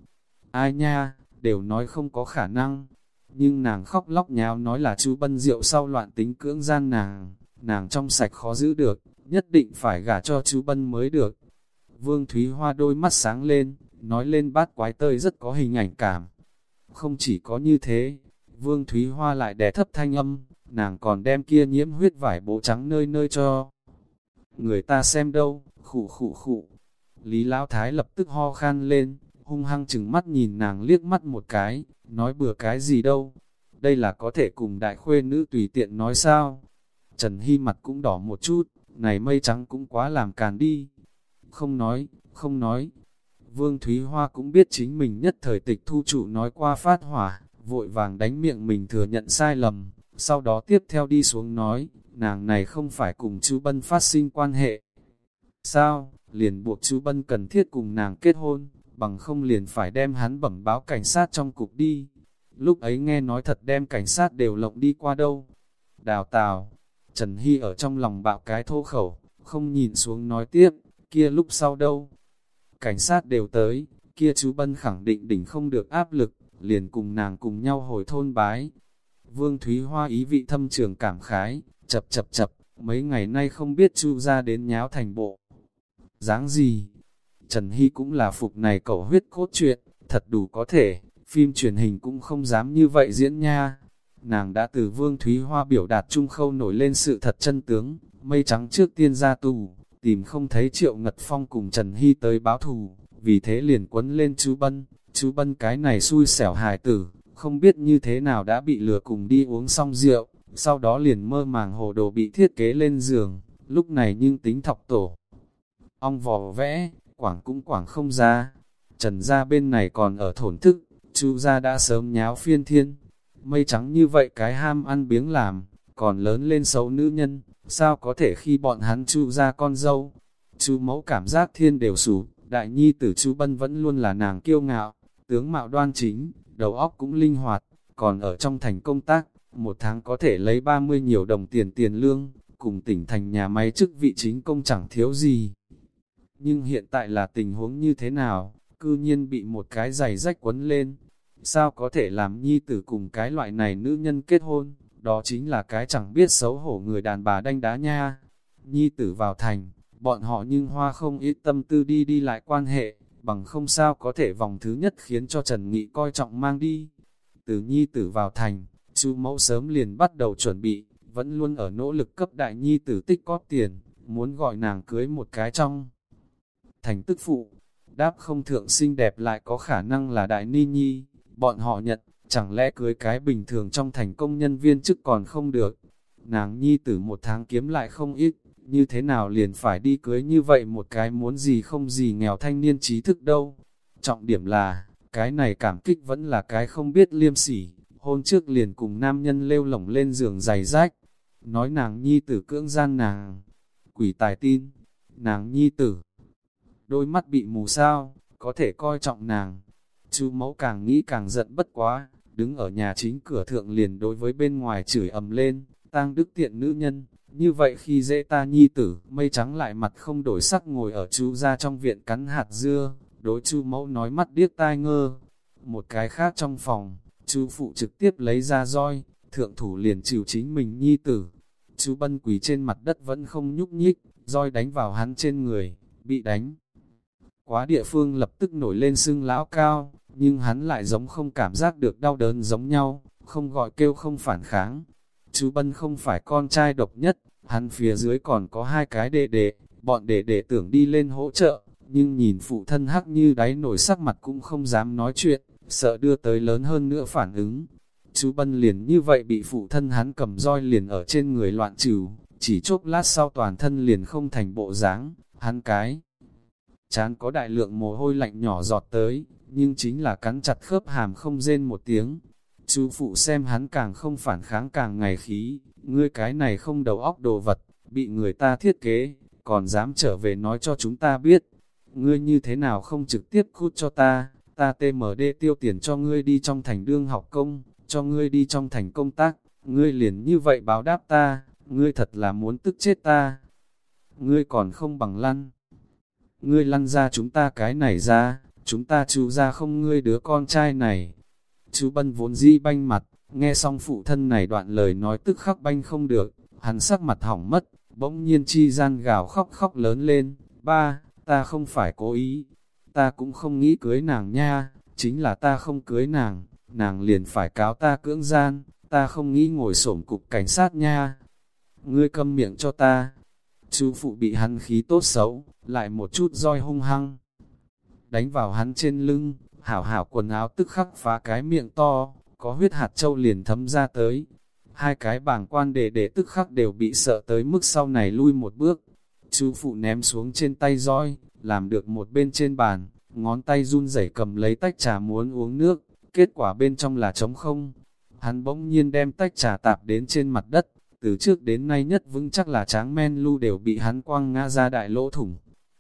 Ai nha, đều nói không có khả năng. Nhưng nàng khóc lóc nháo nói là chú Bân rượu sau loạn tính cưỡng gian nàng, nàng trong sạch khó giữ được, nhất định phải gả cho chú Bân mới được. Vương Thúy Hoa đôi mắt sáng lên, nói lên bát quái tơi rất có hình ảnh cảm. Không chỉ có như thế, Vương Thúy Hoa lại đè thấp thanh âm, nàng còn đem kia nhiễm huyết vải bộ trắng nơi nơi cho. Người ta xem đâu, khụ khụ khụ. Lý Lão Thái lập tức ho khan lên, hung hăng chừng mắt nhìn nàng liếc mắt một cái, nói bừa cái gì đâu. Đây là có thể cùng đại khuê nữ tùy tiện nói sao. Trần Hy mặt cũng đỏ một chút, này mây trắng cũng quá làm càn đi. Không nói, không nói, Vương Thúy Hoa cũng biết chính mình nhất thời tịch thu chủ nói qua phát hỏa, vội vàng đánh miệng mình thừa nhận sai lầm, sau đó tiếp theo đi xuống nói, nàng này không phải cùng chú Bân phát sinh quan hệ. Sao, liền buộc chú Bân cần thiết cùng nàng kết hôn, bằng không liền phải đem hắn bẩm báo cảnh sát trong cục đi. Lúc ấy nghe nói thật đem cảnh sát đều lộng đi qua đâu. Đào tào, Trần Hy ở trong lòng bạo cái thô khẩu, không nhìn xuống nói tiếp, kia lúc sau đâu. Cảnh sát đều tới, kia chú Bân khẳng định đỉnh không được áp lực, liền cùng nàng cùng nhau hồi thôn bái. Vương Thúy Hoa ý vị thâm trường cảm khái, chập chập chập, mấy ngày nay không biết chu ra đến nháo thành bộ. dáng gì? Trần Hy cũng là phục này cẩu huyết cốt truyện, thật đủ có thể, phim truyền hình cũng không dám như vậy diễn nha. Nàng đã từ Vương Thúy Hoa biểu đạt trung khâu nổi lên sự thật chân tướng, mây trắng trước tiên ra tù, tìm không thấy Triệu Ngật Phong cùng Trần Hy tới báo thù, vì thế liền quấn lên chú Bân, chú Bân cái này xui xẻo hài tử, không biết như thế nào đã bị lừa cùng đi uống xong rượu, sau đó liền mơ màng hồ đồ bị thiết kế lên giường, lúc này nhưng tính thọc tổ. Ong vò vẽ, quảng cũng quảng không ra, trần ra bên này còn ở thổn thức, chú ra đã sớm nháo phiên thiên, mây trắng như vậy cái ham ăn biếng làm, còn lớn lên xấu nữ nhân, sao có thể khi bọn hắn chu ra con dâu. chu mẫu cảm giác thiên đều sụp, đại nhi tử chu bân vẫn luôn là nàng kiêu ngạo, tướng mạo đoan chính, đầu óc cũng linh hoạt, còn ở trong thành công tác, một tháng có thể lấy 30 nhiều đồng tiền tiền lương, cùng tỉnh thành nhà máy chức vị chính công chẳng thiếu gì. Nhưng hiện tại là tình huống như thế nào, cư nhiên bị một cái giày rách quấn lên. Sao có thể làm nhi tử cùng cái loại này nữ nhân kết hôn, đó chính là cái chẳng biết xấu hổ người đàn bà đanh đá nha. Nhi tử vào thành, bọn họ nhưng hoa không ít tâm tư đi đi lại quan hệ, bằng không sao có thể vòng thứ nhất khiến cho Trần Nghị coi trọng mang đi. Từ nhi tử vào thành, chú mẫu sớm liền bắt đầu chuẩn bị, vẫn luôn ở nỗ lực cấp đại nhi tử tích có tiền, muốn gọi nàng cưới một cái trong. Thành tức phụ, đáp không thượng xinh đẹp lại có khả năng là đại ni nhi, bọn họ nhận, chẳng lẽ cưới cái bình thường trong thành công nhân viên chức còn không được. Nàng nhi tử một tháng kiếm lại không ít, như thế nào liền phải đi cưới như vậy một cái muốn gì không gì nghèo thanh niên trí thức đâu. Trọng điểm là, cái này cảm kích vẫn là cái không biết liêm sỉ, hôn trước liền cùng nam nhân lêu lỏng lên giường giày rách, nói nàng nhi tử cưỡng gian nàng, quỷ tài tin, nàng nhi tử, đôi mắt bị mù sao, có thể coi trọng nàng, chú mẫu càng nghĩ càng giận bất quá, đứng ở nhà chính cửa thượng liền đối với bên ngoài chửi ầm lên, tang đức tiện nữ nhân, như vậy khi dễ ta nhi tử, mây trắng lại mặt không đổi sắc ngồi ở chú ra trong viện cắn hạt dưa, đối chú mẫu nói mắt điếc tai ngơ. Một cái khác trong phòng, chú phụ trực tiếp lấy ra roi, thượng thủ liền chịu chính mình nhi tử. Chú bân quỳ trên mặt đất vẫn không nhúc nhích, roi đánh vào hắn trên người, bị đánh. Quá địa phương lập tức nổi lên sưng lão cao, nhưng hắn lại giống không cảm giác được đau đớn giống nhau, không gọi kêu không phản kháng. Chú Bân không phải con trai độc nhất, hắn phía dưới còn có hai cái đệ đệ, bọn đệ đệ tưởng đi lên hỗ trợ, nhưng nhìn phụ thân hắc như đáy nổi sắc mặt cũng không dám nói chuyện, sợ đưa tới lớn hơn nữa phản ứng. Chú Bân liền như vậy bị phụ thân hắn cầm roi liền ở trên người loạn trừ, chỉ chốc lát sau toàn thân liền không thành bộ dáng, hắn cái. Chán có đại lượng mồ hôi lạnh nhỏ giọt tới, nhưng chính là cắn chặt khớp hàm không rên một tiếng. Chú phụ xem hắn càng không phản kháng càng ngày khí, ngươi cái này không đầu óc đồ vật, bị người ta thiết kế, còn dám trở về nói cho chúng ta biết. Ngươi như thế nào không trực tiếp cút cho ta, ta TMD tiêu tiền cho ngươi đi trong thành đương học công, cho ngươi đi trong thành công tác, ngươi liền như vậy báo đáp ta, ngươi thật là muốn tức chết ta. Ngươi còn không bằng lăn. Ngươi lăn ra chúng ta cái này ra, chúng ta chú ra không ngươi đứa con trai này. Chú Bân vốn di banh mặt, nghe xong phụ thân này đoạn lời nói tức khắc banh không được, hắn sắc mặt hỏng mất, bỗng nhiên chi gian gào khóc khóc lớn lên, ba, ta không phải cố ý, ta cũng không nghĩ cưới nàng nha, chính là ta không cưới nàng, nàng liền phải cáo ta cưỡng gian, ta không nghĩ ngồi xổm cục cảnh sát nha. Ngươi câm miệng cho ta. Chú phụ bị hắn khí tốt xấu, lại một chút roi hung hăng. Đánh vào hắn trên lưng, hảo hảo quần áo tức khắc phá cái miệng to, có huyết hạt châu liền thấm ra tới. Hai cái bảng quan đệ đệ tức khắc đều bị sợ tới mức sau này lui một bước. Chú phụ ném xuống trên tay roi, làm được một bên trên bàn, ngón tay run rẩy cầm lấy tách trà muốn uống nước, kết quả bên trong là trống không. Hắn bỗng nhiên đem tách trà tạp đến trên mặt đất, từ trước đến nay nhất vững chắc là tráng men lu đều bị hắn quăng ngã ra đại lỗ thủng.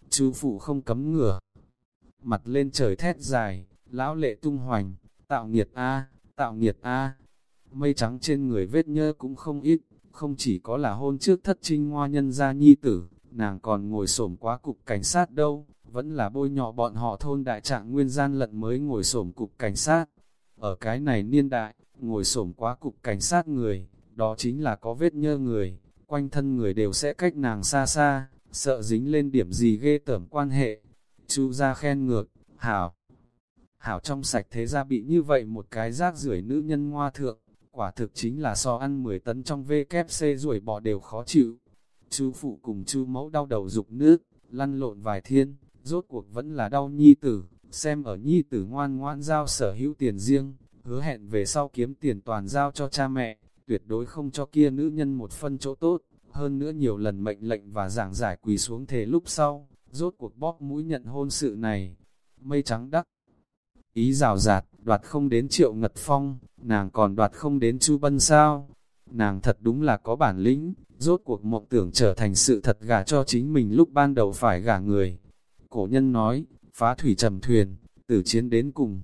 Chú phụ không cấm ngửa mặt lên trời thét dài, lão lệ tung hoành, tạo nghiệt A, tạo nghiệt A. Mây trắng trên người vết nhơ cũng không ít, không chỉ có là hôn trước thất trinh hoa nhân gia nhi tử, nàng còn ngồi xổm quá cục cảnh sát đâu, vẫn là bôi nhọ bọn họ thôn đại trạng nguyên gian lận mới ngồi xổm cục cảnh sát. Ở cái này niên đại, ngồi xổm quá cục cảnh sát người, đó chính là có vết nhơ người, quanh thân người đều sẽ cách nàng xa xa, sợ dính lên điểm gì ghê tởm quan hệ. Chú ra khen ngược, hảo. Hảo trong sạch thế ra bị như vậy một cái rác rưởi nữ nhân ngoa thượng, quả thực chính là so ăn 10 tấn trong VKC ruồi bỏ đều khó chịu. Chú phụ cùng chú mẫu đau đầu dục nước, lăn lộn vài thiên, rốt cuộc vẫn là đau nhi tử, xem ở nhi tử ngoan ngoan giao sở hữu tiền riêng, hứa hẹn về sau kiếm tiền toàn giao cho cha mẹ, tuyệt đối không cho kia nữ nhân một phân chỗ tốt, hơn nữa nhiều lần mệnh lệnh và giảng giải quỳ xuống thề lúc sau, rốt cuộc bóp mũi nhận hôn sự này. Mây trắng đắc, ý rào rạt, đoạt không đến triệu ngật phong, nàng còn đoạt không đến chu bân sao. Nàng thật đúng là có bản lĩnh, rốt cuộc mộng tưởng trở thành sự thật gả cho chính mình lúc ban đầu phải gả người. Cổ nhân nói, phá thủy trầm thuyền, tử chiến đến cùng.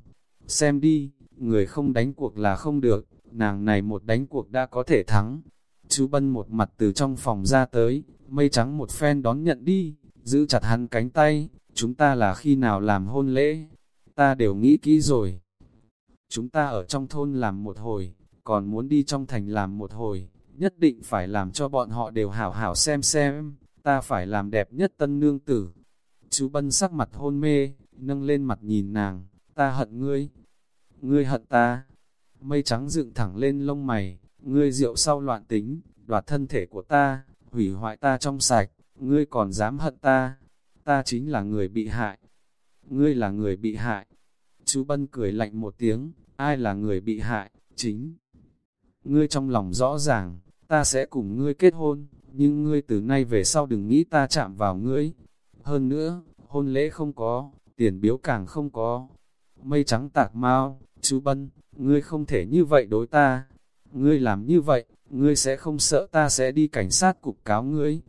Xem đi, người không đánh cuộc là không được, nàng này một đánh cuộc đã có thể thắng. Chú Bân một mặt từ trong phòng ra tới, mây trắng một phen đón nhận đi, giữ chặt hắn cánh tay, chúng ta là khi nào làm hôn lễ, ta đều nghĩ kỹ rồi. Chúng ta ở trong thôn làm một hồi, còn muốn đi trong thành làm một hồi, nhất định phải làm cho bọn họ đều hảo hảo xem xem, ta phải làm đẹp nhất tân nương tử. Chú Bân sắc mặt hôn mê, nâng lên mặt nhìn nàng, ta hận ngươi, ngươi hận ta. Mây trắng dựng thẳng lên lông mày, ngươi rượu sau loạn tính, đoạt thân thể của ta, hủy hoại ta trong sạch, ngươi còn dám hận ta, ta chính là người bị hại. Ngươi là người bị hại. Chú Bân cười lạnh một tiếng, ai là người bị hại, chính. Ngươi trong lòng rõ ràng, ta sẽ cùng ngươi kết hôn, nhưng ngươi từ nay về sau đừng nghĩ ta chạm vào ngươi. Hơn nữa, hôn lễ không có, tiền biếu càng không có. Mây trắng tạc mau, chú Bân, ngươi không thể như vậy đối ta. Ngươi làm như vậy, ngươi sẽ không sợ ta sẽ đi cảnh sát cục cáo ngươi.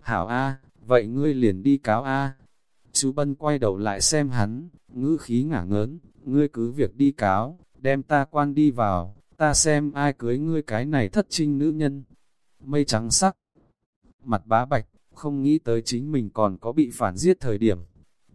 Hảo A, vậy ngươi liền đi cáo A. Chú Bân quay đầu lại xem hắn, ngữ khí ngả ngớn, ngươi cứ việc đi cáo, đem ta quan đi vào, ta xem ai cưới ngươi cái này thất trinh nữ nhân. Mây trắng sắc, mặt bá bạch, không nghĩ tới chính mình còn có bị phản giết thời điểm.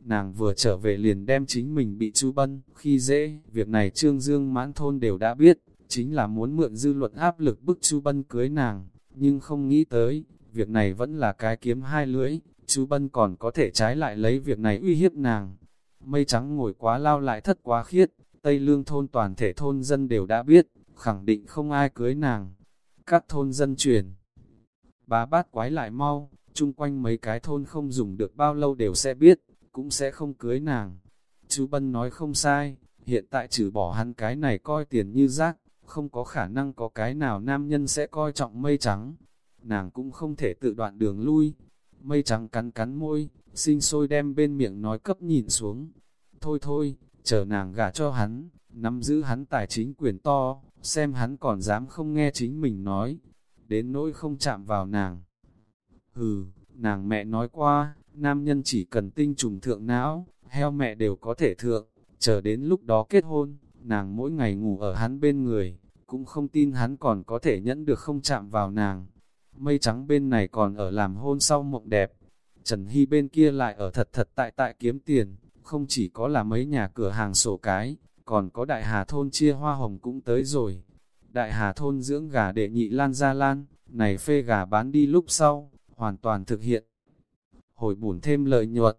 Nàng vừa trở về liền đem chính mình bị chú bân, khi dễ, việc này Trương Dương mãn thôn đều đã biết, chính là muốn mượn dư luận áp lực bức chú bân cưới nàng, nhưng không nghĩ tới, việc này vẫn là cái kiếm hai lưỡi, chú bân còn có thể trái lại lấy việc này uy hiếp nàng. Mây trắng ngồi quá lao lại thất quá khiết, Tây Lương thôn toàn thể thôn dân đều đã biết, khẳng định không ai cưới nàng. Các thôn dân truyền, bá bát quái lại mau, chung quanh mấy cái thôn không dùng được bao lâu đều sẽ biết, cũng sẽ không cưới nàng. Chú Bân nói không sai, hiện tại trừ bỏ hắn cái này coi tiền như rác, không có khả năng có cái nào nam nhân sẽ coi trọng mây trắng. Nàng cũng không thể tự đoạn đường lui. Mây trắng cắn cắn môi, sinh sôi đem bên miệng nói cấp nhìn xuống. Thôi thôi, chờ nàng gả cho hắn, nắm giữ hắn tài chính quyền to, xem hắn còn dám không nghe chính mình nói. Đến nỗi không chạm vào nàng. Hừ, nàng mẹ nói qua, nam nhân chỉ cần tinh trùng thượng não, heo mẹ đều có thể thượng, chờ đến lúc đó kết hôn, nàng mỗi ngày ngủ ở hắn bên người, cũng không tin hắn còn có thể nhẫn được không chạm vào nàng. Mây trắng bên này còn ở làm hôn sau mộng đẹp, Trần Hy bên kia lại ở thật thật tại tại kiếm tiền, không chỉ có là mấy nhà cửa hàng sổ cái, còn có đại hà thôn chia hoa hồng cũng tới rồi. Đại hà thôn dưỡng gà đệ nhị lan ra lan, này phê gà bán đi lúc sau, hoàn toàn thực hiện. Hồi bùn thêm lợi nhuận,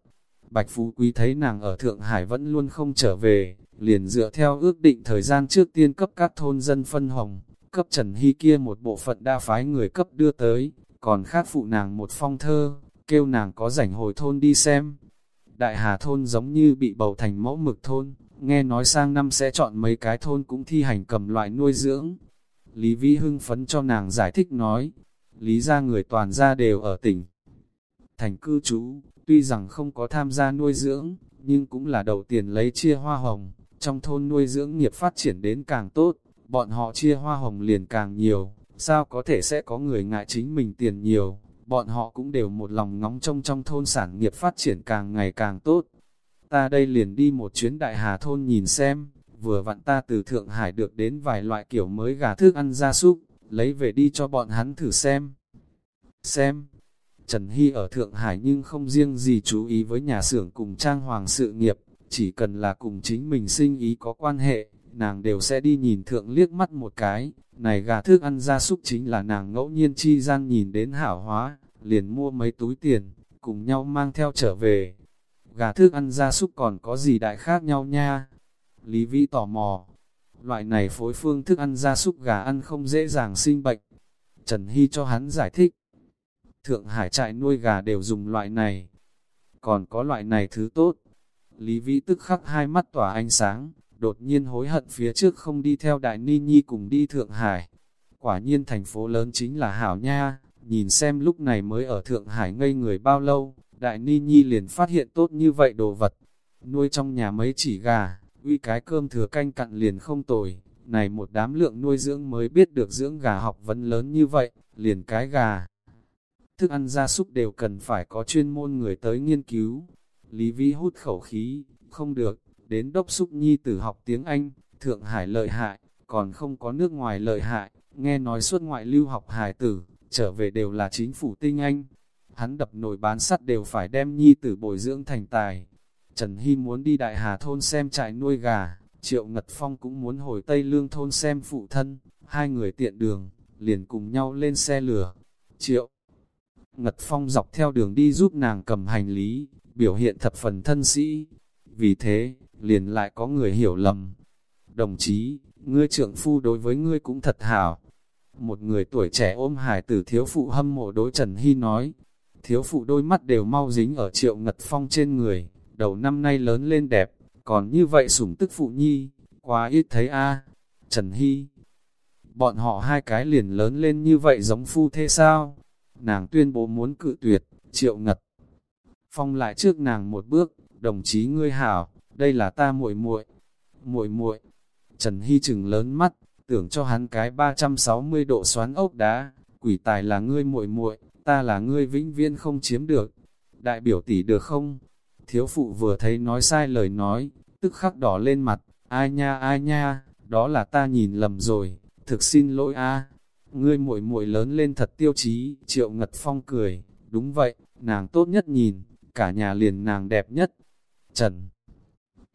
Bạch Phú Quý thấy nàng ở Thượng Hải vẫn luôn không trở về, liền dựa theo ước định thời gian trước tiên cấp các thôn dân phân hồng, cấp Trần Hy kia một bộ phận đa phái người cấp đưa tới, còn khác phụ nàng một phong thơ, kêu nàng có rảnh hồi thôn đi xem. Đại Hà thôn giống như bị bầu thành mẫu mực thôn, nghe nói sang năm sẽ chọn mấy cái thôn cũng thi hành cầm loại nuôi dưỡng. Lý Vĩ hưng phấn cho nàng giải thích nói, lý ra người toàn ra đều ở tỉnh. Thành cư trú, tuy rằng không có tham gia nuôi dưỡng, nhưng cũng là đầu tiền lấy chia hoa hồng, trong thôn nuôi dưỡng nghiệp phát triển đến càng tốt, bọn họ chia hoa hồng liền càng nhiều, sao có thể sẽ có người ngại chính mình tiền nhiều, bọn họ cũng đều một lòng ngóng trông trong thôn sản nghiệp phát triển càng ngày càng tốt. ta đây liền đi một chuyến đại hà thôn nhìn xem, vừa vặn ta từ Thượng Hải được đến vài loại kiểu mới gà thức ăn gia súc, lấy về đi cho bọn hắn thử xem. Xem, Trần Hy ở Thượng Hải nhưng không riêng gì chú ý với nhà xưởng cùng trang hoàng sự nghiệp, chỉ cần là cùng chính mình sinh ý có quan hệ, nàng đều sẽ đi nhìn thượng liếc mắt một cái, này gà thức ăn gia súc chính là nàng ngẫu nhiên chi gian nhìn đến hảo hóa, liền mua mấy túi tiền, cùng nhau mang theo trở về. Gà thức ăn gia súc còn có gì đại khác nhau nha? Lý Vĩ tò mò, loại này phối phương thức ăn gia súc gà ăn không dễ dàng sinh bệnh. Trần Hy cho hắn giải thích, Thượng Hải trại nuôi gà đều dùng loại này, còn có loại này thứ tốt. Lý Vĩ tức khắc hai mắt tỏa ánh sáng, đột nhiên hối hận phía trước không đi theo Đại Ni Nhi cùng đi Thượng Hải. Quả nhiên thành phố lớn chính là Hảo Nha, nhìn xem lúc này mới ở Thượng Hải ngây người bao lâu, Đại Ni Nhi liền phát hiện tốt như vậy đồ vật. Nuôi trong nhà mấy chỉ gà, uy cái cơm thừa canh cặn liền không tồi, này một đám lượng nuôi dưỡng mới biết được dưỡng gà học vấn lớn như vậy, liền cái gà. Thức ăn gia súc đều cần phải có chuyên môn người tới nghiên cứu. Lý Vi hút khẩu khí, không được, đến đốc xúc nhi tử học tiếng Anh, Thượng Hải lợi hại, còn không có nước ngoài lợi hại, nghe nói suốt ngoại lưu học hải tử, trở về đều là chính phủ tinh Anh. Hắn đập nổi bán sắt đều phải đem nhi tử bồi dưỡng thành tài. Trần Hy muốn đi Đại Hà Thôn xem trại nuôi gà, Triệu Ngật Phong cũng muốn hồi Tây Lương Thôn xem phụ thân, hai người tiện đường, liền cùng nhau lên xe lửa. Triệu Ngật Phong dọc theo đường đi giúp nàng cầm hành lý, biểu hiện thập phần thân sĩ. Vì thế, liền lại có người hiểu lầm. Đồng chí, ngươi trưởng phu đối với ngươi cũng thật hảo. Một người tuổi trẻ ôm hải tử thiếu phụ hâm mộ đối Trần Hy nói. Thiếu phụ đôi mắt đều mau dính ở triệu ngật phong trên người, đầu năm nay lớn lên đẹp, còn như vậy sủng tức phụ nhi, quá ít thấy a Trần Hy, bọn họ hai cái liền lớn lên như vậy giống phu thế sao? Nàng tuyên bố muốn cự tuyệt, triệu ngật. Phong lại trước nàng một bước, đồng chí ngươi hảo, đây là ta muội muội muội muội Trần Hy chừng lớn mắt, tưởng cho hắn cái 360 độ xoắn ốc đá, quỷ tài là ngươi muội muội ta là ngươi vĩnh viễn không chiếm được. Đại biểu tỷ được không? Thiếu phụ vừa thấy nói sai lời nói, tức khắc đỏ lên mặt, ai nha ai nha, đó là ta nhìn lầm rồi, thực xin lỗi a. Ngươi muội muội lớn lên thật tiêu chí, Triệu Ngật Phong cười, đúng vậy, nàng tốt nhất nhìn, cả nhà liền nàng đẹp nhất. Trần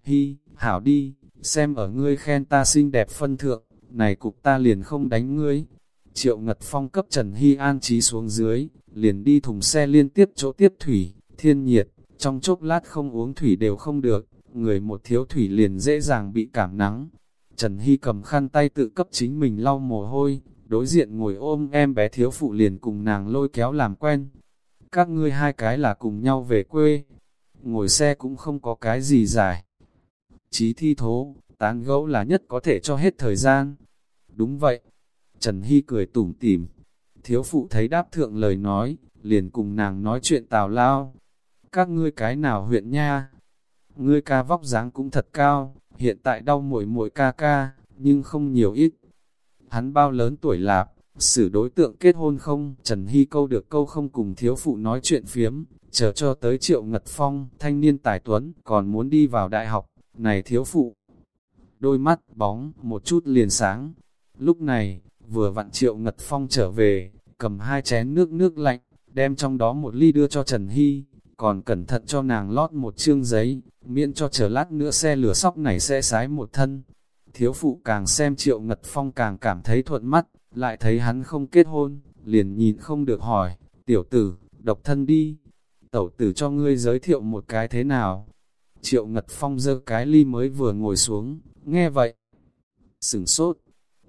Hi, hảo đi, xem ở ngươi khen ta xinh đẹp phân thượng, này cục ta liền không đánh ngươi. Triệu Ngật Phong cấp Trần Hy an trí xuống dưới, liền đi thùng xe liên tiếp chỗ tiếp thủy, thiên nhiệt, trong chốc lát không uống thủy đều không được, người một thiếu thủy liền dễ dàng bị cảm nắng. Trần Hy cầm khăn tay tự cấp chính mình lau mồ hôi, đối diện ngồi ôm em bé thiếu phụ liền cùng nàng lôi kéo làm quen. Các ngươi hai cái là cùng nhau về quê, ngồi xe cũng không có cái gì dài. Chí thi thố, tán gẫu là nhất có thể cho hết thời gian. Đúng vậy. Trần Hy cười tủm tỉm. Thiếu phụ thấy đáp thượng lời nói, liền cùng nàng nói chuyện tào lao. Các ngươi cái nào huyện nha? Ngươi ca vóc dáng cũng thật cao, hiện tại đau mỗi mỗi ca ca, nhưng không nhiều ít. Hắn bao lớn tuổi lạp, xử đối tượng kết hôn không? Trần Hy câu được câu không cùng thiếu phụ nói chuyện phiếm, chờ cho tới triệu ngật phong, thanh niên tài tuấn, còn muốn đi vào đại học, này thiếu phụ. Đôi mắt, bóng, một chút liền sáng. Lúc này, vừa vặn triệu ngật phong trở về, cầm hai chén nước nước lạnh, đem trong đó một ly đưa cho Trần Hy, còn cẩn thận cho nàng lót một chương giấy, miễn cho chờ lát nữa xe lửa sóc này sẽ sái một thân. Thiếu phụ càng xem triệu ngật phong càng cảm thấy thuận mắt, lại thấy hắn không kết hôn, liền nhìn không được hỏi, tiểu tử, độc thân đi, tẩu tử cho ngươi giới thiệu một cái thế nào. Triệu Ngật Phong dơ cái ly mới vừa ngồi xuống, nghe vậy. Sửng sốt,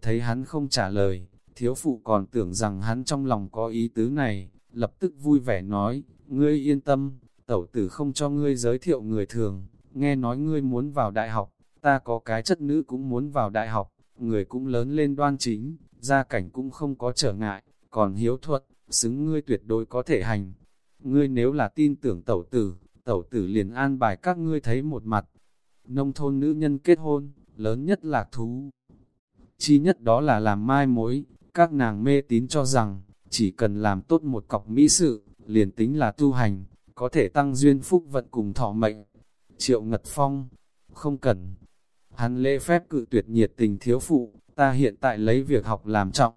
thấy hắn không trả lời, thiếu phụ còn tưởng rằng hắn trong lòng có ý tứ này, lập tức vui vẻ nói, ngươi yên tâm, tẩu tử không cho ngươi giới thiệu người thường, nghe nói ngươi muốn vào đại học, ta có cái chất nữ cũng muốn vào đại học, người cũng lớn lên đoan chính, gia cảnh cũng không có trở ngại, còn hiếu thuật, xứng ngươi tuyệt đối có thể hành. Ngươi nếu là tin tưởng tẩu tử, tẩu tử liền an bài các ngươi thấy một mặt. Nông thôn nữ nhân kết hôn, lớn nhất là thú. Chi nhất đó là làm mai mối, các nàng mê tín cho rằng, chỉ cần làm tốt một cọc mỹ sự, liền tính là tu hành, có thể tăng duyên phúc vận cùng thọ mệnh. Triệu Ngật Phong, không cần. Hắn lễ phép cự tuyệt nhiệt tình thiếu phụ, ta hiện tại lấy việc học làm trọng.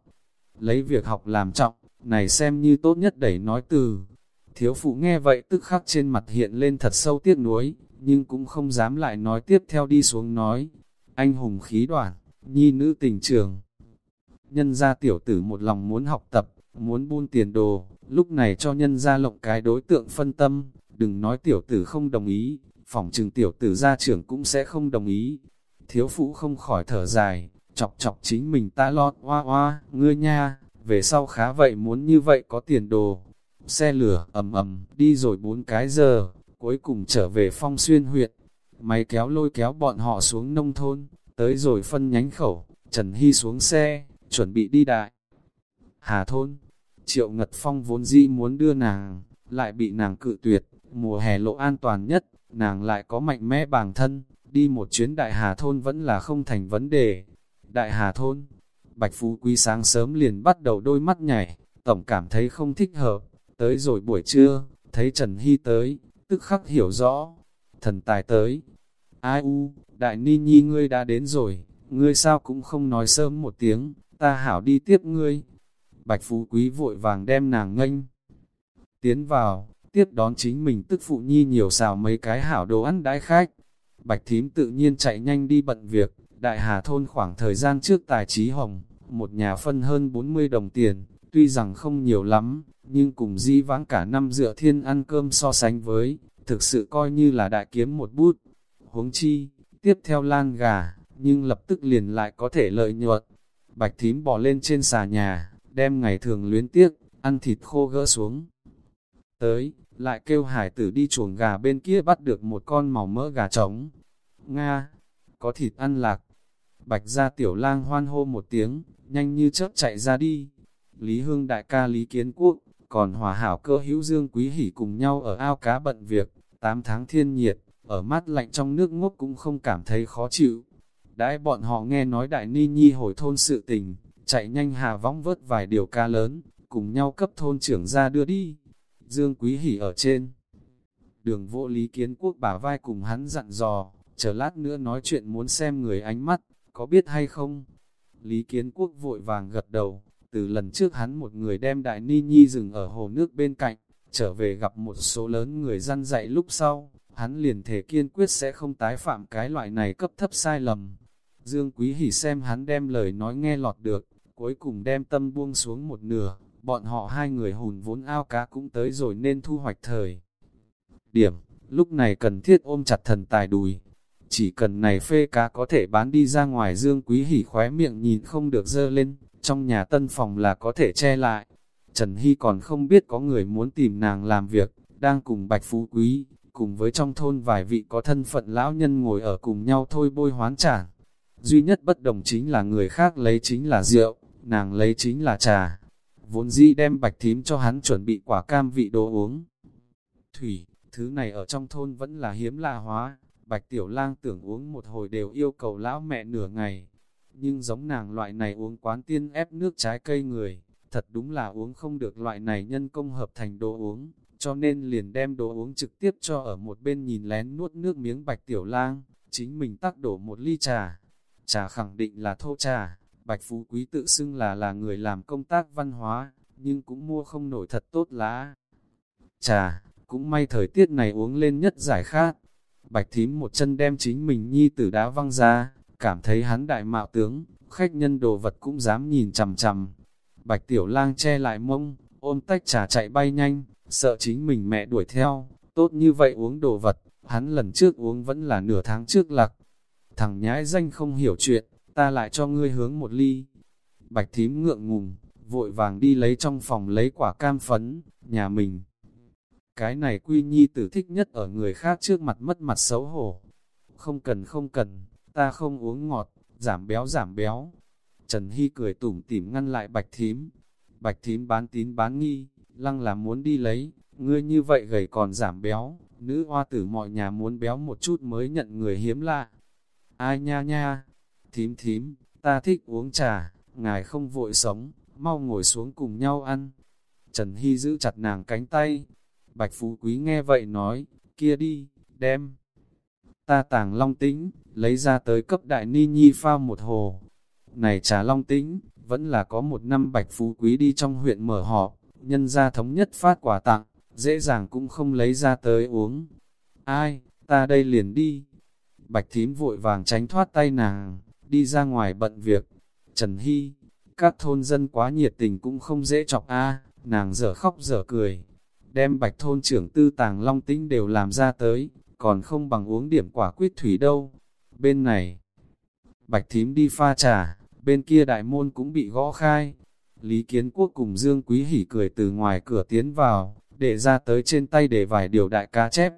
Lấy việc học làm trọng, này xem như tốt nhất đẩy nói từ. Thiếu phụ nghe vậy tức khắc trên mặt hiện lên thật sâu tiếc nuối, nhưng cũng không dám lại nói tiếp theo đi xuống nói. Anh hùng khí đoạn, nhi nữ tình trường. Nhân gia tiểu tử một lòng muốn học tập, muốn buôn tiền đồ, lúc này cho nhân gia lộng cái đối tượng phân tâm, đừng nói tiểu tử không đồng ý, phỏng trừng tiểu tử gia trưởng cũng sẽ không đồng ý. Thiếu phụ không khỏi thở dài, chọc chọc chính mình ta lọt hoa hoa, ngươi nha, về sau khá vậy muốn như vậy có tiền đồ. Xe lửa ầm ầm đi rồi bốn cái giờ, cuối cùng trở về phong xuyên huyện. Máy kéo lôi kéo bọn họ xuống nông thôn, tới rồi phân nhánh khẩu, Trần Hy xuống xe, chuẩn bị đi đại. Hà thôn, Triệu Ngật Phong vốn dĩ muốn đưa nàng, lại bị nàng cự tuyệt, mùa hè lộ an toàn nhất, nàng lại có mạnh mẽ bản thân, đi một chuyến Đại Hà Thôn vẫn là không thành vấn đề. Đại Hà Thôn, Bạch Phú Quý sáng sớm liền bắt đầu đôi mắt nhảy, tổng cảm thấy không thích hợp, tới rồi buổi trưa, thấy Trần Hy tới, tức khắc hiểu rõ, thần tài tới. Ai u, Đại Ni Nhi ngươi đã đến rồi, ngươi sao cũng không nói sớm một tiếng, ta hảo đi tiếp ngươi. Bạch Phú Quý vội vàng đem nàng nghênh. Tiến vào, tiếp đón chính mình tức phụ nhi nhiều xào mấy cái hảo đồ ăn đãi khách. Bạch thím tự nhiên chạy nhanh đi bận việc, đại hà thôn khoảng thời gian trước tài trí hồng, một nhà phân hơn 40 đồng tiền, tuy rằng không nhiều lắm, nhưng cùng di vãng cả năm dựa thiên ăn cơm so sánh với, thực sự coi như là đại kiếm một bút. Huống chi, tiếp theo lan gà, nhưng lập tức liền lại có thể lợi nhuận. Bạch thím bỏ lên trên xà nhà, đem ngày thường luyến tiếc, ăn thịt khô gỡ xuống. Tới, lại kêu hải tử đi chuồng gà bên kia bắt được một con màu mỡ gà trống. Nga, có thịt ăn lạc. Bạch ra tiểu lang hoan hô một tiếng, nhanh như chớp chạy ra đi. Lý Hương đại ca Lý Kiến Quốc, còn hòa hảo cơ hữu dương quý hỉ cùng nhau ở ao cá bận việc, 8 tháng thiên nhiệt, ở mát lạnh trong nước ngốc cũng không cảm thấy khó chịu. Đãi bọn họ nghe nói đại ni nhi hồi thôn sự tình, chạy nhanh hà vong vớt vài điều ca lớn, cùng nhau cấp thôn trưởng ra đưa đi. Dương Quý hỉ ở trên. Đường vô lý kiến quốc bả vai cùng hắn dặn dò, chờ lát nữa nói chuyện muốn xem người ánh mắt, có biết hay không? Lý kiến quốc vội vàng gật đầu, từ lần trước hắn một người đem đại ni nhi dừng ở hồ nước bên cạnh, trở về gặp một số lớn người dân dạy lúc sau, hắn liền thể kiên quyết sẽ không tái phạm cái loại này cấp thấp sai lầm. Dương Quý Hỷ xem hắn đem lời nói nghe lọt được, cuối cùng đem tâm buông xuống một nửa, bọn họ hai người hùn vốn ao cá cũng tới rồi nên thu hoạch thời. Điểm, lúc này cần thiết ôm chặt thần tài đùi, chỉ cần này phê cá có thể bán đi ra ngoài dương quý hỉ khóe miệng nhìn không được dơ lên, trong nhà tân phòng là có thể che lại. Trần Hy còn không biết có người muốn tìm nàng làm việc, đang cùng Bạch Phú Quý, cùng với trong thôn vài vị có thân phận lão nhân ngồi ở cùng nhau thôi bôi hoán trả. Duy nhất bất đồng chính là người khác lấy chính là rượu, nàng lấy chính là trà. Vốn dĩ đem bạch thím cho hắn chuẩn bị quả cam vị đồ uống. Thủy, thứ này ở trong thôn vẫn là hiếm lạ hóa, bạch tiểu lang tưởng uống một hồi đều yêu cầu lão mẹ nửa ngày. Nhưng giống nàng loại này uống quán tiên ép nước trái cây người, thật đúng là uống không được loại này nhân công hợp thành đồ uống, cho nên liền đem đồ uống trực tiếp cho ở một bên nhìn lén nuốt nước miếng bạch tiểu lang, chính mình tắc đổ một ly trà. Trà khẳng định là thô trà, Bạch Phú Quý tự xưng là là người làm công tác văn hóa, nhưng cũng mua không nổi thật tốt lá. Trà, cũng may thời tiết này uống lên nhất giải khát. Bạch thím một chân đem chính mình nhi tử đá văng ra, cảm thấy hắn đại mạo tướng, khách nhân đồ vật cũng dám nhìn chằm chằm. Bạch tiểu lang che lại mông, ôm tách trà chạy bay nhanh, sợ chính mình mẹ đuổi theo, tốt như vậy uống đồ vật, hắn lần trước uống vẫn là nửa tháng trước lạc. Thằng nhãi danh không hiểu chuyện, ta lại cho ngươi hướng một ly. Bạch thím ngượng ngùng, vội vàng đi lấy trong phòng lấy quả cam phấn, nhà mình. Cái này quy nhi tử thích nhất ở người khác trước mặt mất mặt xấu hổ. Không cần không cần, ta không uống ngọt, giảm béo giảm béo. Trần Hy cười tủm tỉm ngăn lại bạch thím. Bạch thím bán tín bán nghi, lăng là muốn đi lấy, ngươi như vậy gầy còn giảm béo, nữ hoa tử mọi nhà muốn béo một chút mới nhận người hiếm lạ. Ai nha nha, thím thím, ta thích uống trà, ngài không vội sống, mau ngồi xuống cùng nhau ăn. Trần Hy giữ chặt nàng cánh tay. Bạch Phú Quý nghe vậy nói, kia đi, đem ta tàng long tĩnh, lấy ra tới cấp đại ni nhi phao một hồ. Này trà long tĩnh, vẫn là có một năm bạch phú quý đi trong huyện mở họp, nhân gia thống nhất phát quà tặng, dễ dàng cũng không lấy ra tới uống. Ai, ta đây liền đi. Bạch thím vội vàng tránh thoát tay nàng, đi ra ngoài bận việc. Trần Hy, các thôn dân quá nhiệt tình cũng không dễ chọc a nàng dở khóc dở cười. Đem bạch thôn trưởng tư tàng long tĩnh đều làm ra tới, còn không bằng uống điểm quả quyết thủy đâu. Bên này, bạch thím đi pha trà, bên kia đại môn cũng bị gõ khai. Lý Kiến Quốc cùng Dương Quý Hỉ cười từ ngoài cửa tiến vào, để ra tới trên tay để vài điều đại cá chép.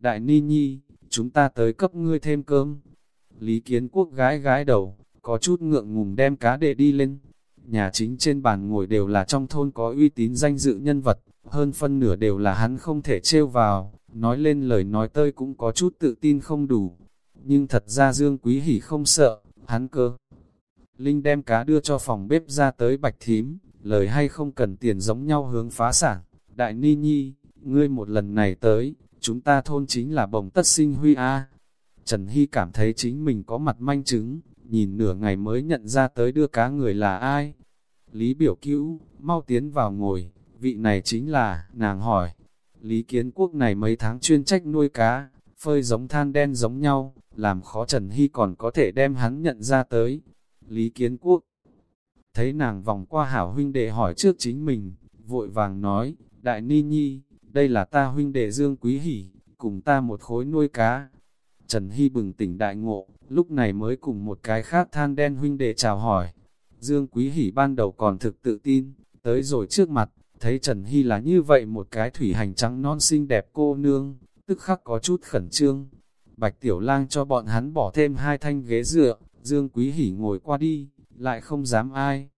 Đại Ni Nhi, chúng ta tới cấp ngươi thêm cơm. Lý Kiến Quốc gái gái đầu, có chút ngượng ngùng đem cá để đi lên. Nhà chính trên bàn ngồi đều là trong thôn có uy tín danh dự nhân vật, hơn phân nửa đều là hắn không thể trêu vào, nói lên lời nói tơi cũng có chút tự tin không đủ. Nhưng thật ra Dương Quý Hỷ không sợ, hắn cơ. Linh đem cá đưa cho phòng bếp ra tới bạch thím, lời hay không cần tiền giống nhau hướng phá sản. Đại Ni Nhi, ngươi một lần này tới, chúng ta thôn chính là bồng tất sinh huy A. Trần Hy cảm thấy chính mình có mặt manh chứng, nhìn nửa ngày mới nhận ra tới đưa cá người là ai. Lý biểu cứu, mau tiến vào ngồi, vị này chính là, nàng hỏi. Lý kiến quốc này mấy tháng chuyên trách nuôi cá, phơi giống than đen giống nhau, làm khó Trần Hy còn có thể đem hắn nhận ra tới. Lý kiến quốc, thấy nàng vòng qua hảo huynh đệ hỏi trước chính mình, vội vàng nói, Đại Ni Nhi, đây là ta huynh đệ Dương Quý Hỷ, cùng ta một khối nuôi cá. Trần Hy bừng tỉnh đại ngộ, lúc này mới cùng một cái khác than đen huynh đệ chào hỏi. Dương Quý Hỷ ban đầu còn thực tự tin, tới rồi trước mặt, thấy Trần Hy là như vậy một cái thủy hành trắng non xinh đẹp cô nương, tức khắc có chút khẩn trương. Bạch Tiểu Lang cho bọn hắn bỏ thêm hai thanh ghế dựa, Dương Quý Hỷ ngồi qua đi, lại không dám ai.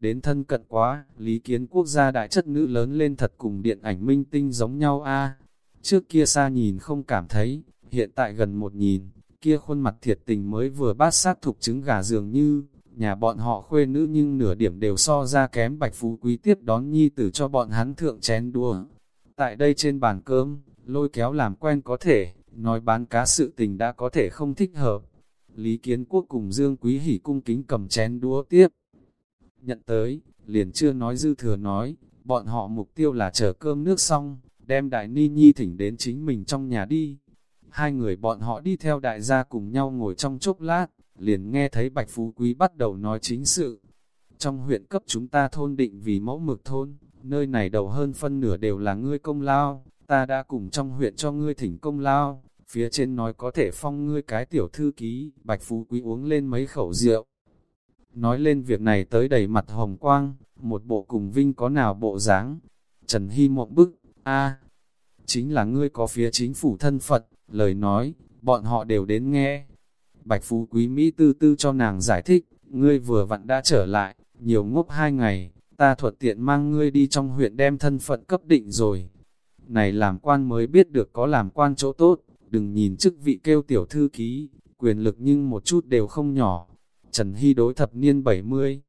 Đến thân cận quá, Lý Kiến Quốc gia đại chất nữ lớn lên thật cùng điện ảnh minh tinh giống nhau a Trước kia xa nhìn không cảm thấy, hiện tại gần một nhìn, kia khuôn mặt thiệt tình mới vừa bát sát thục trứng gà dường như, nhà bọn họ khuê nữ nhưng nửa điểm đều so ra kém bạch phú quý tiếp đón nhi tử cho bọn hắn thượng chén đua. Tại đây trên bàn cơm, lôi kéo làm quen có thể, nói bán cá sự tình đã có thể không thích hợp. Lý Kiến Quốc cùng Dương Quý Hỷ cung kính cầm chén đũa tiếp. Nhận tới, liền chưa nói dư thừa nói, bọn họ mục tiêu là chờ cơm nước xong, đem đại ni nhi thỉnh đến chính mình trong nhà đi. Hai người bọn họ đi theo đại gia cùng nhau ngồi trong chốc lát, liền nghe thấy Bạch Phú Quý bắt đầu nói chính sự. Trong huyện cấp chúng ta thôn định vì mẫu mực thôn, nơi này đầu hơn phân nửa đều là ngươi công lao, ta đã cùng trong huyện cho ngươi thỉnh công lao, phía trên nói có thể phong ngươi cái tiểu thư ký, Bạch Phú Quý uống lên mấy khẩu rượu. Nói lên việc này tới đầy mặt hồng quang, một bộ cùng vinh có nào bộ dáng Trần Hy mộng bức, a chính là ngươi có phía chính phủ thân Phật, lời nói, bọn họ đều đến nghe. Bạch Phú Quý Mỹ tư tư cho nàng giải thích, ngươi vừa vặn đã trở lại, nhiều ngốc hai ngày, ta thuận tiện mang ngươi đi trong huyện đem thân phận cấp định rồi. Này làm quan mới biết được có làm quan chỗ tốt, đừng nhìn chức vị kêu tiểu thư ký, quyền lực nhưng một chút đều không nhỏ. Trần Hy đối thập niên 70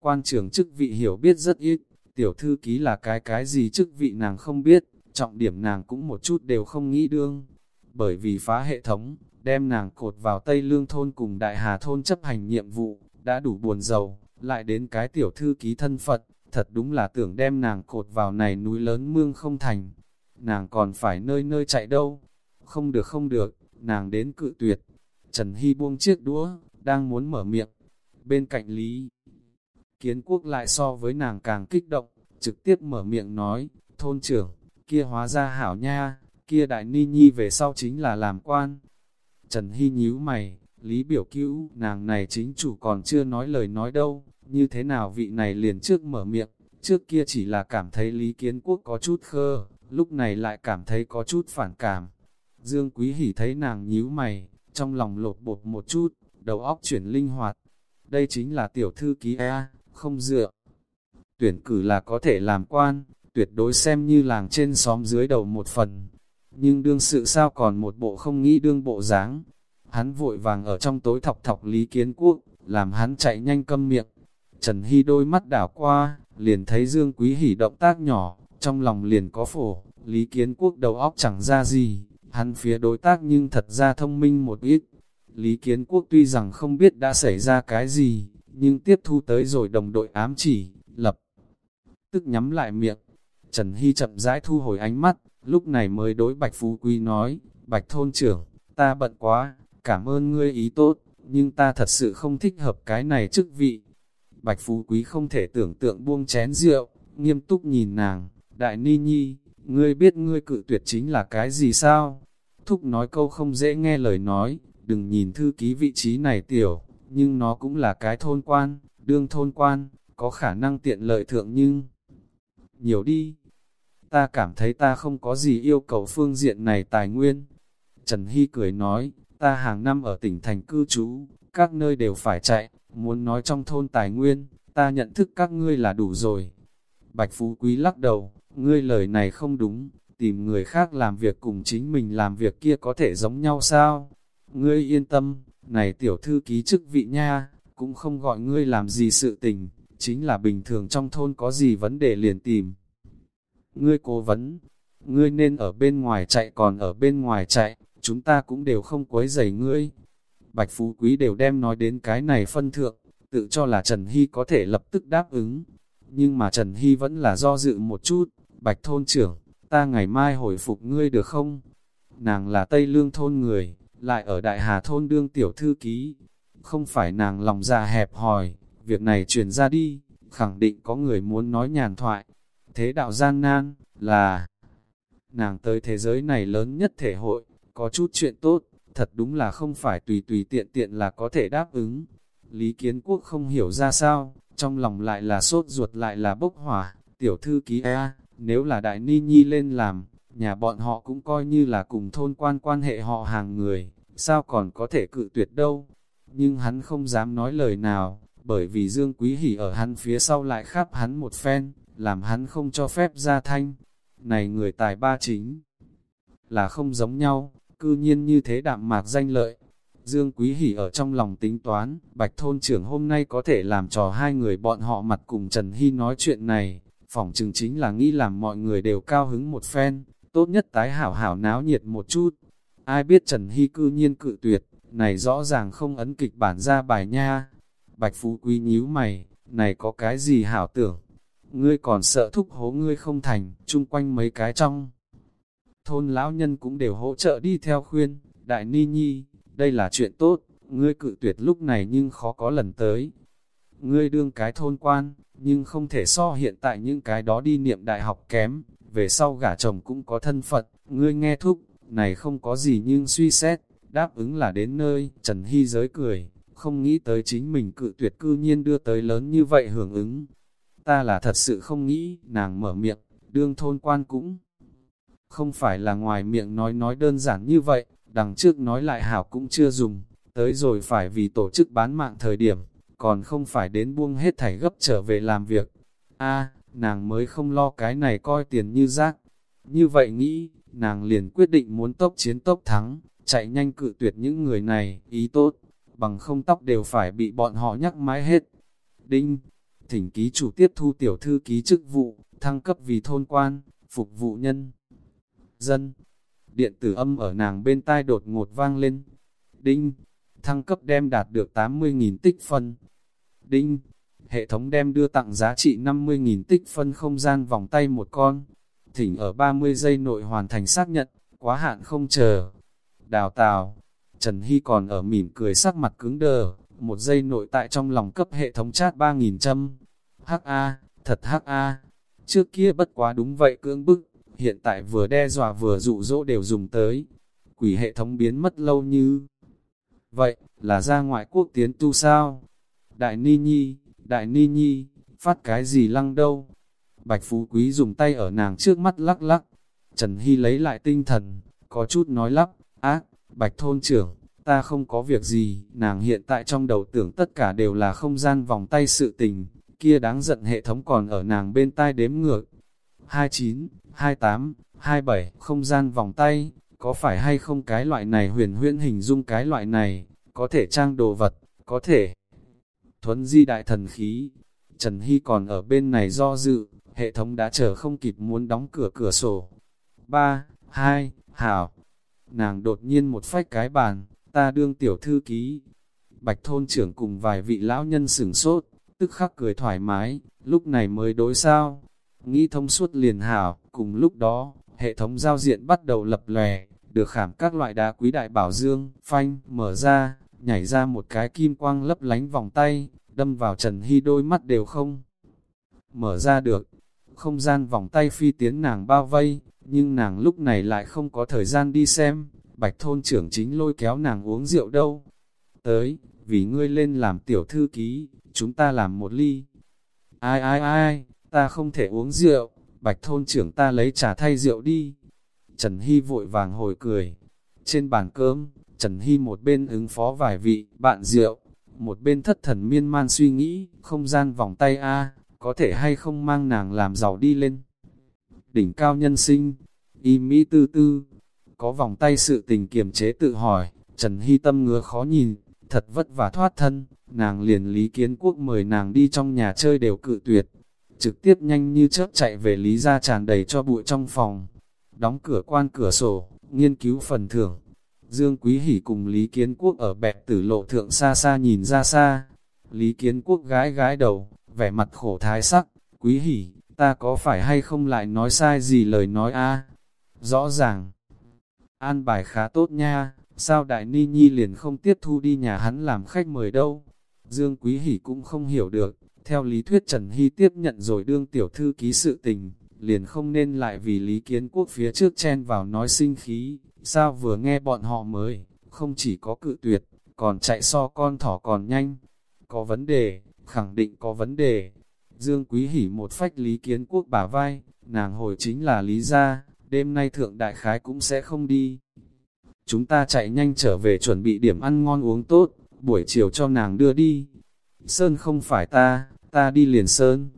Quan trưởng chức vị hiểu biết rất ít, tiểu thư ký là cái cái gì chức vị nàng không biết, trọng điểm nàng cũng một chút đều không nghĩ đương. Bởi vì phá hệ thống, đem nàng cột vào Tây Lương Thôn cùng Đại Hà Thôn chấp hành nhiệm vụ, đã đủ buồn giàu, lại đến cái tiểu thư ký thân Phật, thật đúng là tưởng đem nàng cột vào này núi lớn mương không thành. Nàng còn phải nơi nơi chạy đâu. Không được không được, nàng đến cự tuyệt. Trần Hy buông chiếc đũa, đang muốn mở miệng. Bên cạnh Lý Kiến Quốc lại so với nàng càng kích động, trực tiếp mở miệng nói, thôn trưởng, kia hóa ra hảo nha, kia đại ni nhi về sau chính là làm quan. Trần Hy nhíu mày, Lý biểu cứu, nàng này chính chủ còn chưa nói lời nói đâu, như thế nào vị này liền trước mở miệng, trước kia chỉ là cảm thấy Lý Kiến Quốc có chút khơ, lúc này lại cảm thấy có chút phản cảm. Dương Quý Hỷ thấy nàng nhíu mày, trong lòng lột bột một chút, đầu óc chuyển linh hoạt. Đây chính là tiểu thư ký A, không dựa. Tuyển cử là có thể làm quan, tuyệt đối xem như làng trên xóm dưới đầu một phần. Nhưng đương sự sao còn một bộ không nghĩ đương bộ dáng Hắn vội vàng ở trong tối thọc thọc Lý Kiến Quốc, làm hắn chạy nhanh câm miệng. Trần Hy đôi mắt đảo qua, liền thấy Dương Quý Hỷ động tác nhỏ, trong lòng liền có phổ, Lý Kiến Quốc đầu óc chẳng ra gì, hắn phía đối tác nhưng thật ra thông minh một ít. Lý Kiến Quốc tuy rằng không biết đã xảy ra cái gì, nhưng tiếp thu tới rồi đồng đội ám chỉ, lập tức nhắm lại miệng. Trần Hy chậm rãi thu hồi ánh mắt, lúc này mới đối Bạch Phú Quý nói, Bạch Thôn trưởng, ta bận quá, cảm ơn ngươi ý tốt, nhưng ta thật sự không thích hợp cái này chức vị. Bạch Phú Quý không thể tưởng tượng buông chén rượu, nghiêm túc nhìn nàng, Đại Ni Nhi, ngươi biết ngươi cự tuyệt chính là cái gì sao? Thúc nói câu không dễ nghe lời nói, đừng nhìn thư ký vị trí này tiểu, nhưng nó cũng là cái thôn quan, đương thôn quan, có khả năng tiện lợi thượng nhưng... Nhiều đi, ta cảm thấy ta không có gì yêu cầu phương diện này tài nguyên. Trần Hy cười nói, ta hàng năm ở tỉnh thành cư trú, các nơi đều phải chạy, muốn nói trong thôn tài nguyên, ta nhận thức các ngươi là đủ rồi. Bạch Phú Quý lắc đầu, ngươi lời này không đúng, tìm người khác làm việc cùng chính mình làm việc kia có thể giống nhau sao? Ngươi yên tâm, này tiểu thư ký chức vị nha, cũng không gọi ngươi làm gì sự tình, chính là bình thường trong thôn có gì vấn đề liền tìm. Ngươi cố vấn, ngươi nên ở bên ngoài chạy còn ở bên ngoài chạy, chúng ta cũng đều không quấy rầy ngươi. Bạch Phú Quý đều đem nói đến cái này phân thượng, tự cho là Trần Hy có thể lập tức đáp ứng. Nhưng mà Trần Hy vẫn là do dự một chút, Bạch Thôn trưởng, ta ngày mai hồi phục ngươi được không? Nàng là Tây Lương Thôn người, lại ở Đại Hà Thôn đương tiểu thư ký. Không phải nàng lòng già hẹp hòi, việc này truyền ra đi, khẳng định có người muốn nói nhàn thoại. Thế đạo gian nan, là nàng tới thế giới này lớn nhất thể hội, có chút chuyện tốt, thật đúng là không phải tùy tùy tiện tiện là có thể đáp ứng. Lý Kiến Quốc không hiểu ra sao, trong lòng lại là sốt ruột lại là bốc hỏa, tiểu thư ký e, nếu là đại ni nhi lên làm, nhà bọn họ cũng coi như là cùng thôn quan quan hệ họ hàng người, sao còn có thể cự tuyệt đâu. Nhưng hắn không dám nói lời nào, bởi vì Dương Quý Hỷ ở hắn phía sau lại khắp hắn một phen, làm hắn không cho phép ra thanh. Này người tài ba chính là không giống nhau, cư nhiên như thế đạm mạc danh lợi. Dương Quý Hỷ ở trong lòng tính toán, Bạch Thôn trưởng hôm nay có thể làm trò hai người bọn họ mặt cùng Trần Hy nói chuyện này, phỏng chừng chính là nghĩ làm mọi người đều cao hứng một phen, tốt nhất tái hảo hảo náo nhiệt một chút. Ai biết Trần Hy cư nhiên cự tuyệt, này rõ ràng không ấn kịch bản ra bài nha. Bạch Phú Quý nhíu mày, này có cái gì hảo tưởng? Ngươi còn sợ thúc hố ngươi không thành, chung quanh mấy cái trong. Thôn lão nhân cũng đều hỗ trợ đi theo khuyên, đại ni nhi, đây là chuyện tốt, ngươi cự tuyệt lúc này nhưng khó có lần tới. Ngươi đương cái thôn quan, nhưng không thể so hiện tại những cái đó đi niệm đại học kém, về sau gả chồng cũng có thân phận, ngươi nghe thúc, này không có gì nhưng suy xét, đáp ứng là đến nơi, Trần Hy giới cười, không nghĩ tới chính mình cự tuyệt cư nhiên đưa tới lớn như vậy hưởng ứng. Ta là thật sự không nghĩ, nàng mở miệng, đương thôn quan cũng không phải là ngoài miệng nói nói đơn giản như vậy, đằng trước nói lại hảo cũng chưa dùng, tới rồi phải vì tổ chức bán mạng thời điểm, còn không phải đến buông hết thảy gấp trở về làm việc. a nàng mới không lo cái này coi tiền như rác. Như vậy nghĩ, nàng liền quyết định muốn tốc chiến tốc thắng, chạy nhanh cự tuyệt những người này, ý tốt, bằng không tóc đều phải bị bọn họ nhắc mãi hết. Đinh, thỉnh ký chủ tiếp thu tiểu thư ký chức vụ, thăng cấp vì thôn quan, phục vụ nhân. Dân, điện tử âm ở nàng bên tai đột ngột vang lên. Đinh, thăng cấp đem đạt được 80.000 tích phân. Đinh, hệ thống đem đưa tặng giá trị 50.000 tích phân không gian vòng tay một con. Thỉnh ở 30 giây nội hoàn thành xác nhận, quá hạn không chờ. Đào tào, Trần Hy còn ở mỉm cười sắc mặt cứng đờ, một giây nội tại trong lòng cấp hệ thống chat 3.000 châm. Hắc A, thật hắc A, trước kia bất quá đúng vậy cưỡng bức, hiện tại vừa đe dọa vừa dụ dỗ đều dùng tới. Quỷ hệ thống biến mất lâu như... Vậy, là ra ngoại quốc tiến tu sao? Đại Ni Nhi, Đại Ni Nhi, phát cái gì lăng đâu? Bạch Phú Quý dùng tay ở nàng trước mắt lắc lắc. Trần Hy lấy lại tinh thần, có chút nói lắp, ác, Bạch Thôn trưởng, ta không có việc gì, nàng hiện tại trong đầu tưởng tất cả đều là không gian vòng tay sự tình, kia đáng giận hệ thống còn ở nàng bên tai đếm ngược. 29, 28, 27, không gian vòng tay, có phải hay không cái loại này huyền huyễn hình dung cái loại này, có thể trang đồ vật, có thể thuấn di đại thần khí. Trần Hy còn ở bên này do dự, hệ thống đã chờ không kịp muốn đóng cửa cửa sổ. 3, 2, hảo. nàng đột nhiên một phách cái bàn, ta đương tiểu thư ký. Bạch thôn trưởng cùng vài vị lão nhân sửng sốt, tức khắc cười thoải mái, lúc này mới đối sao. Nghĩ thông suốt liền hảo, cùng lúc đó, hệ thống giao diện bắt đầu lập lòe, được khảm các loại đá quý đại bảo dương, phanh, mở ra, nhảy ra một cái kim quang lấp lánh vòng tay, đâm vào Trần Hy đôi mắt đều không. Mở ra được, không gian vòng tay phi tiến nàng bao vây, nhưng nàng lúc này lại không có thời gian đi xem, bạch thôn trưởng chính lôi kéo nàng uống rượu đâu. Tới, vì ngươi lên làm tiểu thư ký, chúng ta làm một ly. Ai ai ai, ta không thể uống rượu, bạch thôn trưởng ta lấy trà thay rượu đi. Trần Hy vội vàng hồi cười. Trên bàn cơm, Trần Hy một bên ứng phó vài vị, bạn rượu, một bên thất thần miên man suy nghĩ, không gian vòng tay A, có thể hay không mang nàng làm giàu đi lên. Đỉnh cao nhân sinh, y mỹ tư tư, có vòng tay sự tình kiềm chế tự hỏi, Trần Hy tâm ngứa khó nhìn, thật vất vả thoát thân, nàng liền Lý Kiến Quốc mời nàng đi trong nhà chơi đều cự tuyệt, trực tiếp nhanh như chớp chạy về Lý ra tràn đầy cho bụi trong phòng, đóng cửa quan cửa sổ, nghiên cứu phần thưởng. Dương Quý Hỷ cùng Lý Kiến Quốc ở bẹp tử lộ thượng xa xa nhìn ra xa. Lý Kiến Quốc gái gái đầu, vẻ mặt khổ thái sắc, Quý Hỷ, ta có phải hay không lại nói sai gì lời nói a? Rõ ràng, an bài khá tốt nha, sao Đại Ni Nhi liền không tiếp thu đi nhà hắn làm khách mời đâu. Dương Quý Hỷ cũng không hiểu được, theo lý thuyết Trần Hy tiếp nhận rồi đương tiểu thư ký sự tình, liền không nên lại vì Lý Kiến Quốc phía trước chen vào nói sinh khí, sao vừa nghe bọn họ mới, không chỉ có cự tuyệt, còn chạy so con thỏ còn nhanh. Có vấn đề, khẳng định có vấn đề. Dương Quý Hỷ một phách Lý Kiến Quốc bả vai, nàng hồi chính là Lý gia, đêm nay thượng đại khái cũng sẽ không đi. Chúng ta chạy nhanh trở về chuẩn bị điểm ăn ngon uống tốt, buổi chiều cho nàng đưa đi. Sơn không phải ta, ta đi liền Sơn.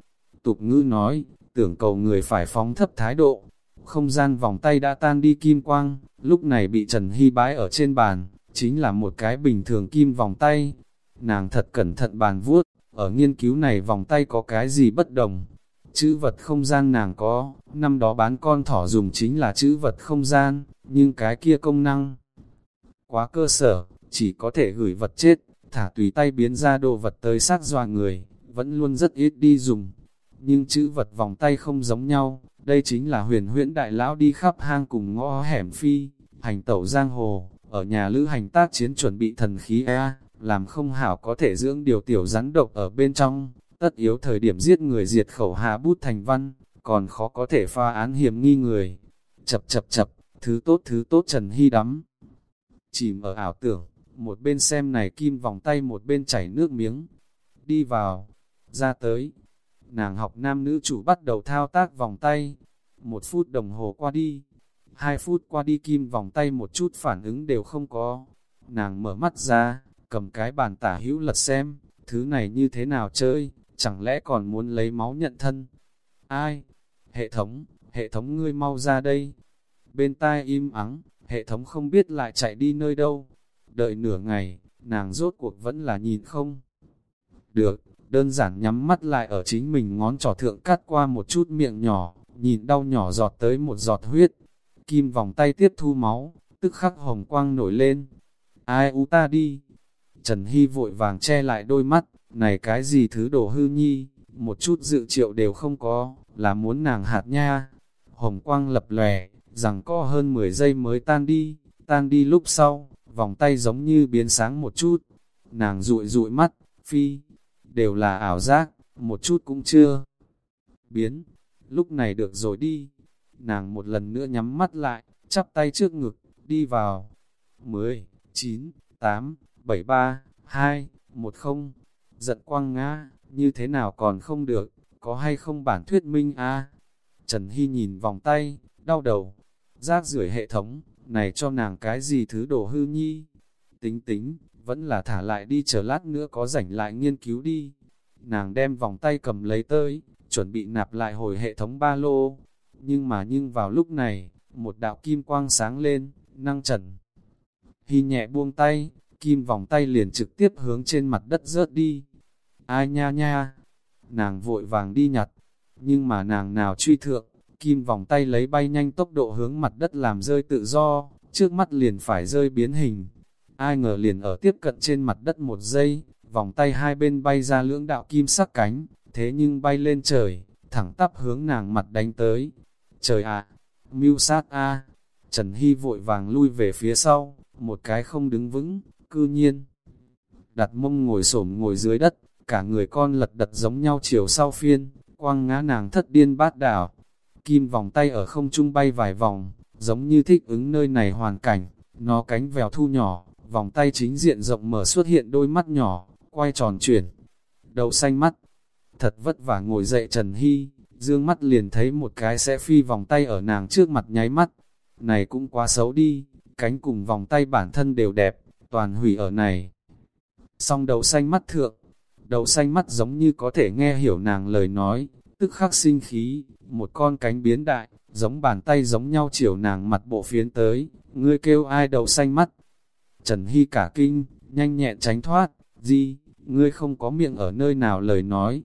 Tục ngữ nói, tưởng cầu người phải phóng thấp thái độ. Không gian vòng tay đã tan đi kim quang, lúc này bị Trần Hy bái ở trên bàn, chính là một cái bình thường kim vòng tay. Nàng thật cẩn thận bàn vuốt, ở nghiên cứu này vòng tay có cái gì bất đồng. Chữ vật không gian nàng có, năm đó bán con thỏ dùng chính là chữ vật không gian, nhưng cái kia công năng quá cơ sở, chỉ có thể gửi vật chết, thả tùy tay biến ra đồ vật tới xác dọa người, vẫn luôn rất ít đi dùng. Nhưng chữ vật vòng tay không giống nhau, đây chính là huyền huyễn đại lão đi khắp hang cùng ngõ hẻm phi, hành tẩu giang hồ, ở nhà lữ hành tác chiến chuẩn bị thần khí E, làm không hảo có thể dưỡng điều tiểu rắn độc ở bên trong, tất yếu thời điểm giết người diệt khẩu hạ bút thành văn, còn khó có thể pha án hiểm nghi người. Chập chập chập, thứ tốt thứ tốt Trần Hy đắm. Chìm ở ảo tưởng, một bên xem này kim vòng tay một bên chảy nước miếng. Đi vào, ra tới. Nàng học nam nữ chủ bắt đầu thao tác vòng tay. Một phút đồng hồ qua đi, hai phút qua đi kim vòng tay một chút phản ứng đều không có. Nàng mở mắt ra, cầm cái bàn tả hữu lật xem, thứ này như thế nào chơi, chẳng lẽ còn muốn lấy máu nhận thân. Ai? Hệ thống, hệ thống ngươi mau ra đây. Bên tai im ắng, hệ thống không biết lại chạy đi nơi đâu. Đợi nửa ngày, nàng rốt cuộc vẫn là nhìn không. Được, đơn giản nhắm mắt lại ở chính mình ngón trỏ thượng cắt qua một chút miệng nhỏ, nhìn đau nhỏ giọt tới một giọt huyết. Kim vòng tay tiếp thu máu, tức khắc hồng quang nổi lên. Ai u ta đi? Trần Hy vội vàng che lại đôi mắt, này cái gì thứ đồ hư nhi, một chút dự triệu đều không có, là muốn nàng hạt nha. Hồng quang lập lòe, rằng co hơn 10 giây mới tan đi, tan đi lúc sau, vòng tay giống như biến sáng một chút. Nàng rụi rụi mắt, phi, đều là ảo giác, một chút cũng chưa. Biến, lúc này được rồi đi. Nàng một lần nữa nhắm mắt lại, chắp tay trước ngực, đi vào. 10, 9, 8, 7, 3, 2, 1 0. Giận quăng ngã, như thế nào còn không được, có hay không bản thuyết minh a Trần Hy nhìn vòng tay, đau đầu. Rác rưởi hệ thống, này cho nàng cái gì thứ đồ hư nhi. Tính tính, vẫn là thả lại đi chờ lát nữa có rảnh lại nghiên cứu đi. Nàng đem vòng tay cầm lấy tới, chuẩn bị nạp lại hồi hệ thống ba lô. Nhưng mà nhưng vào lúc này, một đạo kim quang sáng lên, năng trần. Hy nhẹ buông tay, kim vòng tay liền trực tiếp hướng trên mặt đất rớt đi. Ai nha nha, nàng vội vàng đi nhặt, nhưng mà nàng nào truy thượng, kim vòng tay lấy bay nhanh tốc độ hướng mặt đất làm rơi tự do, trước mắt liền phải rơi biến hình. Ai ngờ liền ở tiếp cận trên mặt đất một giây, vòng tay hai bên bay ra lưỡng đạo kim sắc cánh, thế nhưng bay lên trời, thẳng tắp hướng nàng mặt đánh tới. Trời ạ, mưu sát a Trần Hy vội vàng lui về phía sau, một cái không đứng vững, cư nhiên. Đặt mông ngồi xổm ngồi dưới đất, cả người con lật đật giống nhau chiều sau phiên, quăng ngã nàng thất điên bát đảo. Kim vòng tay ở không trung bay vài vòng, giống như thích ứng nơi này hoàn cảnh, nó cánh vèo thu nhỏ, vòng tay chính diện rộng mở xuất hiện đôi mắt nhỏ, quay tròn chuyển. Đầu xanh mắt, thật vất vả ngồi dậy Trần Hy, dương mắt liền thấy một cái sẽ phi vòng tay ở nàng trước mặt nháy mắt. Này cũng quá xấu đi, cánh cùng vòng tay bản thân đều đẹp, toàn hủy ở này. Song đầu xanh mắt thượng, đầu xanh mắt giống như có thể nghe hiểu nàng lời nói, tức khắc sinh khí, một con cánh biến đại, giống bàn tay giống nhau chiều nàng mặt bộ phiến tới, ngươi kêu ai đầu xanh mắt. Trần Hy cả kinh, nhanh nhẹn tránh thoát, gì, ngươi không có miệng ở nơi nào lời nói.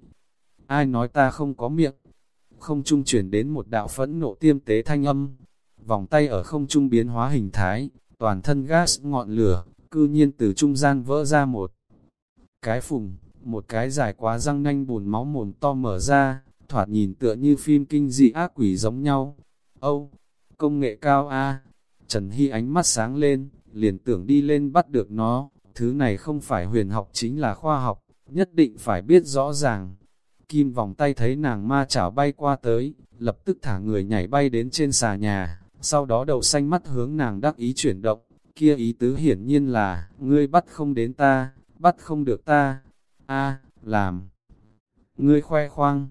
Ai nói ta không có miệng? Không trung chuyển đến một đạo phẫn nộ tiêm tế thanh âm. Vòng tay ở không trung biến hóa hình thái, toàn thân gas ngọn lửa, cư nhiên từ trung gian vỡ ra một cái phùng, một cái dài quá răng nanh bùn máu mồm to mở ra, thoạt nhìn tựa như phim kinh dị ác quỷ giống nhau. Âu, công nghệ cao a Trần Hy ánh mắt sáng lên, liền tưởng đi lên bắt được nó, thứ này không phải huyền học chính là khoa học, nhất định phải biết rõ ràng. Kim vòng tay thấy nàng ma chảo bay qua tới, lập tức thả người nhảy bay đến trên xà nhà, sau đó đầu xanh mắt hướng nàng đắc ý chuyển động, kia ý tứ hiển nhiên là, ngươi bắt không đến ta, bắt không được ta, a làm. Ngươi khoe khoang,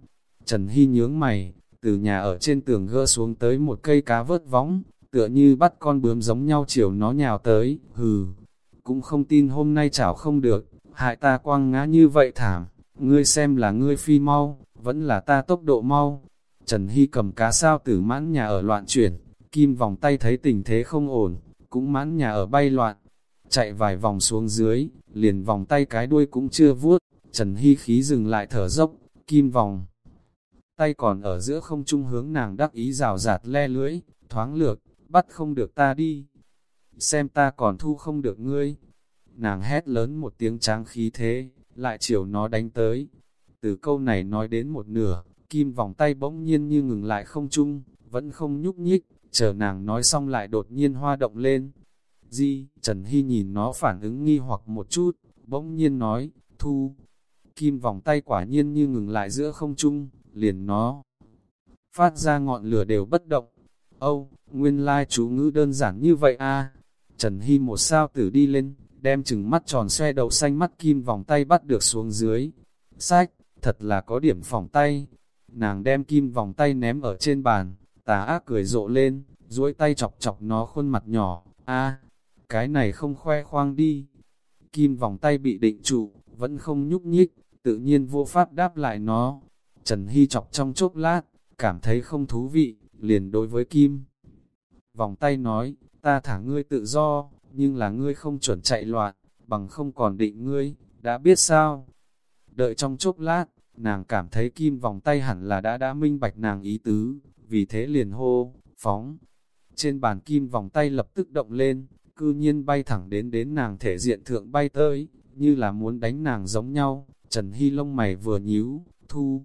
Trần Hy nhướng mày, từ nhà ở trên tường gỡ xuống tới một cây cá vớt võng, tựa như bắt con bướm giống nhau chiều nó nhào tới, hừ, cũng không tin hôm nay chảo không được, hại ta quăng ngã như vậy thảm, ngươi xem là ngươi phi mau, vẫn là ta tốc độ mau. Trần Hy cầm cá sao tử mãn nhà ở loạn chuyển, kim vòng tay thấy tình thế không ổn, cũng mãn nhà ở bay loạn, chạy vài vòng xuống dưới, liền vòng tay cái đuôi cũng chưa vuốt, Trần Hy khí dừng lại thở dốc, kim vòng. Tay còn ở giữa không trung hướng nàng đắc ý rào rạt le lưỡi, thoáng lược, bắt không được ta đi. Xem ta còn thu không được ngươi. Nàng hét lớn một tiếng tráng khí thế, lại chiều nó đánh tới. Từ câu này nói đến một nửa, kim vòng tay bỗng nhiên như ngừng lại không trung, vẫn không nhúc nhích, chờ nàng nói xong lại đột nhiên hoa động lên. Di, Trần Hy nhìn nó phản ứng nghi hoặc một chút, bỗng nhiên nói, thu. Kim vòng tay quả nhiên như ngừng lại giữa không trung, liền nó. Phát ra ngọn lửa đều bất động. Âu, nguyên lai chú ngữ đơn giản như vậy a Trần Hy một sao tử đi lên, đem chừng mắt tròn xoe đầu xanh mắt kim vòng tay bắt được xuống dưới. Sách, thật là có điểm phòng tay. Nàng đem kim vòng tay ném ở trên bàn, tà ác cười rộ lên, duỗi tay chọc chọc nó khuôn mặt nhỏ. a cái này không khoe khoang đi. Kim vòng tay bị định trụ, vẫn không nhúc nhích, tự nhiên vô pháp đáp lại nó. Trần Hy chọc trong chốc lát, cảm thấy không thú vị, liền đối với Kim. Vòng tay nói, ta thả ngươi tự do, nhưng là ngươi không chuẩn chạy loạn, bằng không còn định ngươi, đã biết sao? Đợi trong chốc lát, nàng cảm thấy Kim vòng tay hẳn là đã đã minh bạch nàng ý tứ, vì thế liền hô, phóng. Trên bàn Kim vòng tay lập tức động lên, cư nhiên bay thẳng đến đến nàng thể diện thượng bay tới, như là muốn đánh nàng giống nhau, Trần Hy lông mày vừa nhíu, thu.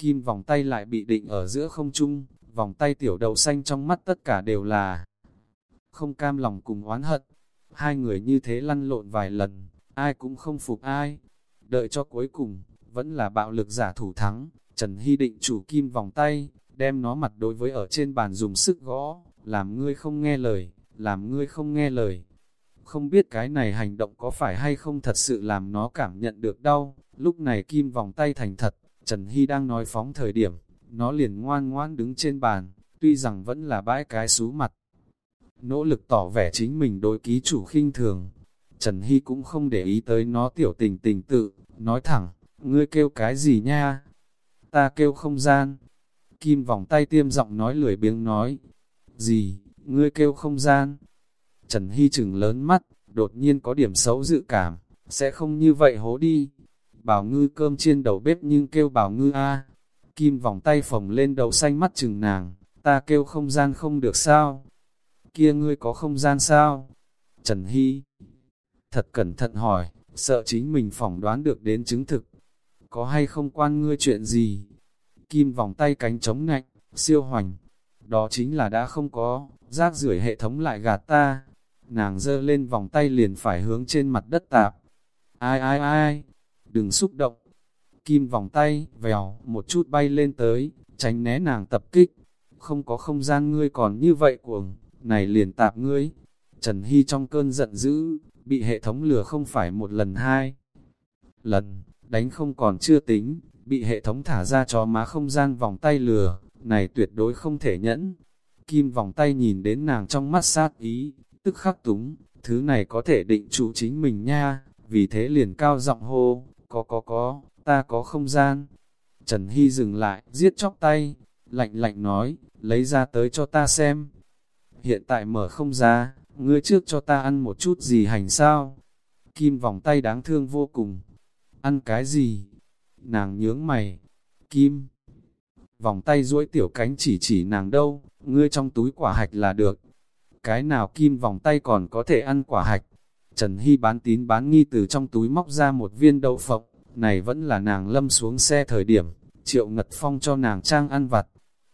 Kim vòng tay lại bị định ở giữa không trung, vòng tay tiểu đầu xanh trong mắt tất cả đều là không cam lòng cùng oán hận. Hai người như thế lăn lộn vài lần, ai cũng không phục ai. Đợi cho cuối cùng, vẫn là bạo lực giả thủ thắng, Trần Hy định chủ kim vòng tay, đem nó mặt đối với ở trên bàn dùng sức gõ, làm ngươi không nghe lời, làm ngươi không nghe lời. Không biết cái này hành động có phải hay không thật sự làm nó cảm nhận được đau, lúc này kim vòng tay thành thật, Trần Hy đang nói phóng thời điểm, nó liền ngoan ngoan đứng trên bàn, tuy rằng vẫn là bãi cái xú mặt. Nỗ lực tỏ vẻ chính mình đối ký chủ khinh thường. Trần Hy cũng không để ý tới nó tiểu tình tình tự, nói thẳng, ngươi kêu cái gì nha? Ta kêu không gian. Kim vòng tay tiêm giọng nói lười biếng nói. Gì, ngươi kêu không gian? Trần Hy chừng lớn mắt, đột nhiên có điểm xấu dự cảm, sẽ không như vậy hố đi. Bảo ngư cơm chiên đầu bếp nhưng kêu bảo ngư a Kim vòng tay phồng lên đầu xanh mắt chừng nàng, ta kêu không gian không được sao. kia ngươi có không gian sao? Trần Hy thật cẩn thận hỏi, sợ chính mình phỏng đoán được đến chứng thực. Có hay không quan ngươi chuyện gì? Kim vòng tay cánh chống ngạnh, siêu hoành. Đó chính là đã không có, rác rưởi hệ thống lại gạt ta. Nàng dơ lên vòng tay liền phải hướng trên mặt đất tạp. Ai ai ai, đừng xúc động. Kim vòng tay, vèo, một chút bay lên tới, tránh né nàng tập kích. Không có không gian ngươi còn như vậy cuồng, này liền tạp ngươi. Trần Hy trong cơn giận dữ, bị hệ thống lừa không phải một lần hai. Lần, đánh không còn chưa tính, bị hệ thống thả ra cho má không gian vòng tay lừa, này tuyệt đối không thể nhẫn. Kim vòng tay nhìn đến nàng trong mắt sát ý, tức khắc túng, thứ này có thể định trụ chính mình nha, vì thế liền cao giọng hô, có có có, ta có không gian. Trần Hy dừng lại, giết chóc tay, lạnh lạnh nói, lấy ra tới cho ta xem. Hiện tại mở không ra, ngươi trước cho ta ăn một chút gì hành sao? Kim vòng tay đáng thương vô cùng. Ăn cái gì? Nàng nhướng mày. Kim. Vòng tay duỗi tiểu cánh chỉ chỉ nàng đâu, ngươi trong túi quả hạch là được. Cái nào kim vòng tay còn có thể ăn quả hạch? Trần Hy bán tín bán nghi từ trong túi móc ra một viên đậu phộng, này vẫn là nàng lâm xuống xe thời điểm, triệu ngật phong cho nàng trang ăn vặt.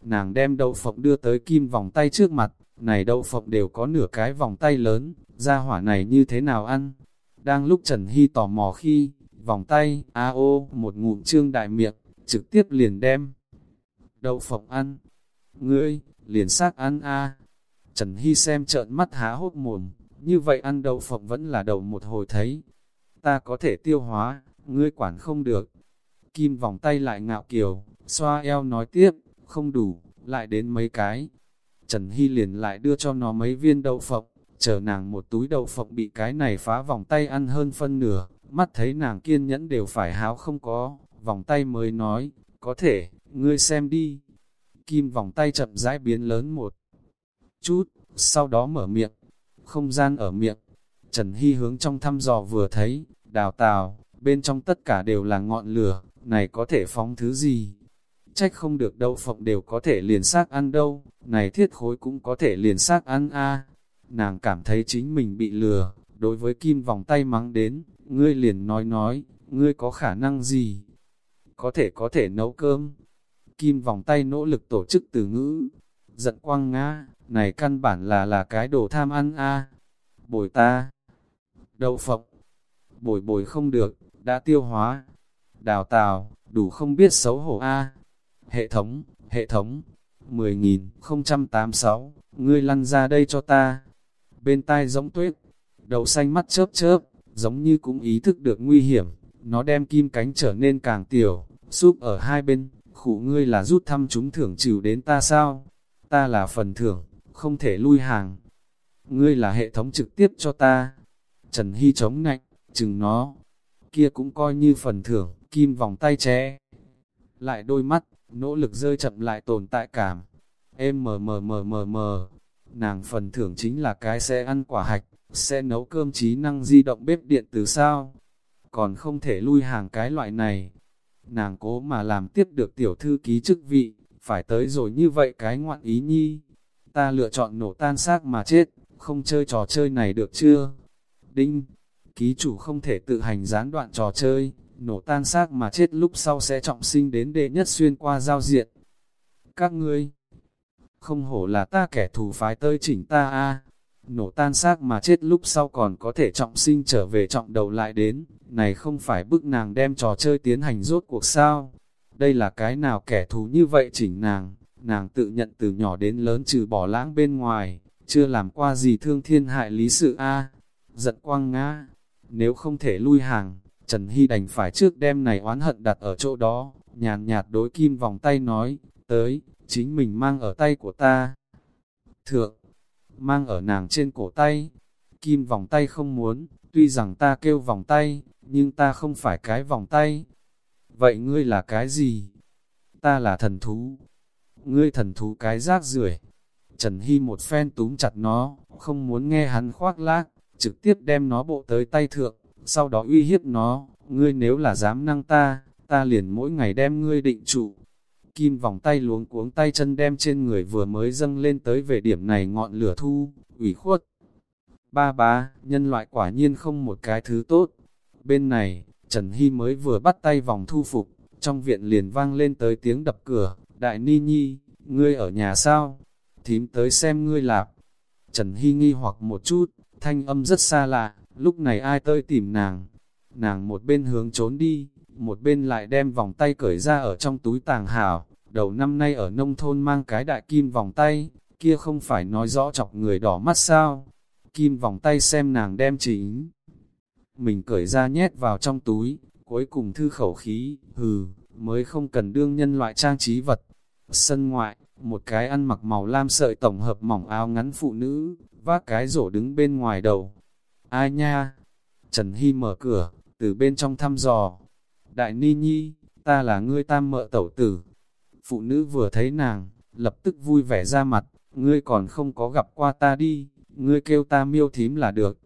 Nàng đem đậu phộng đưa tới kim vòng tay trước mặt, này đậu phộng đều có nửa cái vòng tay lớn, ra hỏa này như thế nào ăn? Đang lúc Trần Hy tò mò khi, vòng tay, a ô, một ngụm trương đại miệng, trực tiếp liền đem. Đậu phộng ăn. Ngươi, liền xác ăn a Trần Hy xem trợn mắt há hốt mồm, như vậy ăn đậu phộng vẫn là đầu một hồi thấy. Ta có thể tiêu hóa, ngươi quản không được. Kim vòng tay lại ngạo kiều, xoa eo nói tiếp, không đủ, lại đến mấy cái. Trần Hy liền lại đưa cho nó mấy viên đậu phộng, chờ nàng một túi đậu phộng bị cái này phá vòng tay ăn hơn phân nửa, mắt thấy nàng kiên nhẫn đều phải háo không có, vòng tay mới nói, có thể, ngươi xem đi. Kim vòng tay chậm rãi biến lớn một chút, sau đó mở miệng, không gian ở miệng. Trần Hy hướng trong thăm dò vừa thấy, đào tào, bên trong tất cả đều là ngọn lửa, này có thể phóng thứ gì? Trách không được đâu phộng đều có thể liền xác ăn đâu, này thiết khối cũng có thể liền xác ăn a Nàng cảm thấy chính mình bị lừa, đối với kim vòng tay mắng đến, ngươi liền nói nói, ngươi có khả năng gì? Có thể có thể nấu cơm. Kim vòng tay nỗ lực tổ chức từ ngữ, giận quăng ngã, này căn bản là là cái đồ tham ăn a. Bồi ta, đậu phộng, bồi bồi không được, đã tiêu hóa, đào tào, đủ không biết xấu hổ a. Hệ thống, hệ thống, 10.086, ngươi lăn ra đây cho ta. Bên tai giống tuyết, đầu xanh mắt chớp chớp, giống như cũng ý thức được nguy hiểm, nó đem kim cánh trở nên càng tiểu, súp ở hai bên, khủ ngươi là rút thăm chúng thưởng trừ đến ta sao? Ta là phần thưởng, không thể lui hàng. Ngươi là hệ thống trực tiếp cho ta. Trần Hy chống nạnh, chừng nó. Kia cũng coi như phần thưởng, kim vòng tay ché. Lại đôi mắt, nỗ lực rơi chậm lại tồn tại cảm. Em mờ mờ mờ mờ mờ, nàng phần thưởng chính là cái xe ăn quả hạch, xe nấu cơm trí năng di động bếp điện từ sao. Còn không thể lui hàng cái loại này. Nàng cố mà làm tiếp được tiểu thư ký chức vị, phải tới rồi như vậy cái ngoạn ý nhi. Ta lựa chọn nổ tan xác mà chết, không chơi trò chơi này được chưa? Đinh, ký chủ không thể tự hành gián đoạn trò chơi, nổ tan xác mà chết lúc sau sẽ trọng sinh đến đệ nhất xuyên qua giao diện. Các ngươi, không hổ là ta kẻ thù phái tơi chỉnh ta a nổ tan xác mà chết lúc sau còn có thể trọng sinh trở về trọng đầu lại đến, này không phải bức nàng đem trò chơi tiến hành rốt cuộc sao. Đây là cái nào kẻ thù như vậy chỉnh nàng, nàng tự nhận từ nhỏ đến lớn trừ bỏ lãng bên ngoài, chưa làm qua gì thương thiên hại lý sự a giận quang ngã, nếu không thể lui hàng, Trần Hy đành phải trước đêm này oán hận đặt ở chỗ đó, nhàn nhạt đối kim vòng tay nói, tới, chính mình mang ở tay của ta. Thượng, mang ở nàng trên cổ tay, kim vòng tay không muốn, tuy rằng ta kêu vòng tay, nhưng ta không phải cái vòng tay. Vậy ngươi là cái gì? Ta là thần thú. Ngươi thần thú cái rác rưởi. Trần Hy một phen túm chặt nó, không muốn nghe hắn khoác lác, trực tiếp đem nó bộ tới tay thượng sau đó uy hiếp nó, ngươi nếu là dám năng ta, ta liền mỗi ngày đem ngươi định trụ. Kim vòng tay luống cuống tay chân đem trên người vừa mới dâng lên tới về điểm này ngọn lửa thu, ủy khuất. Ba ba, nhân loại quả nhiên không một cái thứ tốt. Bên này, Trần Hy mới vừa bắt tay vòng thu phục, trong viện liền vang lên tới tiếng đập cửa, Đại Ni Nhi, ngươi ở nhà sao? Thím tới xem ngươi lạp. Trần Hy nghi hoặc một chút, thanh âm rất xa lạ, lúc này ai tới tìm nàng. Nàng một bên hướng trốn đi, một bên lại đem vòng tay cởi ra ở trong túi tàng hảo. Đầu năm nay ở nông thôn mang cái đại kim vòng tay, kia không phải nói rõ chọc người đỏ mắt sao. Kim vòng tay xem nàng đem chính. Mình cởi ra nhét vào trong túi, cuối cùng thư khẩu khí, hừ, mới không cần đương nhân loại trang trí vật. Sân ngoại, một cái ăn mặc màu lam sợi tổng hợp mỏng áo ngắn phụ nữ, vác cái rổ đứng bên ngoài đầu. Ai nha? Trần Hy mở cửa, từ bên trong thăm dò. Đại Ni Nhi, ta là ngươi tam mợ tẩu tử. Phụ nữ vừa thấy nàng, lập tức vui vẻ ra mặt, ngươi còn không có gặp qua ta đi, ngươi kêu ta miêu thím là được.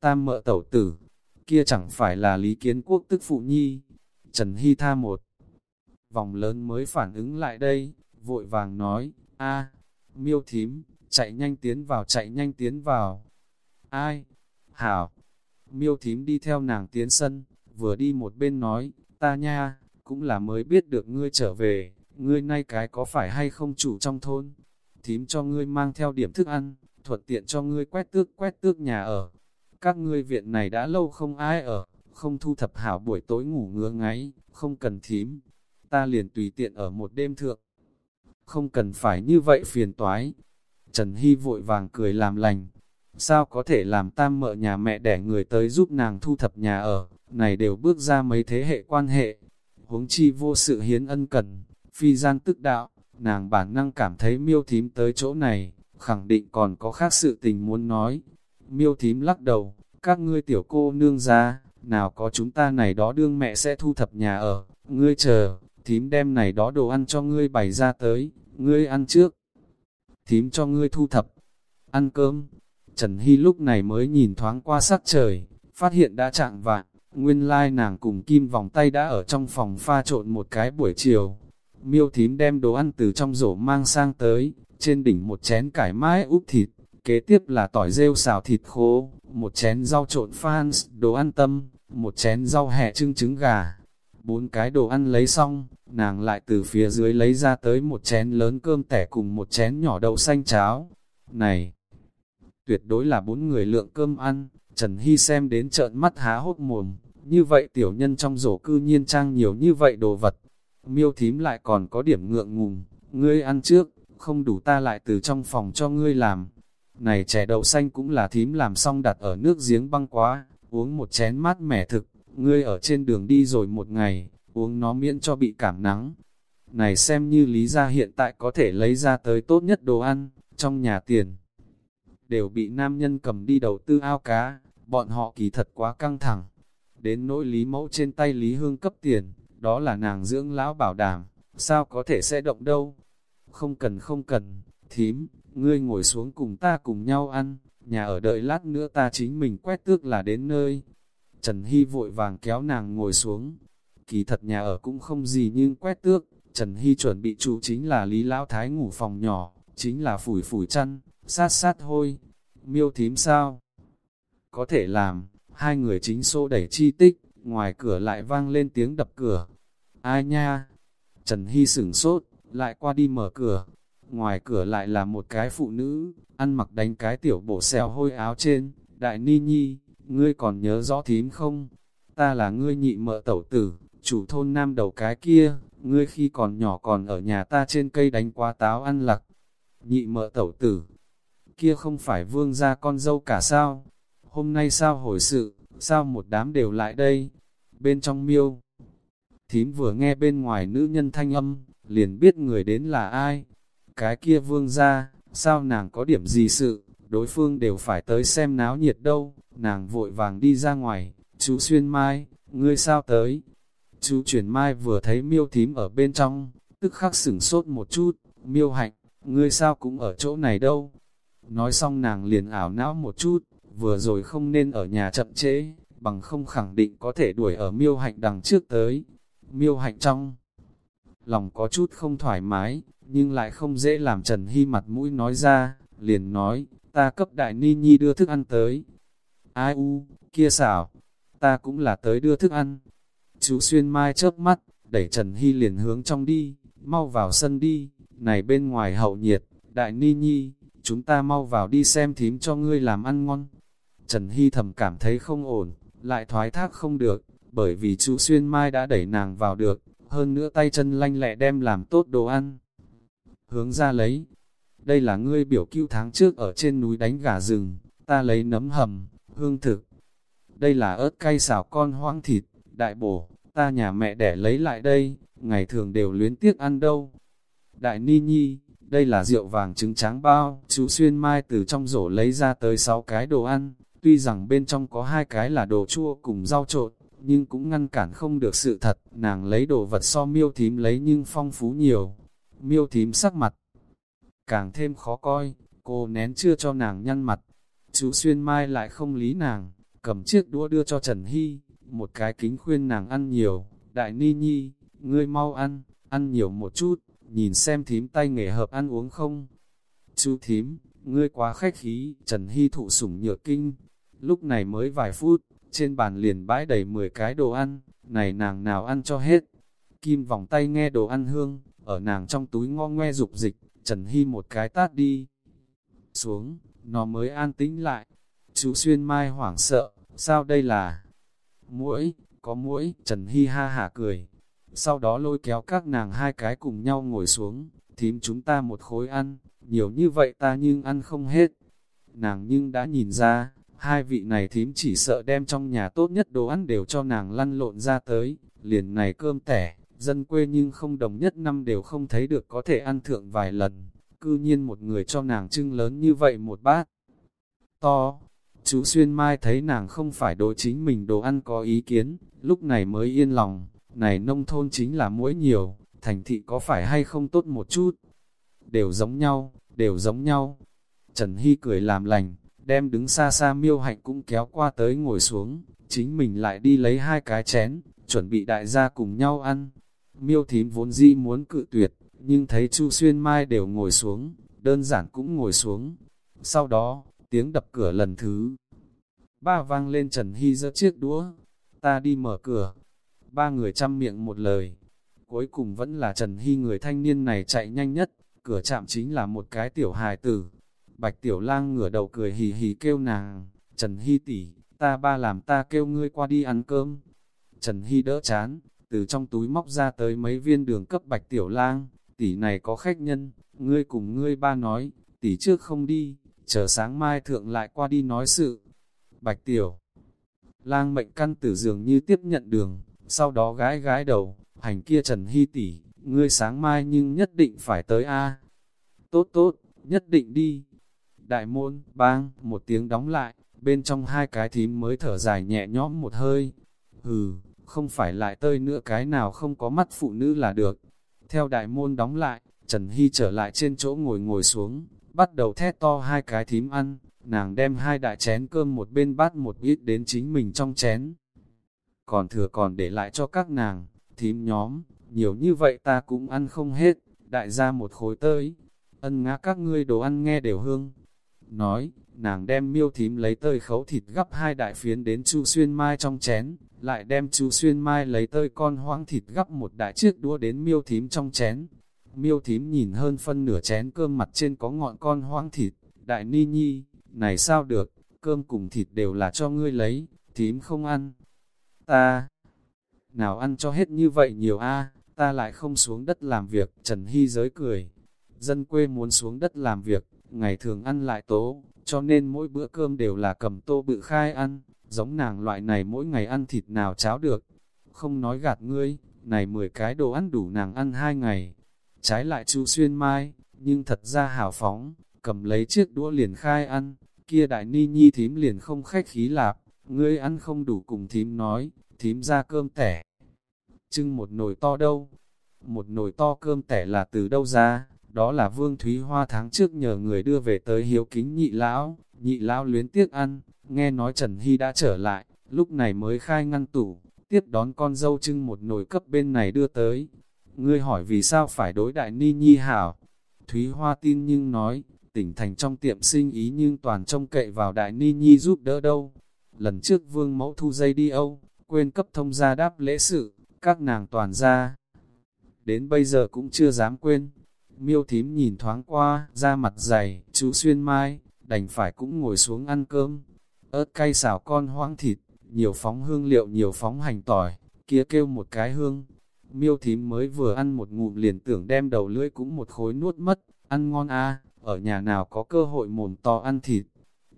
Tam mợ tẩu tử, kia chẳng phải là lý kiến quốc tức phụ nhi. Trần Hy tha một vòng lớn mới phản ứng lại đây, vội vàng nói, a miêu thím, chạy nhanh tiến vào chạy nhanh tiến vào. Ai? Hảo! Miêu thím đi theo nàng tiến sân, vừa đi một bên nói, ta nha, cũng là mới biết được ngươi trở về, ngươi nay cái có phải hay không chủ trong thôn. Thím cho ngươi mang theo điểm thức ăn, thuận tiện cho ngươi quét tước quét tước nhà ở. Các ngươi viện này đã lâu không ai ở, không thu thập hảo buổi tối ngủ ngứa ngáy, không cần thím. Ta liền tùy tiện ở một đêm thượng. Không cần phải như vậy phiền toái. Trần Hy vội vàng cười làm lành. Sao có thể làm tam mợ nhà mẹ đẻ người tới giúp nàng thu thập nhà ở, này đều bước ra mấy thế hệ quan hệ. Huống chi vô sự hiến ân cần, phi gian tức đạo, nàng bản năng cảm thấy miêu thím tới chỗ này, khẳng định còn có khác sự tình muốn nói. Miêu thím lắc đầu, các ngươi tiểu cô nương ra, nào có chúng ta này đó đương mẹ sẽ thu thập nhà ở, ngươi chờ, thím đem này đó đồ ăn cho ngươi bày ra tới, ngươi ăn trước. Thím cho ngươi thu thập, ăn cơm. Trần Hy lúc này mới nhìn thoáng qua sắc trời, phát hiện đã chạng vạn, nguyên lai nàng cùng kim vòng tay đã ở trong phòng pha trộn một cái buổi chiều. Miêu thím đem đồ ăn từ trong rổ mang sang tới, trên đỉnh một chén cải mái úp thịt, kế tiếp là tỏi rêu xào thịt khô, một chén rau trộn fans, đồ ăn tâm, một chén rau hẹ trưng trứng gà. Bốn cái đồ ăn lấy xong, nàng lại từ phía dưới lấy ra tới một chén lớn cơm tẻ cùng một chén nhỏ đậu xanh cháo. Này, tuyệt đối là bốn người lượng cơm ăn, Trần Hy xem đến trợn mắt há hốt mồm, như vậy tiểu nhân trong rổ cư nhiên trang nhiều như vậy đồ vật. Miêu thím lại còn có điểm ngượng ngùng, ngươi ăn trước, không đủ ta lại từ trong phòng cho ngươi làm. Này chè đậu xanh cũng là thím làm xong đặt ở nước giếng băng quá, uống một chén mát mẻ thực, ngươi ở trên đường đi rồi một ngày, uống nó miễn cho bị cảm nắng. Này xem như lý gia hiện tại có thể lấy ra tới tốt nhất đồ ăn, trong nhà tiền. Đều bị nam nhân cầm đi đầu tư ao cá, bọn họ kỳ thật quá căng thẳng. Đến nỗi lý mẫu trên tay lý hương cấp tiền, đó là nàng dưỡng lão bảo đảm, sao có thể sẽ động đâu. Không cần không cần, thím, ngươi ngồi xuống cùng ta cùng nhau ăn, nhà ở đợi lát nữa ta chính mình quét tước là đến nơi. Trần Hy vội vàng kéo nàng ngồi xuống, kỳ thật nhà ở cũng không gì nhưng quét tước, Trần Hy chuẩn bị chủ chính là Lý Lão Thái ngủ phòng nhỏ, chính là phủi phủi chăn, sát sát hôi, miêu thím sao? Có thể làm, hai người chính xô đẩy chi tích, ngoài cửa lại vang lên tiếng đập cửa. Ai nha? Trần Hy sửng sốt, lại qua đi mở cửa. Ngoài cửa lại là một cái phụ nữ, ăn mặc đánh cái tiểu bộ xèo hôi áo trên. Đại Ni Nhi, ngươi còn nhớ rõ thím không? Ta là ngươi nhị mợ tẩu tử, chủ thôn nam đầu cái kia, ngươi khi còn nhỏ còn ở nhà ta trên cây đánh qua táo ăn lặc. Nhị mợ tẩu tử, kia không phải vương gia con dâu cả sao? Hôm nay sao hồi sự, sao một đám đều lại đây? Bên trong miêu, thím vừa nghe bên ngoài nữ nhân thanh âm, liền biết người đến là ai. Cái kia vương gia, sao nàng có điểm gì sự, đối phương đều phải tới xem náo nhiệt đâu, nàng vội vàng đi ra ngoài, chú xuyên mai, ngươi sao tới? Chú chuyển mai vừa thấy miêu thím ở bên trong, tức khắc sửng sốt một chút, miêu hạnh, ngươi sao cũng ở chỗ này đâu? Nói xong nàng liền ảo não một chút, vừa rồi không nên ở nhà chậm trễ, bằng không khẳng định có thể đuổi ở miêu hạnh đằng trước tới. Miêu hạnh trong lòng có chút không thoải mái, nhưng lại không dễ làm Trần Hy mặt mũi nói ra, liền nói, ta cấp đại ni nhi đưa thức ăn tới. Ai u, kia xảo, ta cũng là tới đưa thức ăn. Chú Xuyên Mai chớp mắt, đẩy Trần Hy liền hướng trong đi, mau vào sân đi, này bên ngoài hậu nhiệt, đại ni nhi, chúng ta mau vào đi xem thím cho ngươi làm ăn ngon. Trần Hy thầm cảm thấy không ổn, lại thoái thác không được, bởi vì chú Xuyên Mai đã đẩy nàng vào được, hơn nữa tay chân lanh lẹ đem làm tốt đồ ăn. Hướng ra lấy, đây là ngươi biểu cứu tháng trước ở trên núi đánh gà rừng, ta lấy nấm hầm, hương thực. Đây là ớt cay xào con hoang thịt, đại bổ, ta nhà mẹ đẻ lấy lại đây, ngày thường đều luyến tiếc ăn đâu. Đại Ni Nhi, đây là rượu vàng trứng tráng bao, chú Xuyên Mai từ trong rổ lấy ra tới 6 cái đồ ăn, tuy rằng bên trong có hai cái là đồ chua cùng rau trộn, nhưng cũng ngăn cản không được sự thật, nàng lấy đồ vật so miêu thím lấy nhưng phong phú nhiều. Miêu thím sắc mặt, càng thêm khó coi, cô nén chưa cho nàng nhăn mặt. Chú Xuyên Mai lại không lý nàng, cầm chiếc đũa đưa cho Trần Hy, một cái kính khuyên nàng ăn nhiều, đại ni nhi, ngươi mau ăn, ăn nhiều một chút, nhìn xem thím tay nghề hợp ăn uống không. Chú thím, ngươi quá khách khí, Trần Hy thụ sủng nhược kinh, lúc này mới vài phút, trên bàn liền bãi đầy 10 cái đồ ăn, này nàng nào ăn cho hết. Kim vòng tay nghe đồ ăn hương, ở nàng trong túi ngo ngoe dục dịch, Trần Hy một cái tát đi. Xuống, nó mới an tĩnh lại. Chú Xuyên Mai hoảng sợ, sao đây là? Mũi, có mũi, Trần Hy ha hả cười. Sau đó lôi kéo các nàng hai cái cùng nhau ngồi xuống, thím chúng ta một khối ăn, nhiều như vậy ta nhưng ăn không hết. Nàng nhưng đã nhìn ra, hai vị này thím chỉ sợ đem trong nhà tốt nhất đồ ăn đều cho nàng lăn lộn ra tới, liền này cơm tẻ, dân quê nhưng không đồng nhất năm đều không thấy được có thể ăn thượng vài lần, cư nhiên một người cho nàng trưng lớn như vậy một bát. To, chú Xuyên Mai thấy nàng không phải đối chính mình đồ ăn có ý kiến, lúc này mới yên lòng, này nông thôn chính là muỗi nhiều, thành thị có phải hay không tốt một chút. Đều giống nhau, đều giống nhau. Trần Hy cười làm lành, đem đứng xa xa miêu hạnh cũng kéo qua tới ngồi xuống, chính mình lại đi lấy hai cái chén, chuẩn bị đại gia cùng nhau ăn. Miêu thím vốn dĩ muốn cự tuyệt, nhưng thấy Chu Xuyên Mai đều ngồi xuống, đơn giản cũng ngồi xuống. Sau đó, tiếng đập cửa lần thứ ba vang lên Trần Hy giơ chiếc đũa, ta đi mở cửa. Ba người chăm miệng một lời, cuối cùng vẫn là Trần Hy người thanh niên này chạy nhanh nhất, cửa chạm chính là một cái tiểu hài tử. Bạch tiểu lang ngửa đầu cười hì hì kêu nàng, Trần Hy tỷ, ta ba làm ta kêu ngươi qua đi ăn cơm. Trần Hy đỡ chán, từ trong túi móc ra tới mấy viên đường cấp bạch tiểu lang, tỷ này có khách nhân, ngươi cùng ngươi ba nói, tỷ trước không đi, chờ sáng mai thượng lại qua đi nói sự. Bạch tiểu lang mệnh căn tử dường như tiếp nhận đường, sau đó gái gái đầu, hành kia Trần Hy tỷ, ngươi sáng mai nhưng nhất định phải tới A. Tốt tốt, nhất định đi. Đại môn, bang, một tiếng đóng lại, bên trong hai cái thím mới thở dài nhẹ nhõm một hơi. Hừ, không phải lại tơi nữa cái nào không có mắt phụ nữ là được. Theo đại môn đóng lại, Trần Hy trở lại trên chỗ ngồi ngồi xuống, bắt đầu thét to hai cái thím ăn, nàng đem hai đại chén cơm một bên bát một ít đến chính mình trong chén. Còn thừa còn để lại cho các nàng, thím nhóm, nhiều như vậy ta cũng ăn không hết, đại gia một khối tới, ân ngã các ngươi đồ ăn nghe đều hương. Nói, nàng đem miêu thím lấy tơi khấu thịt gắp hai đại phiến đến chu xuyên mai trong chén, lại đem chú xuyên mai lấy tơi con hoang thịt gắp một đại chiếc đũa đến miêu thím trong chén. Miêu thím nhìn hơn phân nửa chén cơm mặt trên có ngọn con hoang thịt, đại ni nhi, này sao được, cơm cùng thịt đều là cho ngươi lấy, thím không ăn. Ta, nào ăn cho hết như vậy nhiều a ta lại không xuống đất làm việc, Trần Hy giới cười. Dân quê muốn xuống đất làm việc, ngày thường ăn lại tố, cho nên mỗi bữa cơm đều là cầm tô bự khai ăn, giống nàng loại này mỗi ngày ăn thịt nào cháo được. Không nói gạt ngươi, này 10 cái đồ ăn đủ nàng ăn hai ngày. Trái lại chu xuyên mai, nhưng thật ra hào phóng, cầm lấy chiếc đũa liền khai ăn, kia đại ni nhi thím liền không khách khí lạp, ngươi ăn không đủ cùng thím nói, thím ra cơm tẻ. Trưng một nồi to đâu? Một nồi to cơm tẻ là từ đâu ra? Đó là Vương Thúy Hoa tháng trước nhờ người đưa về tới hiếu kính nhị lão, nhị lão luyến tiếc ăn, nghe nói Trần Hy đã trở lại, lúc này mới khai ngăn tủ, tiếp đón con dâu trưng một nồi cấp bên này đưa tới. ngươi hỏi vì sao phải đối đại ni nhi hảo. Thúy Hoa tin nhưng nói, tỉnh thành trong tiệm sinh ý nhưng toàn trông cậy vào đại ni nhi giúp đỡ đâu. Lần trước vương mẫu thu dây đi Âu, quên cấp thông gia đáp lễ sự, các nàng toàn ra. Đến bây giờ cũng chưa dám quên. Miêu thím nhìn thoáng qua, da mặt dày, chú xuyên mai, đành phải cũng ngồi xuống ăn cơm ớt cay xào con hoang thịt, nhiều phóng hương liệu nhiều phóng hành tỏi, kia kêu một cái hương. Miêu thím mới vừa ăn một ngụm liền tưởng đem đầu lưỡi cũng một khối nuốt mất, ăn ngon a ở nhà nào có cơ hội mồm to ăn thịt.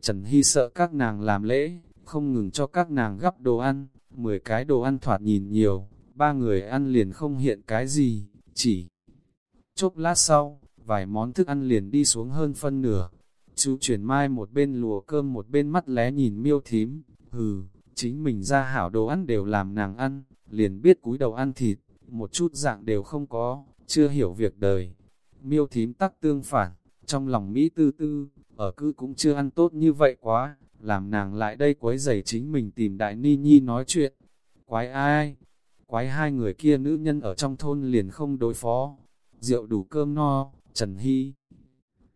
Trần Hy sợ các nàng làm lễ, không ngừng cho các nàng gắp đồ ăn, 10 cái đồ ăn thoạt nhìn nhiều, ba người ăn liền không hiện cái gì, chỉ chốc lát sau, vài món thức ăn liền đi xuống hơn phân nửa. Chu chuyển mai một bên lùa cơm một bên mắt lé nhìn miêu thím, hừ, chính mình ra hảo đồ ăn đều làm nàng ăn, liền biết cúi đầu ăn thịt, một chút dạng đều không có, chưa hiểu việc đời. Miêu thím tắc tương phản, trong lòng Mỹ tư tư, ở cư cũng chưa ăn tốt như vậy quá, làm nàng lại đây quấy giày chính mình tìm đại ni nhi nói chuyện. Quái ai? Quái hai người kia nữ nhân ở trong thôn liền không đối phó. Rượu đủ cơm no, Trần Hy.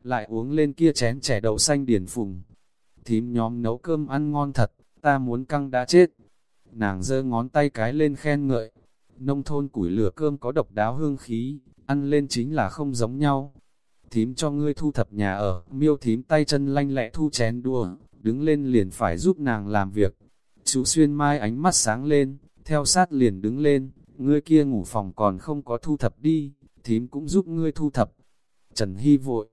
Lại uống lên kia chén trẻ đậu xanh điển phùng. Thím nhóm nấu cơm ăn ngon thật, ta muốn căng đã chết. Nàng giơ ngón tay cái lên khen ngợi. Nông thôn củi lửa cơm có độc đáo hương khí, ăn lên chính là không giống nhau. Thím cho ngươi thu thập nhà ở, miêu thím tay chân lanh lẹ thu chén đua, đứng lên liền phải giúp nàng làm việc. Chú xuyên mai ánh mắt sáng lên, theo sát liền đứng lên, ngươi kia ngủ phòng còn không có thu thập đi, thím cũng giúp ngươi thu thập. Trần Hy vội,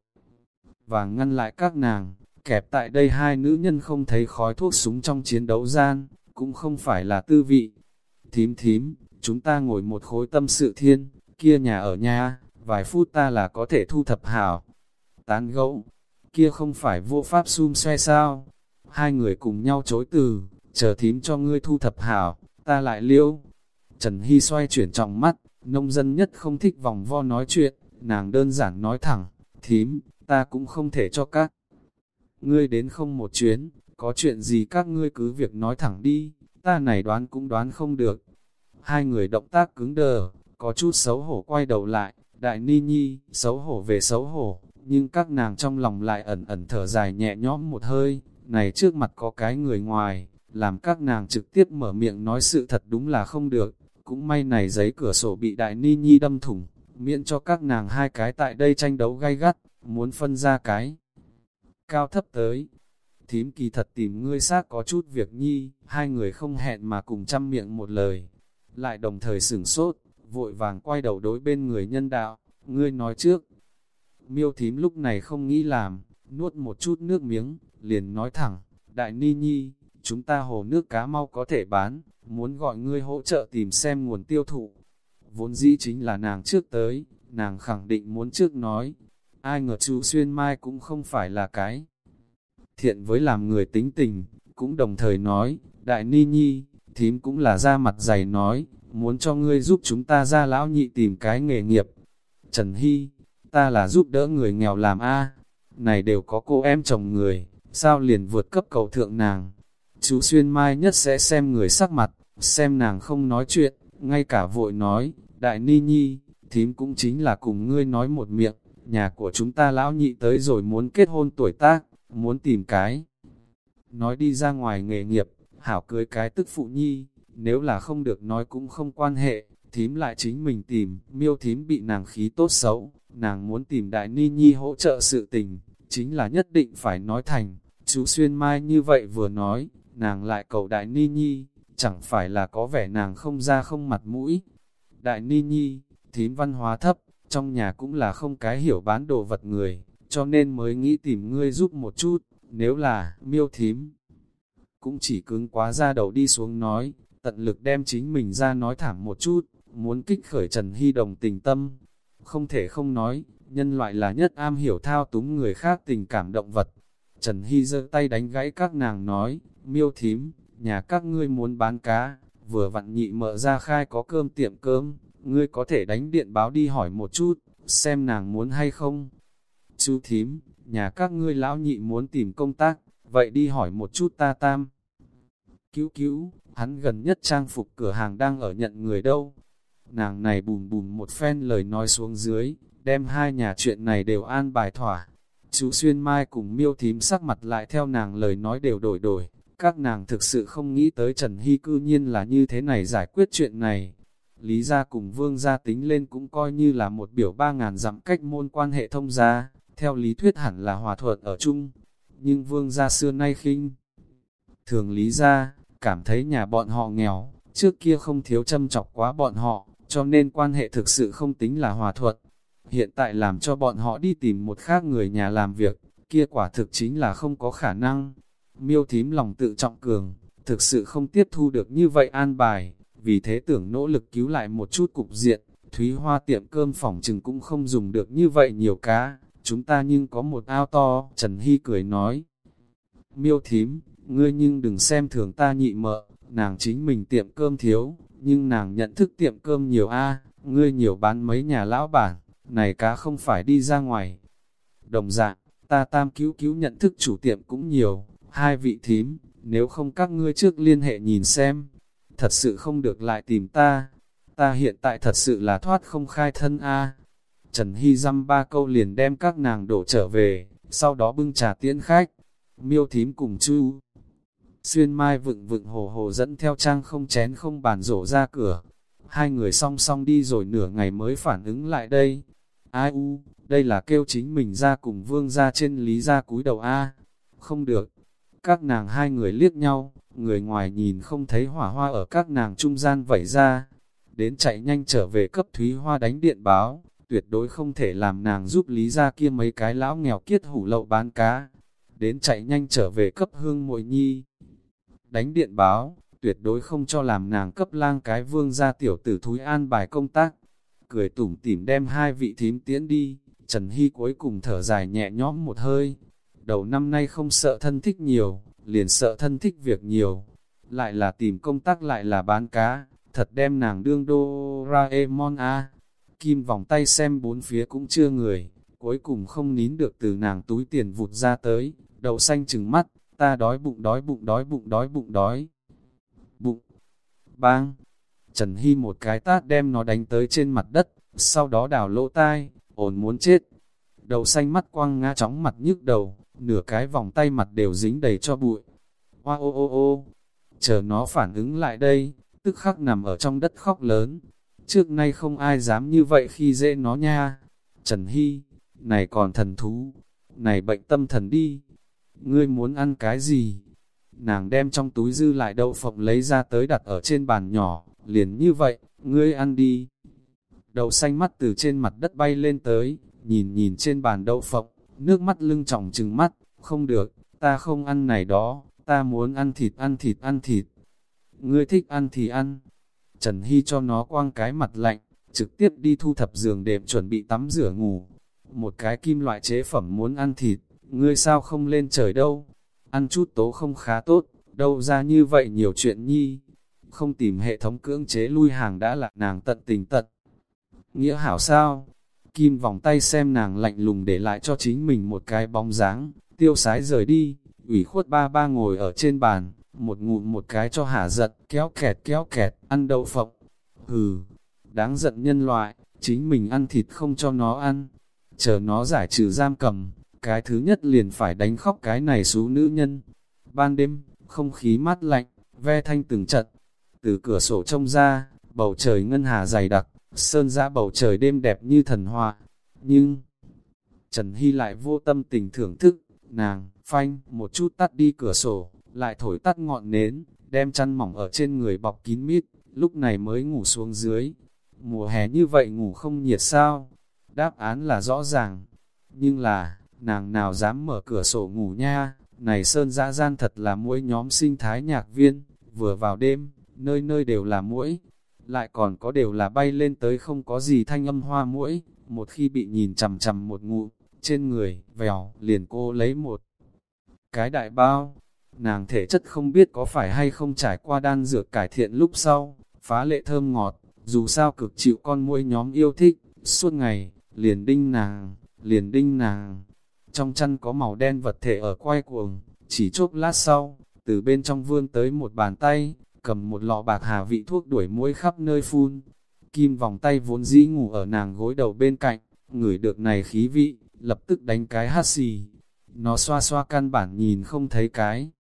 và ngăn lại các nàng, kẹp tại đây hai nữ nhân không thấy khói thuốc súng trong chiến đấu gian, cũng không phải là tư vị. Thím thím, chúng ta ngồi một khối tâm sự thiên, kia nhà ở nhà, vài phút ta là có thể thu thập hảo. Tán gẫu, kia không phải vô pháp xung xoe sao? Hai người cùng nhau chối từ, chờ thím cho ngươi thu thập hảo, ta lại liêu. Trần Hy xoay chuyển trọng mắt, nông dân nhất không thích vòng vo nói chuyện, nàng đơn giản nói thẳng, thím, ta cũng không thể cho các. Ngươi đến không một chuyến, có chuyện gì các ngươi cứ việc nói thẳng đi, ta này đoán cũng đoán không được. Hai người động tác cứng đờ, có chút xấu hổ quay đầu lại, đại ni nhi, xấu hổ về xấu hổ, nhưng các nàng trong lòng lại ẩn ẩn thở dài nhẹ nhõm một hơi, này trước mặt có cái người ngoài, làm các nàng trực tiếp mở miệng nói sự thật đúng là không được, cũng may này giấy cửa sổ bị đại ni nhi đâm thủng, miễn cho các nàng hai cái tại đây tranh đấu gay gắt, muốn phân ra cái cao thấp tới. Thím kỳ thật tìm ngươi xác có chút việc nhi, hai người không hẹn mà cùng chăm miệng một lời, lại đồng thời sửng sốt, vội vàng quay đầu đối bên người nhân đạo, ngươi nói trước. Miêu thím lúc này không nghĩ làm, nuốt một chút nước miếng, liền nói thẳng, đại ni nhi, chúng ta hồ nước cá mau có thể bán, muốn gọi ngươi hỗ trợ tìm xem nguồn tiêu thụ. Vốn dĩ chính là nàng trước tới, nàng khẳng định muốn trước nói, ai ngờ chú Xuyên Mai cũng không phải là cái. Thiện với làm người tính tình, cũng đồng thời nói, đại ni nhi, thím cũng là ra mặt dày nói, muốn cho ngươi giúp chúng ta ra lão nhị tìm cái nghề nghiệp. Trần Hy, ta là giúp đỡ người nghèo làm A, này đều có cô em chồng người, sao liền vượt cấp cầu thượng nàng. Chú Xuyên Mai nhất sẽ xem người sắc mặt, xem nàng không nói chuyện, ngay cả vội nói, đại ni nhi, thím cũng chính là cùng ngươi nói một miệng, nhà của chúng ta lão nhị tới rồi muốn kết hôn tuổi tác, muốn tìm cái. Nói đi ra ngoài nghề nghiệp, hảo cưới cái tức phụ nhi, nếu là không được nói cũng không quan hệ, thím lại chính mình tìm, miêu thím bị nàng khí tốt xấu, nàng muốn tìm đại ni nhi hỗ trợ sự tình, chính là nhất định phải nói thành, chú xuyên mai như vậy vừa nói, nàng lại cầu đại ni nhi, chẳng phải là có vẻ nàng không ra không mặt mũi. Đại ni nhi, thím văn hóa thấp, trong nhà cũng là không cái hiểu bán đồ vật người, cho nên mới nghĩ tìm ngươi giúp một chút, nếu là miêu thím. Cũng chỉ cứng quá ra đầu đi xuống nói, tận lực đem chính mình ra nói thẳng một chút, muốn kích khởi Trần Hy đồng tình tâm. Không thể không nói, nhân loại là nhất am hiểu thao túng người khác tình cảm động vật. Trần Hy giơ tay đánh gãy các nàng nói, miêu thím, nhà các ngươi muốn bán cá, vừa vặn nhị mở ra khai có cơm tiệm cơm, ngươi có thể đánh điện báo đi hỏi một chút, xem nàng muốn hay không. Chú thím, nhà các ngươi lão nhị muốn tìm công tác, vậy đi hỏi một chút ta tam. Cứu cứu, hắn gần nhất trang phục cửa hàng đang ở nhận người đâu. nàng này bùm bùm một phen lời nói xuống dưới, đem hai nhà chuyện này đều an bài thỏa. Chú Xuyên Mai cùng miêu thím sắc mặt lại theo nàng lời nói đều đổi đổi, các nàng thực sự không nghĩ tới Trần Hy cư nhiên là như thế này giải quyết chuyện này. Lý gia cùng vương gia tính lên cũng coi như là một biểu ba ngàn dặm cách môn quan hệ thông gia, theo lý thuyết hẳn là hòa thuận ở chung. Nhưng vương gia xưa nay khinh. Thường lý gia, cảm thấy nhà bọn họ nghèo, trước kia không thiếu châm chọc quá bọn họ, cho nên quan hệ thực sự không tính là hòa thuận. Hiện tại làm cho bọn họ đi tìm một khác người nhà làm việc, kia quả thực chính là không có khả năng. Miêu thím lòng tự trọng cường, thực sự không tiếp thu được như vậy an bài, vì thế tưởng nỗ lực cứu lại một chút cục diện, Thúy Hoa tiệm cơm phòng chừng cũng không dùng được như vậy nhiều cá, chúng ta nhưng có một ao to, Trần Hy cười nói. Miêu thím, ngươi nhưng đừng xem thường ta nhị mợ, nàng chính mình tiệm cơm thiếu, nhưng nàng nhận thức tiệm cơm nhiều a ngươi nhiều bán mấy nhà lão bản, này cá không phải đi ra ngoài. Đồng dạng, ta tam cứu cứu nhận thức chủ tiệm cũng nhiều, hai vị thím, nếu không các ngươi trước liên hệ nhìn xem, thật sự không được lại tìm ta, ta hiện tại thật sự là thoát không khai thân a. Trần Hy dăm ba câu liền đem các nàng đổ trở về, sau đó bưng trà tiễn khách, miêu thím cùng chu. Xuyên mai vựng vựng hồ hồ dẫn theo trang không chén không bàn rổ ra cửa, hai người song song đi rồi nửa ngày mới phản ứng lại đây. Ai u, đây là kêu chính mình ra cùng vương ra trên lý ra cúi đầu A. Không được, các nàng hai người liếc nhau, người ngoài nhìn không thấy hỏa hoa ở các nàng trung gian vẩy ra. Đến chạy nhanh trở về cấp Thúy Hoa đánh điện báo, tuyệt đối không thể làm nàng giúp lý ra kia mấy cái lão nghèo kiết hủ lậu bán cá. Đến chạy nhanh trở về cấp hương muội nhi. Đánh điện báo, tuyệt đối không cho làm nàng cấp lang cái vương ra tiểu tử thúi an bài công tác. Cười tủm tỉm đem hai vị thím tiễn đi, Trần Hy cuối cùng thở dài nhẹ nhõm một hơi, đầu năm nay không sợ thân thích nhiều, liền sợ thân thích việc nhiều, lại là tìm công tác lại là bán cá, thật đem nàng đương Doraemon a. Kim vòng tay xem bốn phía cũng chưa người, cuối cùng không nín được từ nàng túi tiền vụt ra tới, đầu xanh trừng mắt, ta đói bụng đói bụng đói bụng đói bụng đói. Bụng, bang, Trần Hy một cái tát đem nó đánh tới trên mặt đất, sau đó đào lỗ tai, ổn muốn chết. Đầu xanh mắt quăng ngã chóng mặt nhức đầu, nửa cái vòng tay mặt đều dính đầy cho bụi. Hoa ô ô ô, chờ nó phản ứng lại đây, tức khắc nằm ở trong đất khóc lớn. Trước nay không ai dám như vậy khi dễ nó nha. Trần Hy, này còn thần thú, này bệnh tâm thần đi. Ngươi muốn ăn cái gì? Nàng đem trong túi dư lại đậu phộng lấy ra tới đặt ở trên bàn nhỏ, liền như vậy, ngươi ăn đi. Đậu xanh mắt từ trên mặt đất bay lên tới, nhìn nhìn trên bàn đậu phộng, nước mắt lưng tròng trừng mắt, không được, ta không ăn này đó, ta muốn ăn thịt ăn thịt ăn thịt. Ngươi thích ăn thì ăn. Trần Hy cho nó quang cái mặt lạnh, trực tiếp đi thu thập giường đệm chuẩn bị tắm rửa ngủ. Một cái kim loại chế phẩm muốn ăn thịt, ngươi sao không lên trời đâu. Ăn chút tố không khá tốt, đâu ra như vậy nhiều chuyện nhi. Không tìm hệ thống cưỡng chế lui hàng đã là nàng tận tình tận. Nghĩa hảo sao? Kim vòng tay xem nàng lạnh lùng để lại cho chính mình một cái bóng dáng, tiêu sái rời đi, ủy khuất ba ba ngồi ở trên bàn, một ngụm một cái cho hả giận, kéo kẹt kéo kẹt, ăn đậu phộng. Hừ, đáng giận nhân loại, chính mình ăn thịt không cho nó ăn, chờ nó giải trừ giam cầm, cái thứ nhất liền phải đánh khóc cái này xú nữ nhân. Ban đêm, không khí mát lạnh, ve thanh từng trận, từ cửa sổ trông ra, bầu trời ngân hà dày đặc, Sơn giã bầu trời đêm đẹp như thần hoa, nhưng Trần Hy lại vô tâm tình thưởng thức, nàng, phanh, một chút tắt đi cửa sổ, lại thổi tắt ngọn nến, đem chăn mỏng ở trên người bọc kín mít, lúc này mới ngủ xuống dưới. Mùa hè như vậy ngủ không nhiệt sao? Đáp án là rõ ràng. Nhưng là, nàng nào dám mở cửa sổ ngủ nha, này sơn dã gian thật là mỗi nhóm sinh thái nhạc viên, vừa vào đêm, nơi nơi đều là mũi, lại còn có đều là bay lên tới không có gì thanh âm hoa mũi, một khi bị nhìn chằm chằm một ngụ, trên người, vèo, liền cô lấy một cái đại bao, nàng thể chất không biết có phải hay không trải qua đan dược cải thiện lúc sau, phá lệ thơm ngọt, dù sao cực chịu con muỗi nhóm yêu thích, suốt ngày, liền đinh nàng, liền đinh nàng. Trong chăn có màu đen vật thể ở quay cuồng, chỉ chốc lát sau, từ bên trong vươn tới một bàn tay, cầm một lọ bạc hà vị thuốc đuổi muỗi khắp nơi phun. Kim vòng tay vốn dĩ ngủ ở nàng gối đầu bên cạnh, ngửi được này khí vị, lập tức đánh cái hát xì. Nó xoa xoa căn bản nhìn không thấy cái.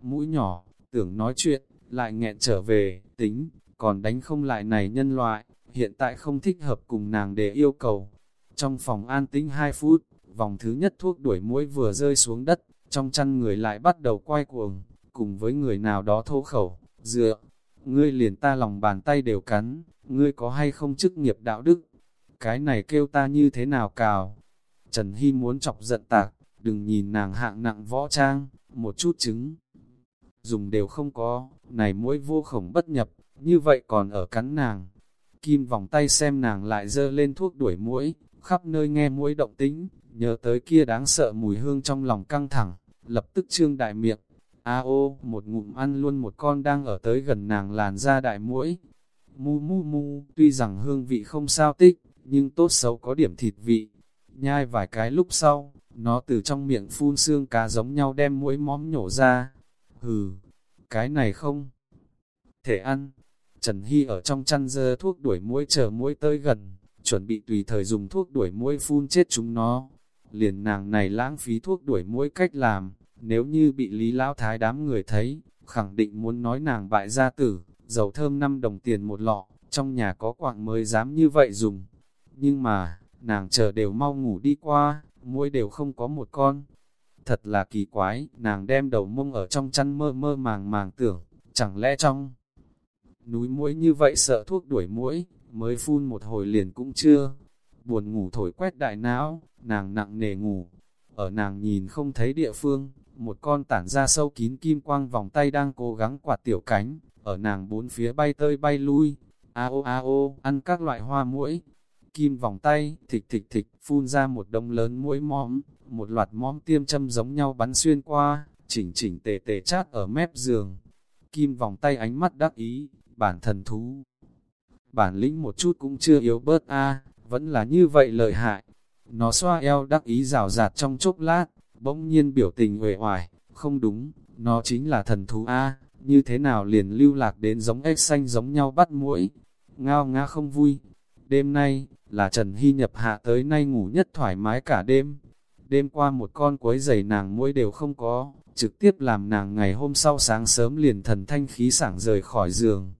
Mũi nhỏ, tưởng nói chuyện, lại nghẹn trở về, tính, còn đánh không lại này nhân loại, hiện tại không thích hợp cùng nàng để yêu cầu. Trong phòng an tĩnh 2 phút, vòng thứ nhất thuốc đuổi mũi vừa rơi xuống đất, trong chăn người lại bắt đầu quay cuồng, cùng với người nào đó thô khẩu, dựa, ngươi liền ta lòng bàn tay đều cắn, ngươi có hay không chức nghiệp đạo đức, cái này kêu ta như thế nào cào. Trần Hy muốn chọc giận tạc, đừng nhìn nàng hạng nặng võ trang, một chút trứng. Dùng đều không có, này mũi vô khổng bất nhập, như vậy còn ở cắn nàng. Kim vòng tay xem nàng lại dơ lên thuốc đuổi mũi, khắp nơi nghe mũi động tính, nhớ tới kia đáng sợ mùi hương trong lòng căng thẳng, lập tức trương đại miệng. A ô, một ngụm ăn luôn một con đang ở tới gần nàng làn ra đại mũi. Mu mu mu, tuy rằng hương vị không sao tích, nhưng tốt xấu có điểm thịt vị. Nhai vài cái lúc sau, nó từ trong miệng phun xương cá giống nhau đem mũi móm nhổ ra. Hừ, cái này không thể ăn. Trần Hy ở trong chăn dơ thuốc đuổi mũi chờ mũi tới gần, chuẩn bị tùy thời dùng thuốc đuổi mũi phun chết chúng nó. Liền nàng này lãng phí thuốc đuổi mũi cách làm, nếu như bị Lý Lão Thái đám người thấy, khẳng định muốn nói nàng bại gia tử, dầu thơm 5 đồng tiền một lọ, trong nhà có quạng mới dám như vậy dùng. Nhưng mà, nàng chờ đều mau ngủ đi qua, mỗi đều không có một con. Thật là kỳ quái, nàng đem đầu mông ở trong chăn mơ mơ màng màng tưởng, chẳng lẽ trong núi mũi như vậy sợ thuốc đuổi mũi, mới phun một hồi liền cũng chưa. Buồn ngủ thổi quét đại não, nàng nặng nề ngủ. Ở nàng nhìn không thấy địa phương, một con tản ra sâu kín kim quang vòng tay đang cố gắng quạt tiểu cánh, ở nàng bốn phía bay tơi bay lui. A o a o ăn các loại hoa mũi. Kim vòng tay, thịch thịch thịch, phun ra một đông lớn mũi móm, một loạt móm tiêm châm giống nhau bắn xuyên qua, chỉnh chỉnh tề tề chát ở mép giường. Kim vòng tay ánh mắt đắc ý, bản thần thú. Bản lĩnh một chút cũng chưa yếu bớt a vẫn là như vậy lợi hại. Nó xoa eo đắc ý rào rạt trong chốc lát, bỗng nhiên biểu tình uể oải, không đúng, nó chính là thần thú A, như thế nào liền lưu lạc đến giống ếch xanh giống nhau bắt mũi, ngao nga không vui. Đêm nay, là Trần Hy nhập hạ tới nay ngủ nhất thoải mái cả đêm. Đêm qua một con quấy giày nàng mũi đều không có, trực tiếp làm nàng ngày hôm sau sáng sớm liền thần thanh khí sảng rời khỏi giường.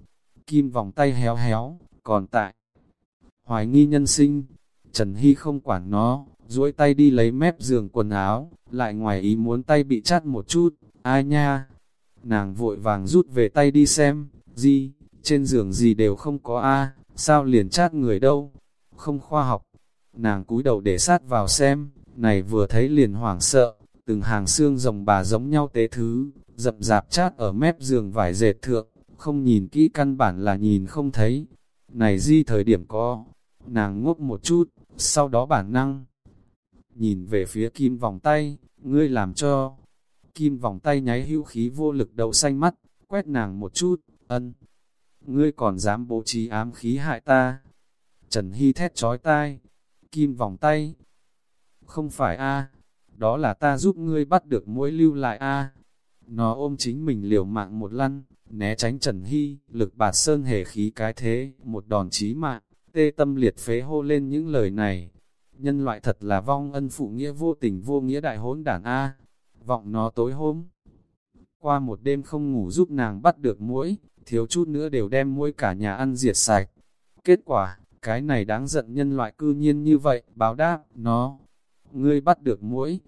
Kim vòng tay héo héo, còn tại. Hoài nghi nhân sinh, Trần Hy không quản nó, duỗi tay đi lấy mép giường quần áo, lại ngoài ý muốn tay bị chát một chút, ai nha. Nàng vội vàng rút về tay đi xem, gì, trên giường gì đều không có a sao liền chát người đâu, không khoa học. Nàng cúi đầu để sát vào xem, này vừa thấy liền hoảng sợ, từng hàng xương rồng bà giống nhau tế thứ, dập dạp chát ở mép giường vải dệt thượng, không nhìn kỹ căn bản là nhìn không thấy. Này di thời điểm có, nàng ngốc một chút, sau đó bản năng. Nhìn về phía kim vòng tay, ngươi làm cho. Kim vòng tay nháy hữu khí vô lực đầu xanh mắt, quét nàng một chút, ân. Ngươi còn dám bố trí ám khí hại ta. Trần Hy thét trói tai. Kim vòng tay. Không phải a đó là ta giúp ngươi bắt được mũi lưu lại a Nó ôm chính mình liều mạng một lăn, né tránh Trần Hy, lực bạt sơn hề khí cái thế, một đòn chí mạng, tê tâm liệt phế hô lên những lời này. Nhân loại thật là vong ân phụ nghĩa vô tình vô nghĩa đại hỗn đản A, vọng nó tối hôm. Qua một đêm không ngủ giúp nàng bắt được muỗi thiếu chút nữa đều đem muỗi cả nhà ăn diệt sạch. Kết quả, cái này đáng giận nhân loại cư nhiên như vậy, báo đáp, nó, ngươi bắt được muỗi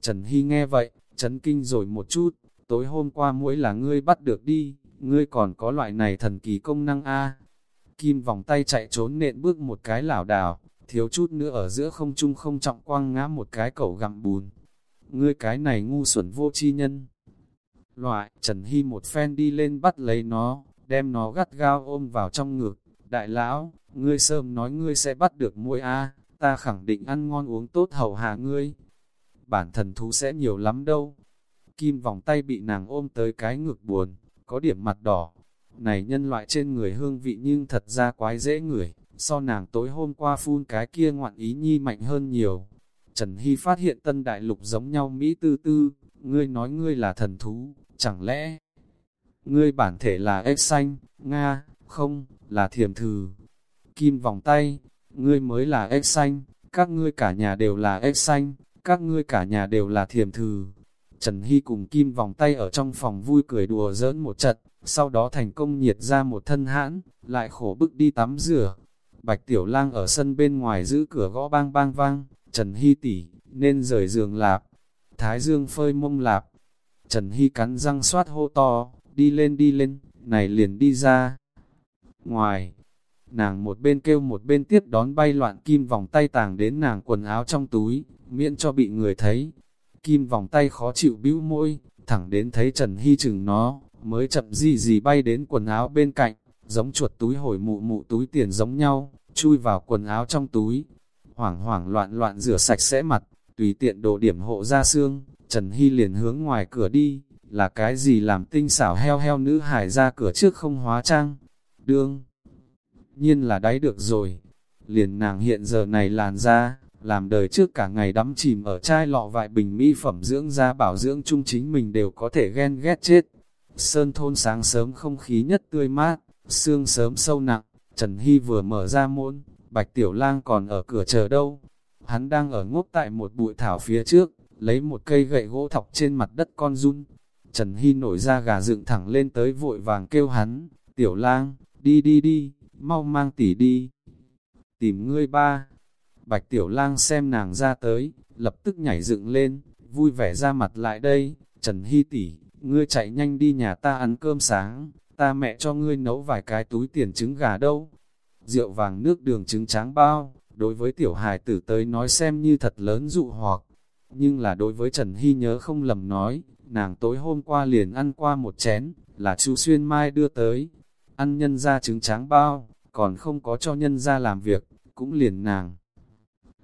Trần Hy nghe vậy, chấn kinh rồi một chút, tối hôm qua muỗi là ngươi bắt được đi, ngươi còn có loại này thần kỳ công năng a Kim vòng tay chạy trốn nện bước một cái lảo đảo, thiếu chút nữa ở giữa không trung không trọng quang ngã một cái cẩu gặm bùn. Ngươi cái này ngu xuẩn vô chi nhân. Loại, Trần Hy một phen đi lên bắt lấy nó, đem nó gắt gao ôm vào trong ngực. Đại lão, ngươi sớm nói ngươi sẽ bắt được muỗi A, ta khẳng định ăn ngon uống tốt hầu hạ ngươi. Bản thần thú sẽ nhiều lắm đâu. Kim vòng tay bị nàng ôm tới cái ngực buồn, có điểm mặt đỏ. Này nhân loại trên người hương vị nhưng thật ra quái dễ ngửi, so nàng tối hôm qua phun cái kia ngoạn ý nhi mạnh hơn nhiều. Trần Hy phát hiện tân đại lục giống nhau Mỹ tư tư, ngươi nói ngươi là thần thú, chẳng lẽ ngươi bản thể là ếch xanh, Nga, không, là thiềm thừ. kim vòng tay, ngươi mới là ếch xanh, các ngươi cả nhà đều là ếch xanh, các ngươi cả nhà đều là thiềm thừ. Trần Hy cùng kim vòng tay ở trong phòng vui cười đùa giỡn một trận, sau đó thành công nhiệt ra một thân hãn, lại khổ bức đi tắm rửa. Bạch Tiểu Lang ở sân bên ngoài giữ cửa gõ bang bang vang, Trần Hy tỉ, nên rời giường lạp. Thái Dương phơi mông lạp. Trần Hy cắn răng soát hô to, đi lên đi lên, này liền đi ra. Ngoài, nàng một bên kêu một bên tiếp đón bay loạn kim vòng tay tàng đến nàng quần áo trong túi, miễn cho bị người thấy. Kim vòng tay khó chịu bĩu môi, thẳng đến thấy Trần Hy chừng nó, mới chậm gì gì bay đến quần áo bên cạnh, giống chuột túi hồi mụ mụ túi tiền giống nhau, chui vào quần áo trong túi. Hoảng hoảng loạn loạn rửa sạch sẽ mặt, tùy tiện đồ điểm hộ ra xương, Trần Hy liền hướng ngoài cửa đi, là cái gì làm tinh xảo heo heo nữ hải ra cửa trước không hóa trang. Đương, nhiên là đáy được rồi, liền nàng hiện giờ này làn ra, làm đời trước cả ngày đắm chìm ở chai lọ vại bình mỹ phẩm dưỡng da bảo dưỡng chung chính mình đều có thể ghen ghét chết. Sơn thôn sáng sớm không khí nhất tươi mát, sương sớm sâu nặng, Trần Hy vừa mở ra môn, Bạch Tiểu Lang còn ở cửa chờ đâu. Hắn đang ở ngốc tại một bụi thảo phía trước, lấy một cây gậy gỗ thọc trên mặt đất con run. Trần Hy nổi ra gà dựng thẳng lên tới vội vàng kêu hắn, Tiểu Lang, đi đi đi, mau mang tỷ đi. Tìm ngươi ba. Bạch Tiểu Lang xem nàng ra tới, lập tức nhảy dựng lên, vui vẻ ra mặt lại đây, Trần Hy tỷ, ngươi chạy nhanh đi nhà ta ăn cơm sáng, ta mẹ cho ngươi nấu vài cái túi tiền trứng gà đâu. Rượu vàng nước đường trứng tráng bao, đối với tiểu hài tử tới nói xem như thật lớn dụ hoặc. Nhưng là đối với Trần Hy nhớ không lầm nói, nàng tối hôm qua liền ăn qua một chén, là chú Xuyên Mai đưa tới. Ăn nhân ra trứng tráng bao, còn không có cho nhân ra làm việc, cũng liền nàng.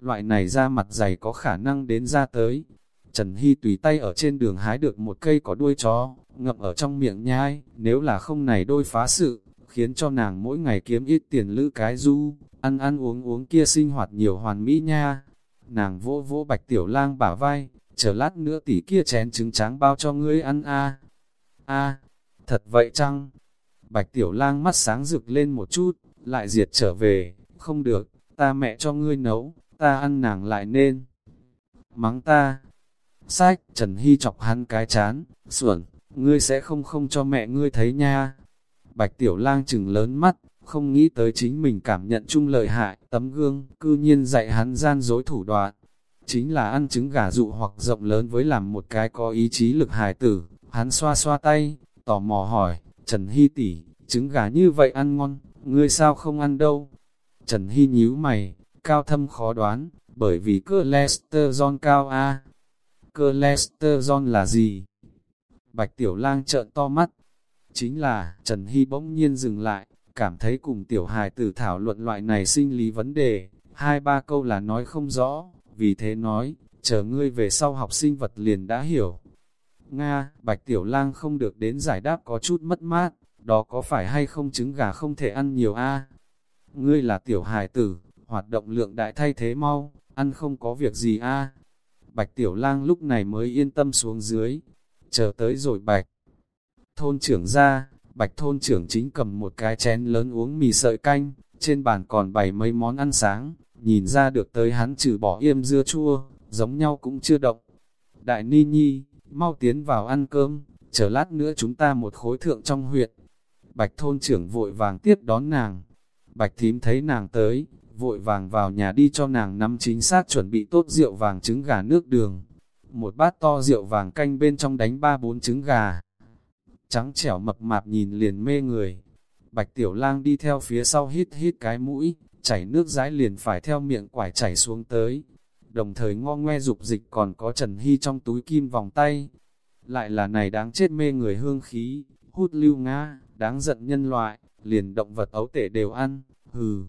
Loại này ra mặt dày có khả năng đến ra tới, Trần Hy tùy tay ở trên đường hái được một cây có đuôi chó, ngậm ở trong miệng nhai, nếu là không này đôi phá sự, khiến cho nàng mỗi ngày kiếm ít tiền lữ cái du, ăn ăn uống uống kia sinh hoạt nhiều hoàn mỹ nha. Nàng vỗ vỗ bạch tiểu lang bả vai, chờ lát nữa tỷ kia chén trứng tráng bao cho ngươi ăn a a thật vậy chăng? Bạch tiểu lang mắt sáng rực lên một chút, lại diệt trở về, không được, ta mẹ cho ngươi nấu, ta ăn nàng lại nên. Mắng ta, Sách, Trần Hy chọc hắn cái chán, xuẩn, ngươi sẽ không không cho mẹ ngươi thấy nha. Bạch Tiểu Lang chừng lớn mắt, không nghĩ tới chính mình cảm nhận chung lợi hại, tấm gương, cư nhiên dạy hắn gian dối thủ đoạn. Chính là ăn trứng gà dụ hoặc rộng lớn với làm một cái có ý chí lực hài tử, hắn xoa xoa tay, tò mò hỏi, Trần Hy tỷ, trứng gà như vậy ăn ngon, ngươi sao không ăn đâu? Trần Hy nhíu mày, cao thâm khó đoán, bởi vì cơ Lester John cao A, cholesterol là gì? Bạch Tiểu Lang trợn to mắt. Chính là, Trần Hy bỗng nhiên dừng lại, cảm thấy cùng Tiểu Hài tử thảo luận loại này sinh lý vấn đề, hai ba câu là nói không rõ, vì thế nói, chờ ngươi về sau học sinh vật liền đã hiểu. Nga, Bạch Tiểu Lang không được đến giải đáp có chút mất mát, đó có phải hay không trứng gà không thể ăn nhiều a? Ngươi là Tiểu Hài tử, hoạt động lượng đại thay thế mau, ăn không có việc gì a? Bạch Tiểu Lang lúc này mới yên tâm xuống dưới, chờ tới rồi Bạch. Thôn trưởng ra, Bạch thôn trưởng chính cầm một cái chén lớn uống mì sợi canh, trên bàn còn bày mấy món ăn sáng, nhìn ra được tới hắn trừ bỏ yêm dưa chua, giống nhau cũng chưa động. Đại Ni Nhi, mau tiến vào ăn cơm, chờ lát nữa chúng ta một khối thượng trong huyện. Bạch thôn trưởng vội vàng tiếp đón nàng. Bạch thím thấy nàng tới, vội vàng vào nhà đi cho nàng nắm chính xác chuẩn bị tốt rượu vàng trứng gà nước đường. Một bát to rượu vàng canh bên trong đánh ba bốn trứng gà. Trắng trẻo mập mạp nhìn liền mê người. Bạch tiểu lang đi theo phía sau hít hít cái mũi, chảy nước rãi liền phải theo miệng quải chảy xuống tới. Đồng thời ngo ngoe dục dịch còn có Trần Hy trong túi kim vòng tay. Lại là này đáng chết mê người hương khí, hút lưu nga, đáng giận nhân loại, liền động vật ấu tể đều ăn, hừ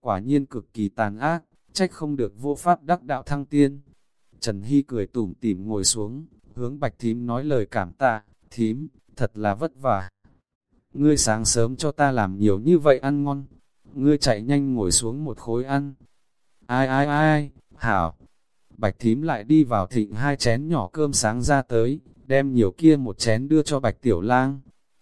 quả nhiên cực kỳ tàn ác, trách không được vô pháp đắc đạo thăng tiên. Trần Hy cười tủm tỉm ngồi xuống, hướng bạch thím nói lời cảm tạ, thím, thật là vất vả. Ngươi sáng sớm cho ta làm nhiều như vậy ăn ngon, ngươi chạy nhanh ngồi xuống một khối ăn. Ai ai ai, hảo. Bạch thím lại đi vào thịnh hai chén nhỏ cơm sáng ra tới, đem nhiều kia một chén đưa cho bạch tiểu lang.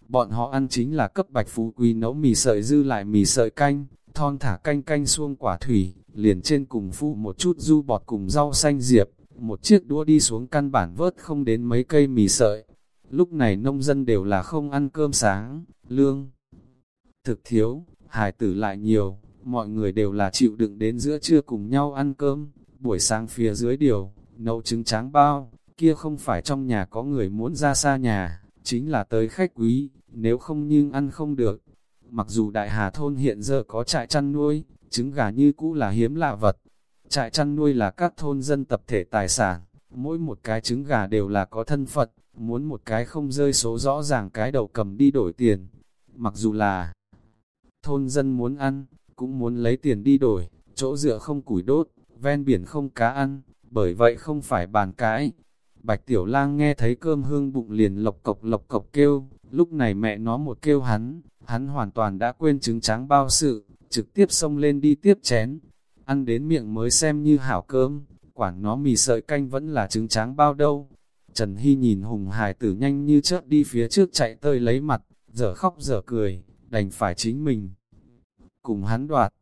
Bọn họ ăn chính là cấp bạch phú quý nấu mì sợi dư lại mì sợi canh, thon thả canh canh xuông quả thủy, liền trên cùng phụ một chút du bọt cùng rau xanh diệp, một chiếc đũa đi xuống căn bản vớt không đến mấy cây mì sợi. Lúc này nông dân đều là không ăn cơm sáng, lương. Thực thiếu, hài tử lại nhiều, mọi người đều là chịu đựng đến giữa trưa cùng nhau ăn cơm, buổi sáng phía dưới điều, nấu trứng tráng bao, kia không phải trong nhà có người muốn ra xa nhà, chính là tới khách quý, nếu không nhưng ăn không được. Mặc dù đại hà thôn hiện giờ có trại chăn nuôi, trứng gà như cũ là hiếm lạ vật. Trại chăn nuôi là các thôn dân tập thể tài sản, mỗi một cái trứng gà đều là có thân phận muốn một cái không rơi số rõ ràng cái đầu cầm đi đổi tiền. Mặc dù là thôn dân muốn ăn, cũng muốn lấy tiền đi đổi, chỗ dựa không củi đốt, ven biển không cá ăn, bởi vậy không phải bàn cãi Bạch Tiểu Lang nghe thấy cơm hương bụng liền lộc cộc lộc cộc kêu, lúc này mẹ nó một kêu hắn, hắn hoàn toàn đã quên trứng tráng bao sự, trực tiếp xông lên đi tiếp chén. Ăn đến miệng mới xem như hảo cơm, quản nó mì sợi canh vẫn là trứng tráng bao đâu. Trần Hy nhìn Hùng hài tử nhanh như chớp đi phía trước chạy tơi lấy mặt, giờ khóc giờ cười, đành phải chính mình. Cùng hắn đoạt,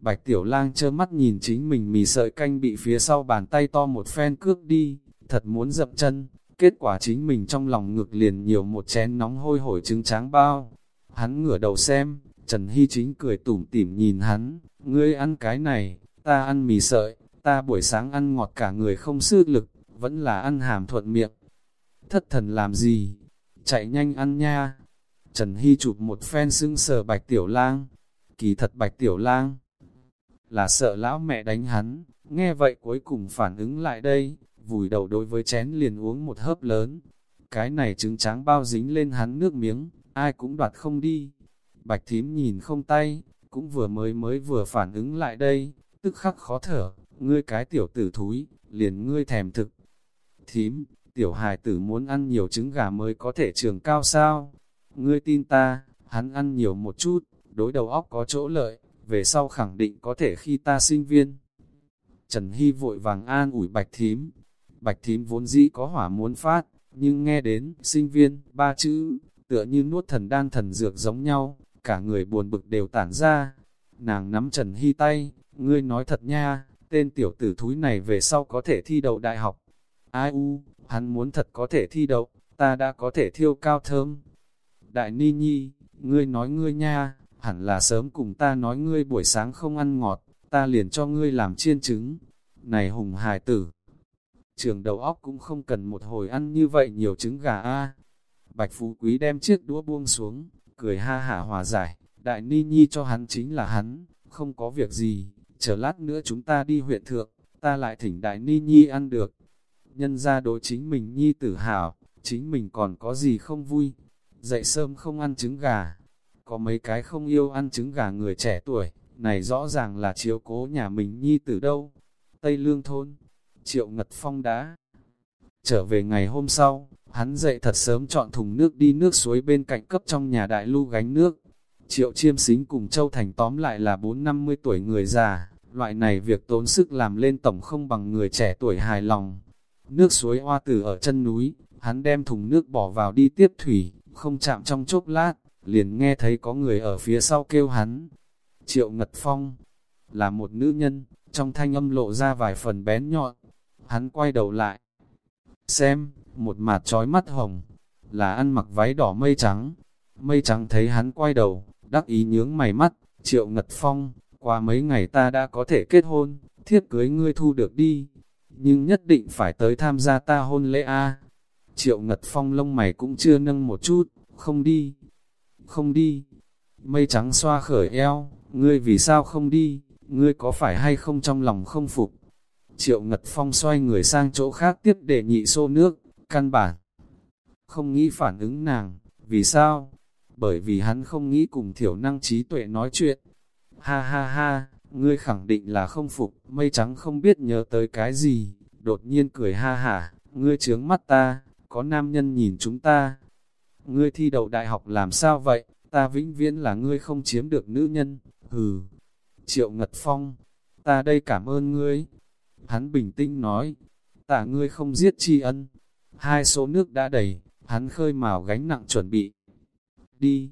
Bạch Tiểu Lang trơ mắt nhìn chính mình mì sợi canh bị phía sau bàn tay to một phen cước đi, thật muốn dậm chân, kết quả chính mình trong lòng ngực liền nhiều một chén nóng hôi hổi trứng tráng bao. Hắn ngửa đầu xem, Trần Hy chính cười tủm tỉm nhìn hắn, ngươi ăn cái này, ta ăn mì sợi, ta buổi sáng ăn ngọt cả người không sức lực, vẫn là ăn hàm thuận miệng. Thất thần làm gì? Chạy nhanh ăn nha. Trần Hy chụp một phen xưng sờ bạch tiểu lang. Kỳ thật bạch tiểu lang là sợ lão mẹ đánh hắn, nghe vậy cuối cùng phản ứng lại đây, vùi đầu đối với chén liền uống một hớp lớn. Cái này trứng tráng bao dính lên hắn nước miếng, ai cũng đoạt không đi. Bạch thím nhìn không tay, cũng vừa mới mới vừa phản ứng lại đây, tức khắc khó thở, ngươi cái tiểu tử thúi, liền ngươi thèm thực. Thím, tiểu hài tử muốn ăn nhiều trứng gà mới có thể trường cao sao? Ngươi tin ta, hắn ăn nhiều một chút, đối đầu óc có chỗ lợi, về sau khẳng định có thể khi ta sinh viên. Trần Hy vội vàng an ủi bạch thím, Bạch thím vốn dĩ có hỏa muốn phát, nhưng nghe đến sinh viên, ba chữ, tựa như nuốt thần đan thần dược giống nhau, cả người buồn bực đều tản ra. Nàng nắm Trần Hy tay, ngươi nói thật nha, tên tiểu tử thúi này về sau có thể thi đậu đại học. Ai u, hắn muốn thật có thể thi đậu, ta đã có thể thiêu cao thơm. Đại Ni Nhi, ngươi nói ngươi nha, hẳn là sớm cùng ta nói ngươi buổi sáng không ăn ngọt, ta liền cho ngươi làm chiên trứng. Này hùng hài tử, trường đầu óc cũng không cần một hồi ăn như vậy nhiều trứng gà a. Bạch Phú Quý đem chiếc đũa buông xuống, cười ha hả hòa giải, đại ni nhi cho hắn chính là hắn, không có việc gì, chờ lát nữa chúng ta đi huyện thượng, ta lại thỉnh đại ni nhi ăn được. Nhân ra đối chính mình nhi tử hào, chính mình còn có gì không vui, dậy sớm không ăn trứng gà, có mấy cái không yêu ăn trứng gà người trẻ tuổi, này rõ ràng là chiếu cố nhà mình nhi tử đâu. Tây Lương Thôn Triệu Ngật Phong đã trở về ngày hôm sau, hắn dậy thật sớm chọn thùng nước đi nước suối bên cạnh cấp trong nhà đại lưu gánh nước. Triệu Chiêm Xính cùng Châu Thành tóm lại là 4-50 tuổi người già, loại này việc tốn sức làm lên tổng không bằng người trẻ tuổi hài lòng. Nước suối hoa tử ở chân núi, hắn đem thùng nước bỏ vào đi tiếp thủy, không chạm trong chốc lát, liền nghe thấy có người ở phía sau kêu hắn. Triệu Ngật Phong là một nữ nhân, trong thanh âm lộ ra vài phần bén nhọn, Hắn quay đầu lại. Xem, một mặt trói mắt hồng, là ăn mặc váy đỏ mây trắng. Mây trắng thấy hắn quay đầu, đắc ý nhướng mày mắt, triệu ngật phong, qua mấy ngày ta đã có thể kết hôn, thiết cưới ngươi thu được đi. Nhưng nhất định phải tới tham gia ta hôn lễ A. Triệu ngật phong lông mày cũng chưa nâng một chút, không đi, không đi. Mây trắng xoa khởi eo, ngươi vì sao không đi, ngươi có phải hay không trong lòng không phục. Triệu Ngật Phong xoay người sang chỗ khác tiếp để nhị xô nước, căn bản. Không nghĩ phản ứng nàng, vì sao? Bởi vì hắn không nghĩ cùng thiểu năng trí tuệ nói chuyện. Ha ha ha, ngươi khẳng định là không phục, mây trắng không biết nhớ tới cái gì, đột nhiên cười ha hả, ngươi trướng mắt ta, có nam nhân nhìn chúng ta. Ngươi thi đậu đại học làm sao vậy, ta vĩnh viễn là ngươi không chiếm được nữ nhân, hừ. Triệu Ngật Phong, ta đây cảm ơn ngươi, Hắn bình tĩnh nói, tạ ngươi không giết tri ân. Hai số nước đã đầy, hắn khơi mào gánh nặng chuẩn bị. Đi,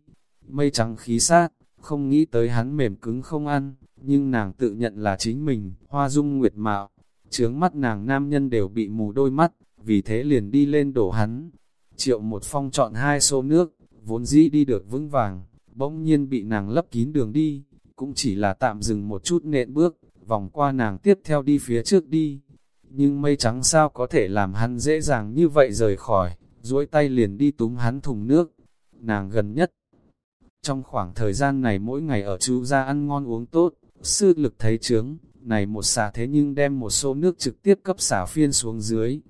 mây trắng khí sát, không nghĩ tới hắn mềm cứng không ăn, nhưng nàng tự nhận là chính mình, hoa dung nguyệt mạo, trướng mắt nàng nam nhân đều bị mù đôi mắt, vì thế liền đi lên đổ hắn. Triệu một phong chọn hai xô nước, vốn dĩ đi được vững vàng, bỗng nhiên bị nàng lấp kín đường đi, cũng chỉ là tạm dừng một chút nện bước, vòng qua nàng tiếp theo đi phía trước đi. Nhưng mây trắng sao có thể làm hắn dễ dàng như vậy rời khỏi, duỗi tay liền đi túm hắn thùng nước. Nàng gần nhất. Trong khoảng thời gian này mỗi ngày ở chú ra ăn ngon uống tốt, sư lực thấy trướng, này một xả thế nhưng đem một xô nước trực tiếp cấp xả phiên xuống dưới.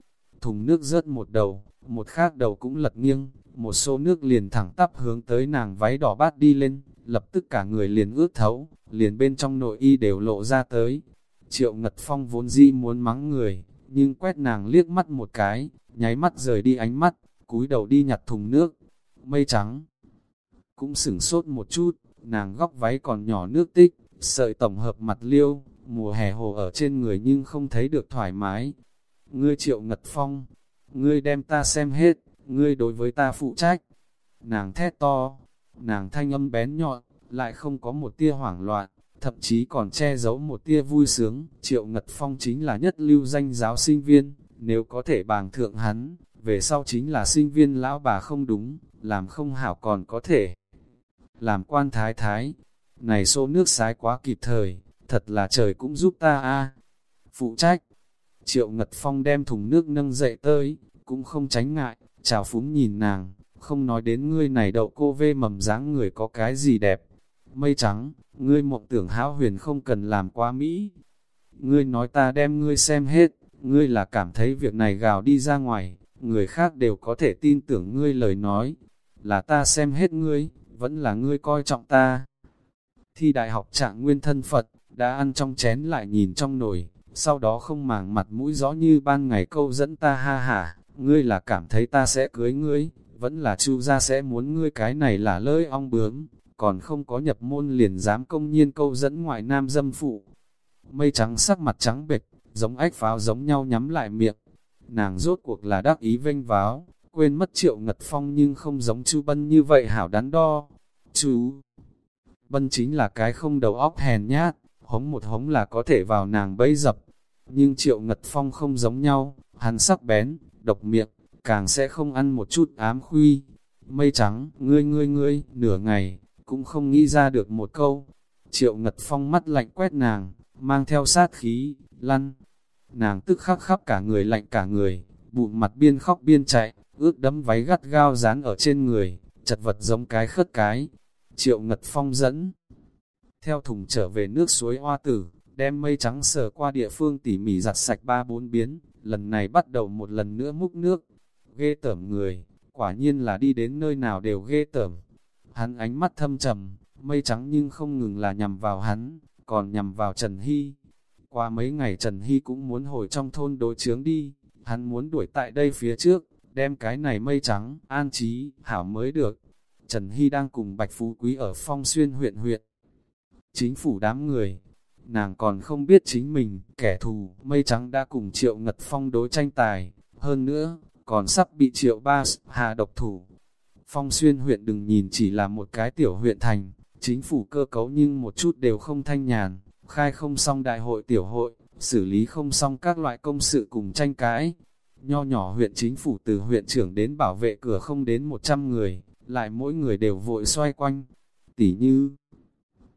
Thùng nước rớt một đầu, một khác đầu cũng lật nghiêng, một xô nước liền thẳng tắp hướng tới nàng váy đỏ bát đi lên, lập tức cả người liền ướt thấu, liền bên trong nội y đều lộ ra tới. Triệu Ngật Phong vốn di muốn mắng người, nhưng quét nàng liếc mắt một cái, nháy mắt rời đi ánh mắt, cúi đầu đi nhặt thùng nước. Mây trắng cũng sửng sốt một chút, nàng góc váy còn nhỏ nước tích, sợi tổng hợp mặt liêu, mùa hè hồ ở trên người nhưng không thấy được thoải mái. Ngươi Triệu Ngật Phong, ngươi đem ta xem hết, ngươi đối với ta phụ trách. Nàng thét to, nàng thanh âm bén nhọn, lại không có một tia hoảng loạn, thậm chí còn che giấu một tia vui sướng. Triệu Ngật Phong chính là nhất lưu danh giáo sinh viên, nếu có thể bàng thượng hắn, về sau chính là sinh viên lão bà không đúng, làm không hảo còn có thể. Làm quan thái thái, này xô nước sái quá kịp thời, thật là trời cũng giúp ta a Phụ trách, Triệu Ngật Phong đem thùng nước nâng dậy tới, cũng không tránh ngại, chào phúng nhìn nàng, không nói đến ngươi này đậu cô vê mầm dáng người có cái gì đẹp. Mây trắng, ngươi mộng tưởng hão huyền không cần làm quá Mỹ. Ngươi nói ta đem ngươi xem hết, ngươi là cảm thấy việc này gào đi ra ngoài, người khác đều có thể tin tưởng ngươi lời nói. Là ta xem hết ngươi, vẫn là ngươi coi trọng ta. Thi đại học trạng nguyên thân Phật, đã ăn trong chén lại nhìn trong nồi, sau đó không màng mặt mũi rõ như ban ngày câu dẫn ta ha hả, ngươi là cảm thấy ta sẽ cưới ngươi, vẫn là chu gia sẽ muốn ngươi cái này là lơi ong bướm, còn không có nhập môn liền dám công nhiên câu dẫn ngoại nam dâm phụ. Mây trắng sắc mặt trắng bệch, giống ách pháo giống nhau nhắm lại miệng. Nàng rốt cuộc là đắc ý vênh váo, quên mất triệu ngật phong nhưng không giống chú bân như vậy hảo đắn đo. Chú Bân chính là cái không đầu óc hèn nhát, hống một hống là có thể vào nàng bẫy dập. Nhưng triệu ngật phong không giống nhau, hắn sắc bén, độc miệng, càng sẽ không ăn một chút ám khuy. Mây trắng, ngươi ngươi ngươi, nửa ngày, cũng không nghĩ ra được một câu. Triệu ngật phong mắt lạnh quét nàng, mang theo sát khí, lăn. Nàng tức khắc khắp cả người lạnh cả người, bụng mặt biên khóc biên chạy, ướt đấm váy gắt gao dán ở trên người, chật vật giống cái khất cái. Triệu ngật phong dẫn, theo thùng trở về nước suối hoa tử, đem mây trắng sờ qua địa phương tỉ mỉ giặt sạch ba bốn biến, lần này bắt đầu một lần nữa múc nước. Ghê tởm người, quả nhiên là đi đến nơi nào đều ghê tởm. Hắn ánh mắt thâm trầm, mây trắng nhưng không ngừng là nhằm vào hắn, còn nhằm vào Trần Hy. Qua mấy ngày Trần Hy cũng muốn hồi trong thôn đối chướng đi, hắn muốn đuổi tại đây phía trước, đem cái này mây trắng, an trí, hảo mới được. Trần Hy đang cùng Bạch Phú Quý ở Phong Xuyên huyện huyện. Chính phủ đám người, nàng còn không biết chính mình, kẻ thù, mây trắng đã cùng Triệu Ngật Phong đối tranh tài, hơn nữa, còn sắp bị Triệu Ba hạ độc thủ. Phong Xuyên huyện đừng nhìn chỉ là một cái tiểu huyện thành, chính phủ cơ cấu nhưng một chút đều không thanh nhàn, khai không xong đại hội tiểu hội, xử lý không xong các loại công sự cùng tranh cãi. Nho nhỏ huyện chính phủ từ huyện trưởng đến bảo vệ cửa không đến 100 người, lại mỗi người đều vội xoay quanh. Tỉ như,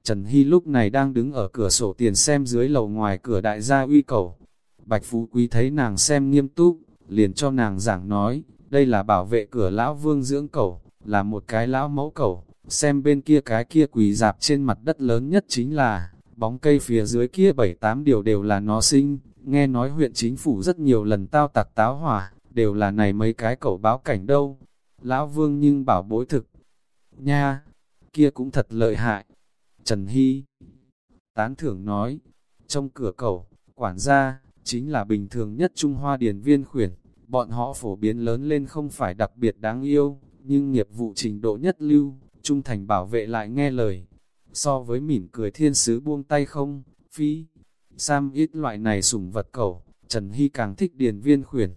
Trần Hy lúc này đang đứng ở cửa sổ tiền xem dưới lầu ngoài cửa đại gia uy cầu. Bạch Phú Quý thấy nàng xem nghiêm túc, liền cho nàng giảng nói, đây là bảo vệ cửa lão vương dưỡng cầu, là một cái lão mẫu cầu, xem bên kia cái kia quỳ dạp trên mặt đất lớn nhất chính là, bóng cây phía dưới kia bảy tám điều đều là nó sinh, nghe nói huyện chính phủ rất nhiều lần tao tặc táo hỏa, đều là này mấy cái cẩu báo cảnh đâu. Lão vương nhưng bảo bối thực, nha, kia cũng thật lợi hại, Trần Hy tán thưởng nói, trong cửa cầu, quản gia, chính là bình thường nhất Trung Hoa Điền Viên khuyển, bọn họ phổ biến lớn lên không phải đặc biệt đáng yêu, nhưng nghiệp vụ trình độ nhất lưu, trung thành bảo vệ lại nghe lời. So với mỉm cười thiên sứ buông tay không, phi, Sam ít loại này sủng vật cầu, Trần Hy càng thích Điền Viên khuyển.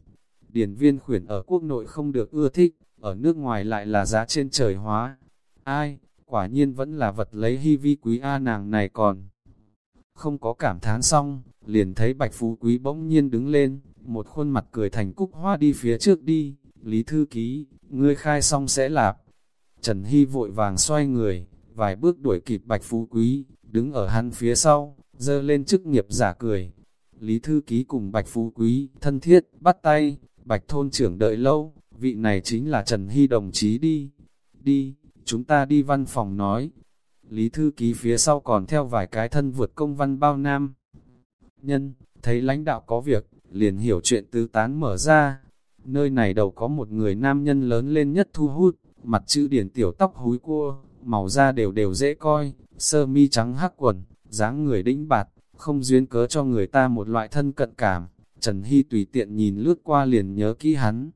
Điền Viên khuyển ở quốc nội không được ưa thích, ở nước ngoài lại là giá trên trời hóa. Ai, quả nhiên vẫn là vật lấy hy vi quý A nàng này còn. Không có cảm thán xong, liền thấy bạch phú quý bỗng nhiên đứng lên, một khuôn mặt cười thành cúc hoa đi phía trước đi, Lý Thư Ký, ngươi khai xong sẽ lạp. Trần Hy vội vàng xoay người, vài bước đuổi kịp bạch phú quý, đứng ở hắn phía sau, dơ lên chức nghiệp giả cười. Lý Thư Ký cùng bạch phú quý, thân thiết, bắt tay, bạch thôn trưởng đợi lâu, vị này chính là Trần Hy đồng chí đi. Đi, chúng ta đi văn phòng nói. Lý Thư Ký phía sau còn theo vài cái thân vượt công văn bao nam. Nhân, thấy lãnh đạo có việc, liền hiểu chuyện tứ tán mở ra. Nơi này đầu có một người nam nhân lớn lên nhất thu hút, mặt chữ điển tiểu tóc húi cua, màu da đều đều dễ coi, sơ mi trắng hắc quần, dáng người đĩnh bạt, không duyên cớ cho người ta một loại thân cận cảm. Trần Hy tùy tiện nhìn lướt qua liền nhớ kỹ hắn.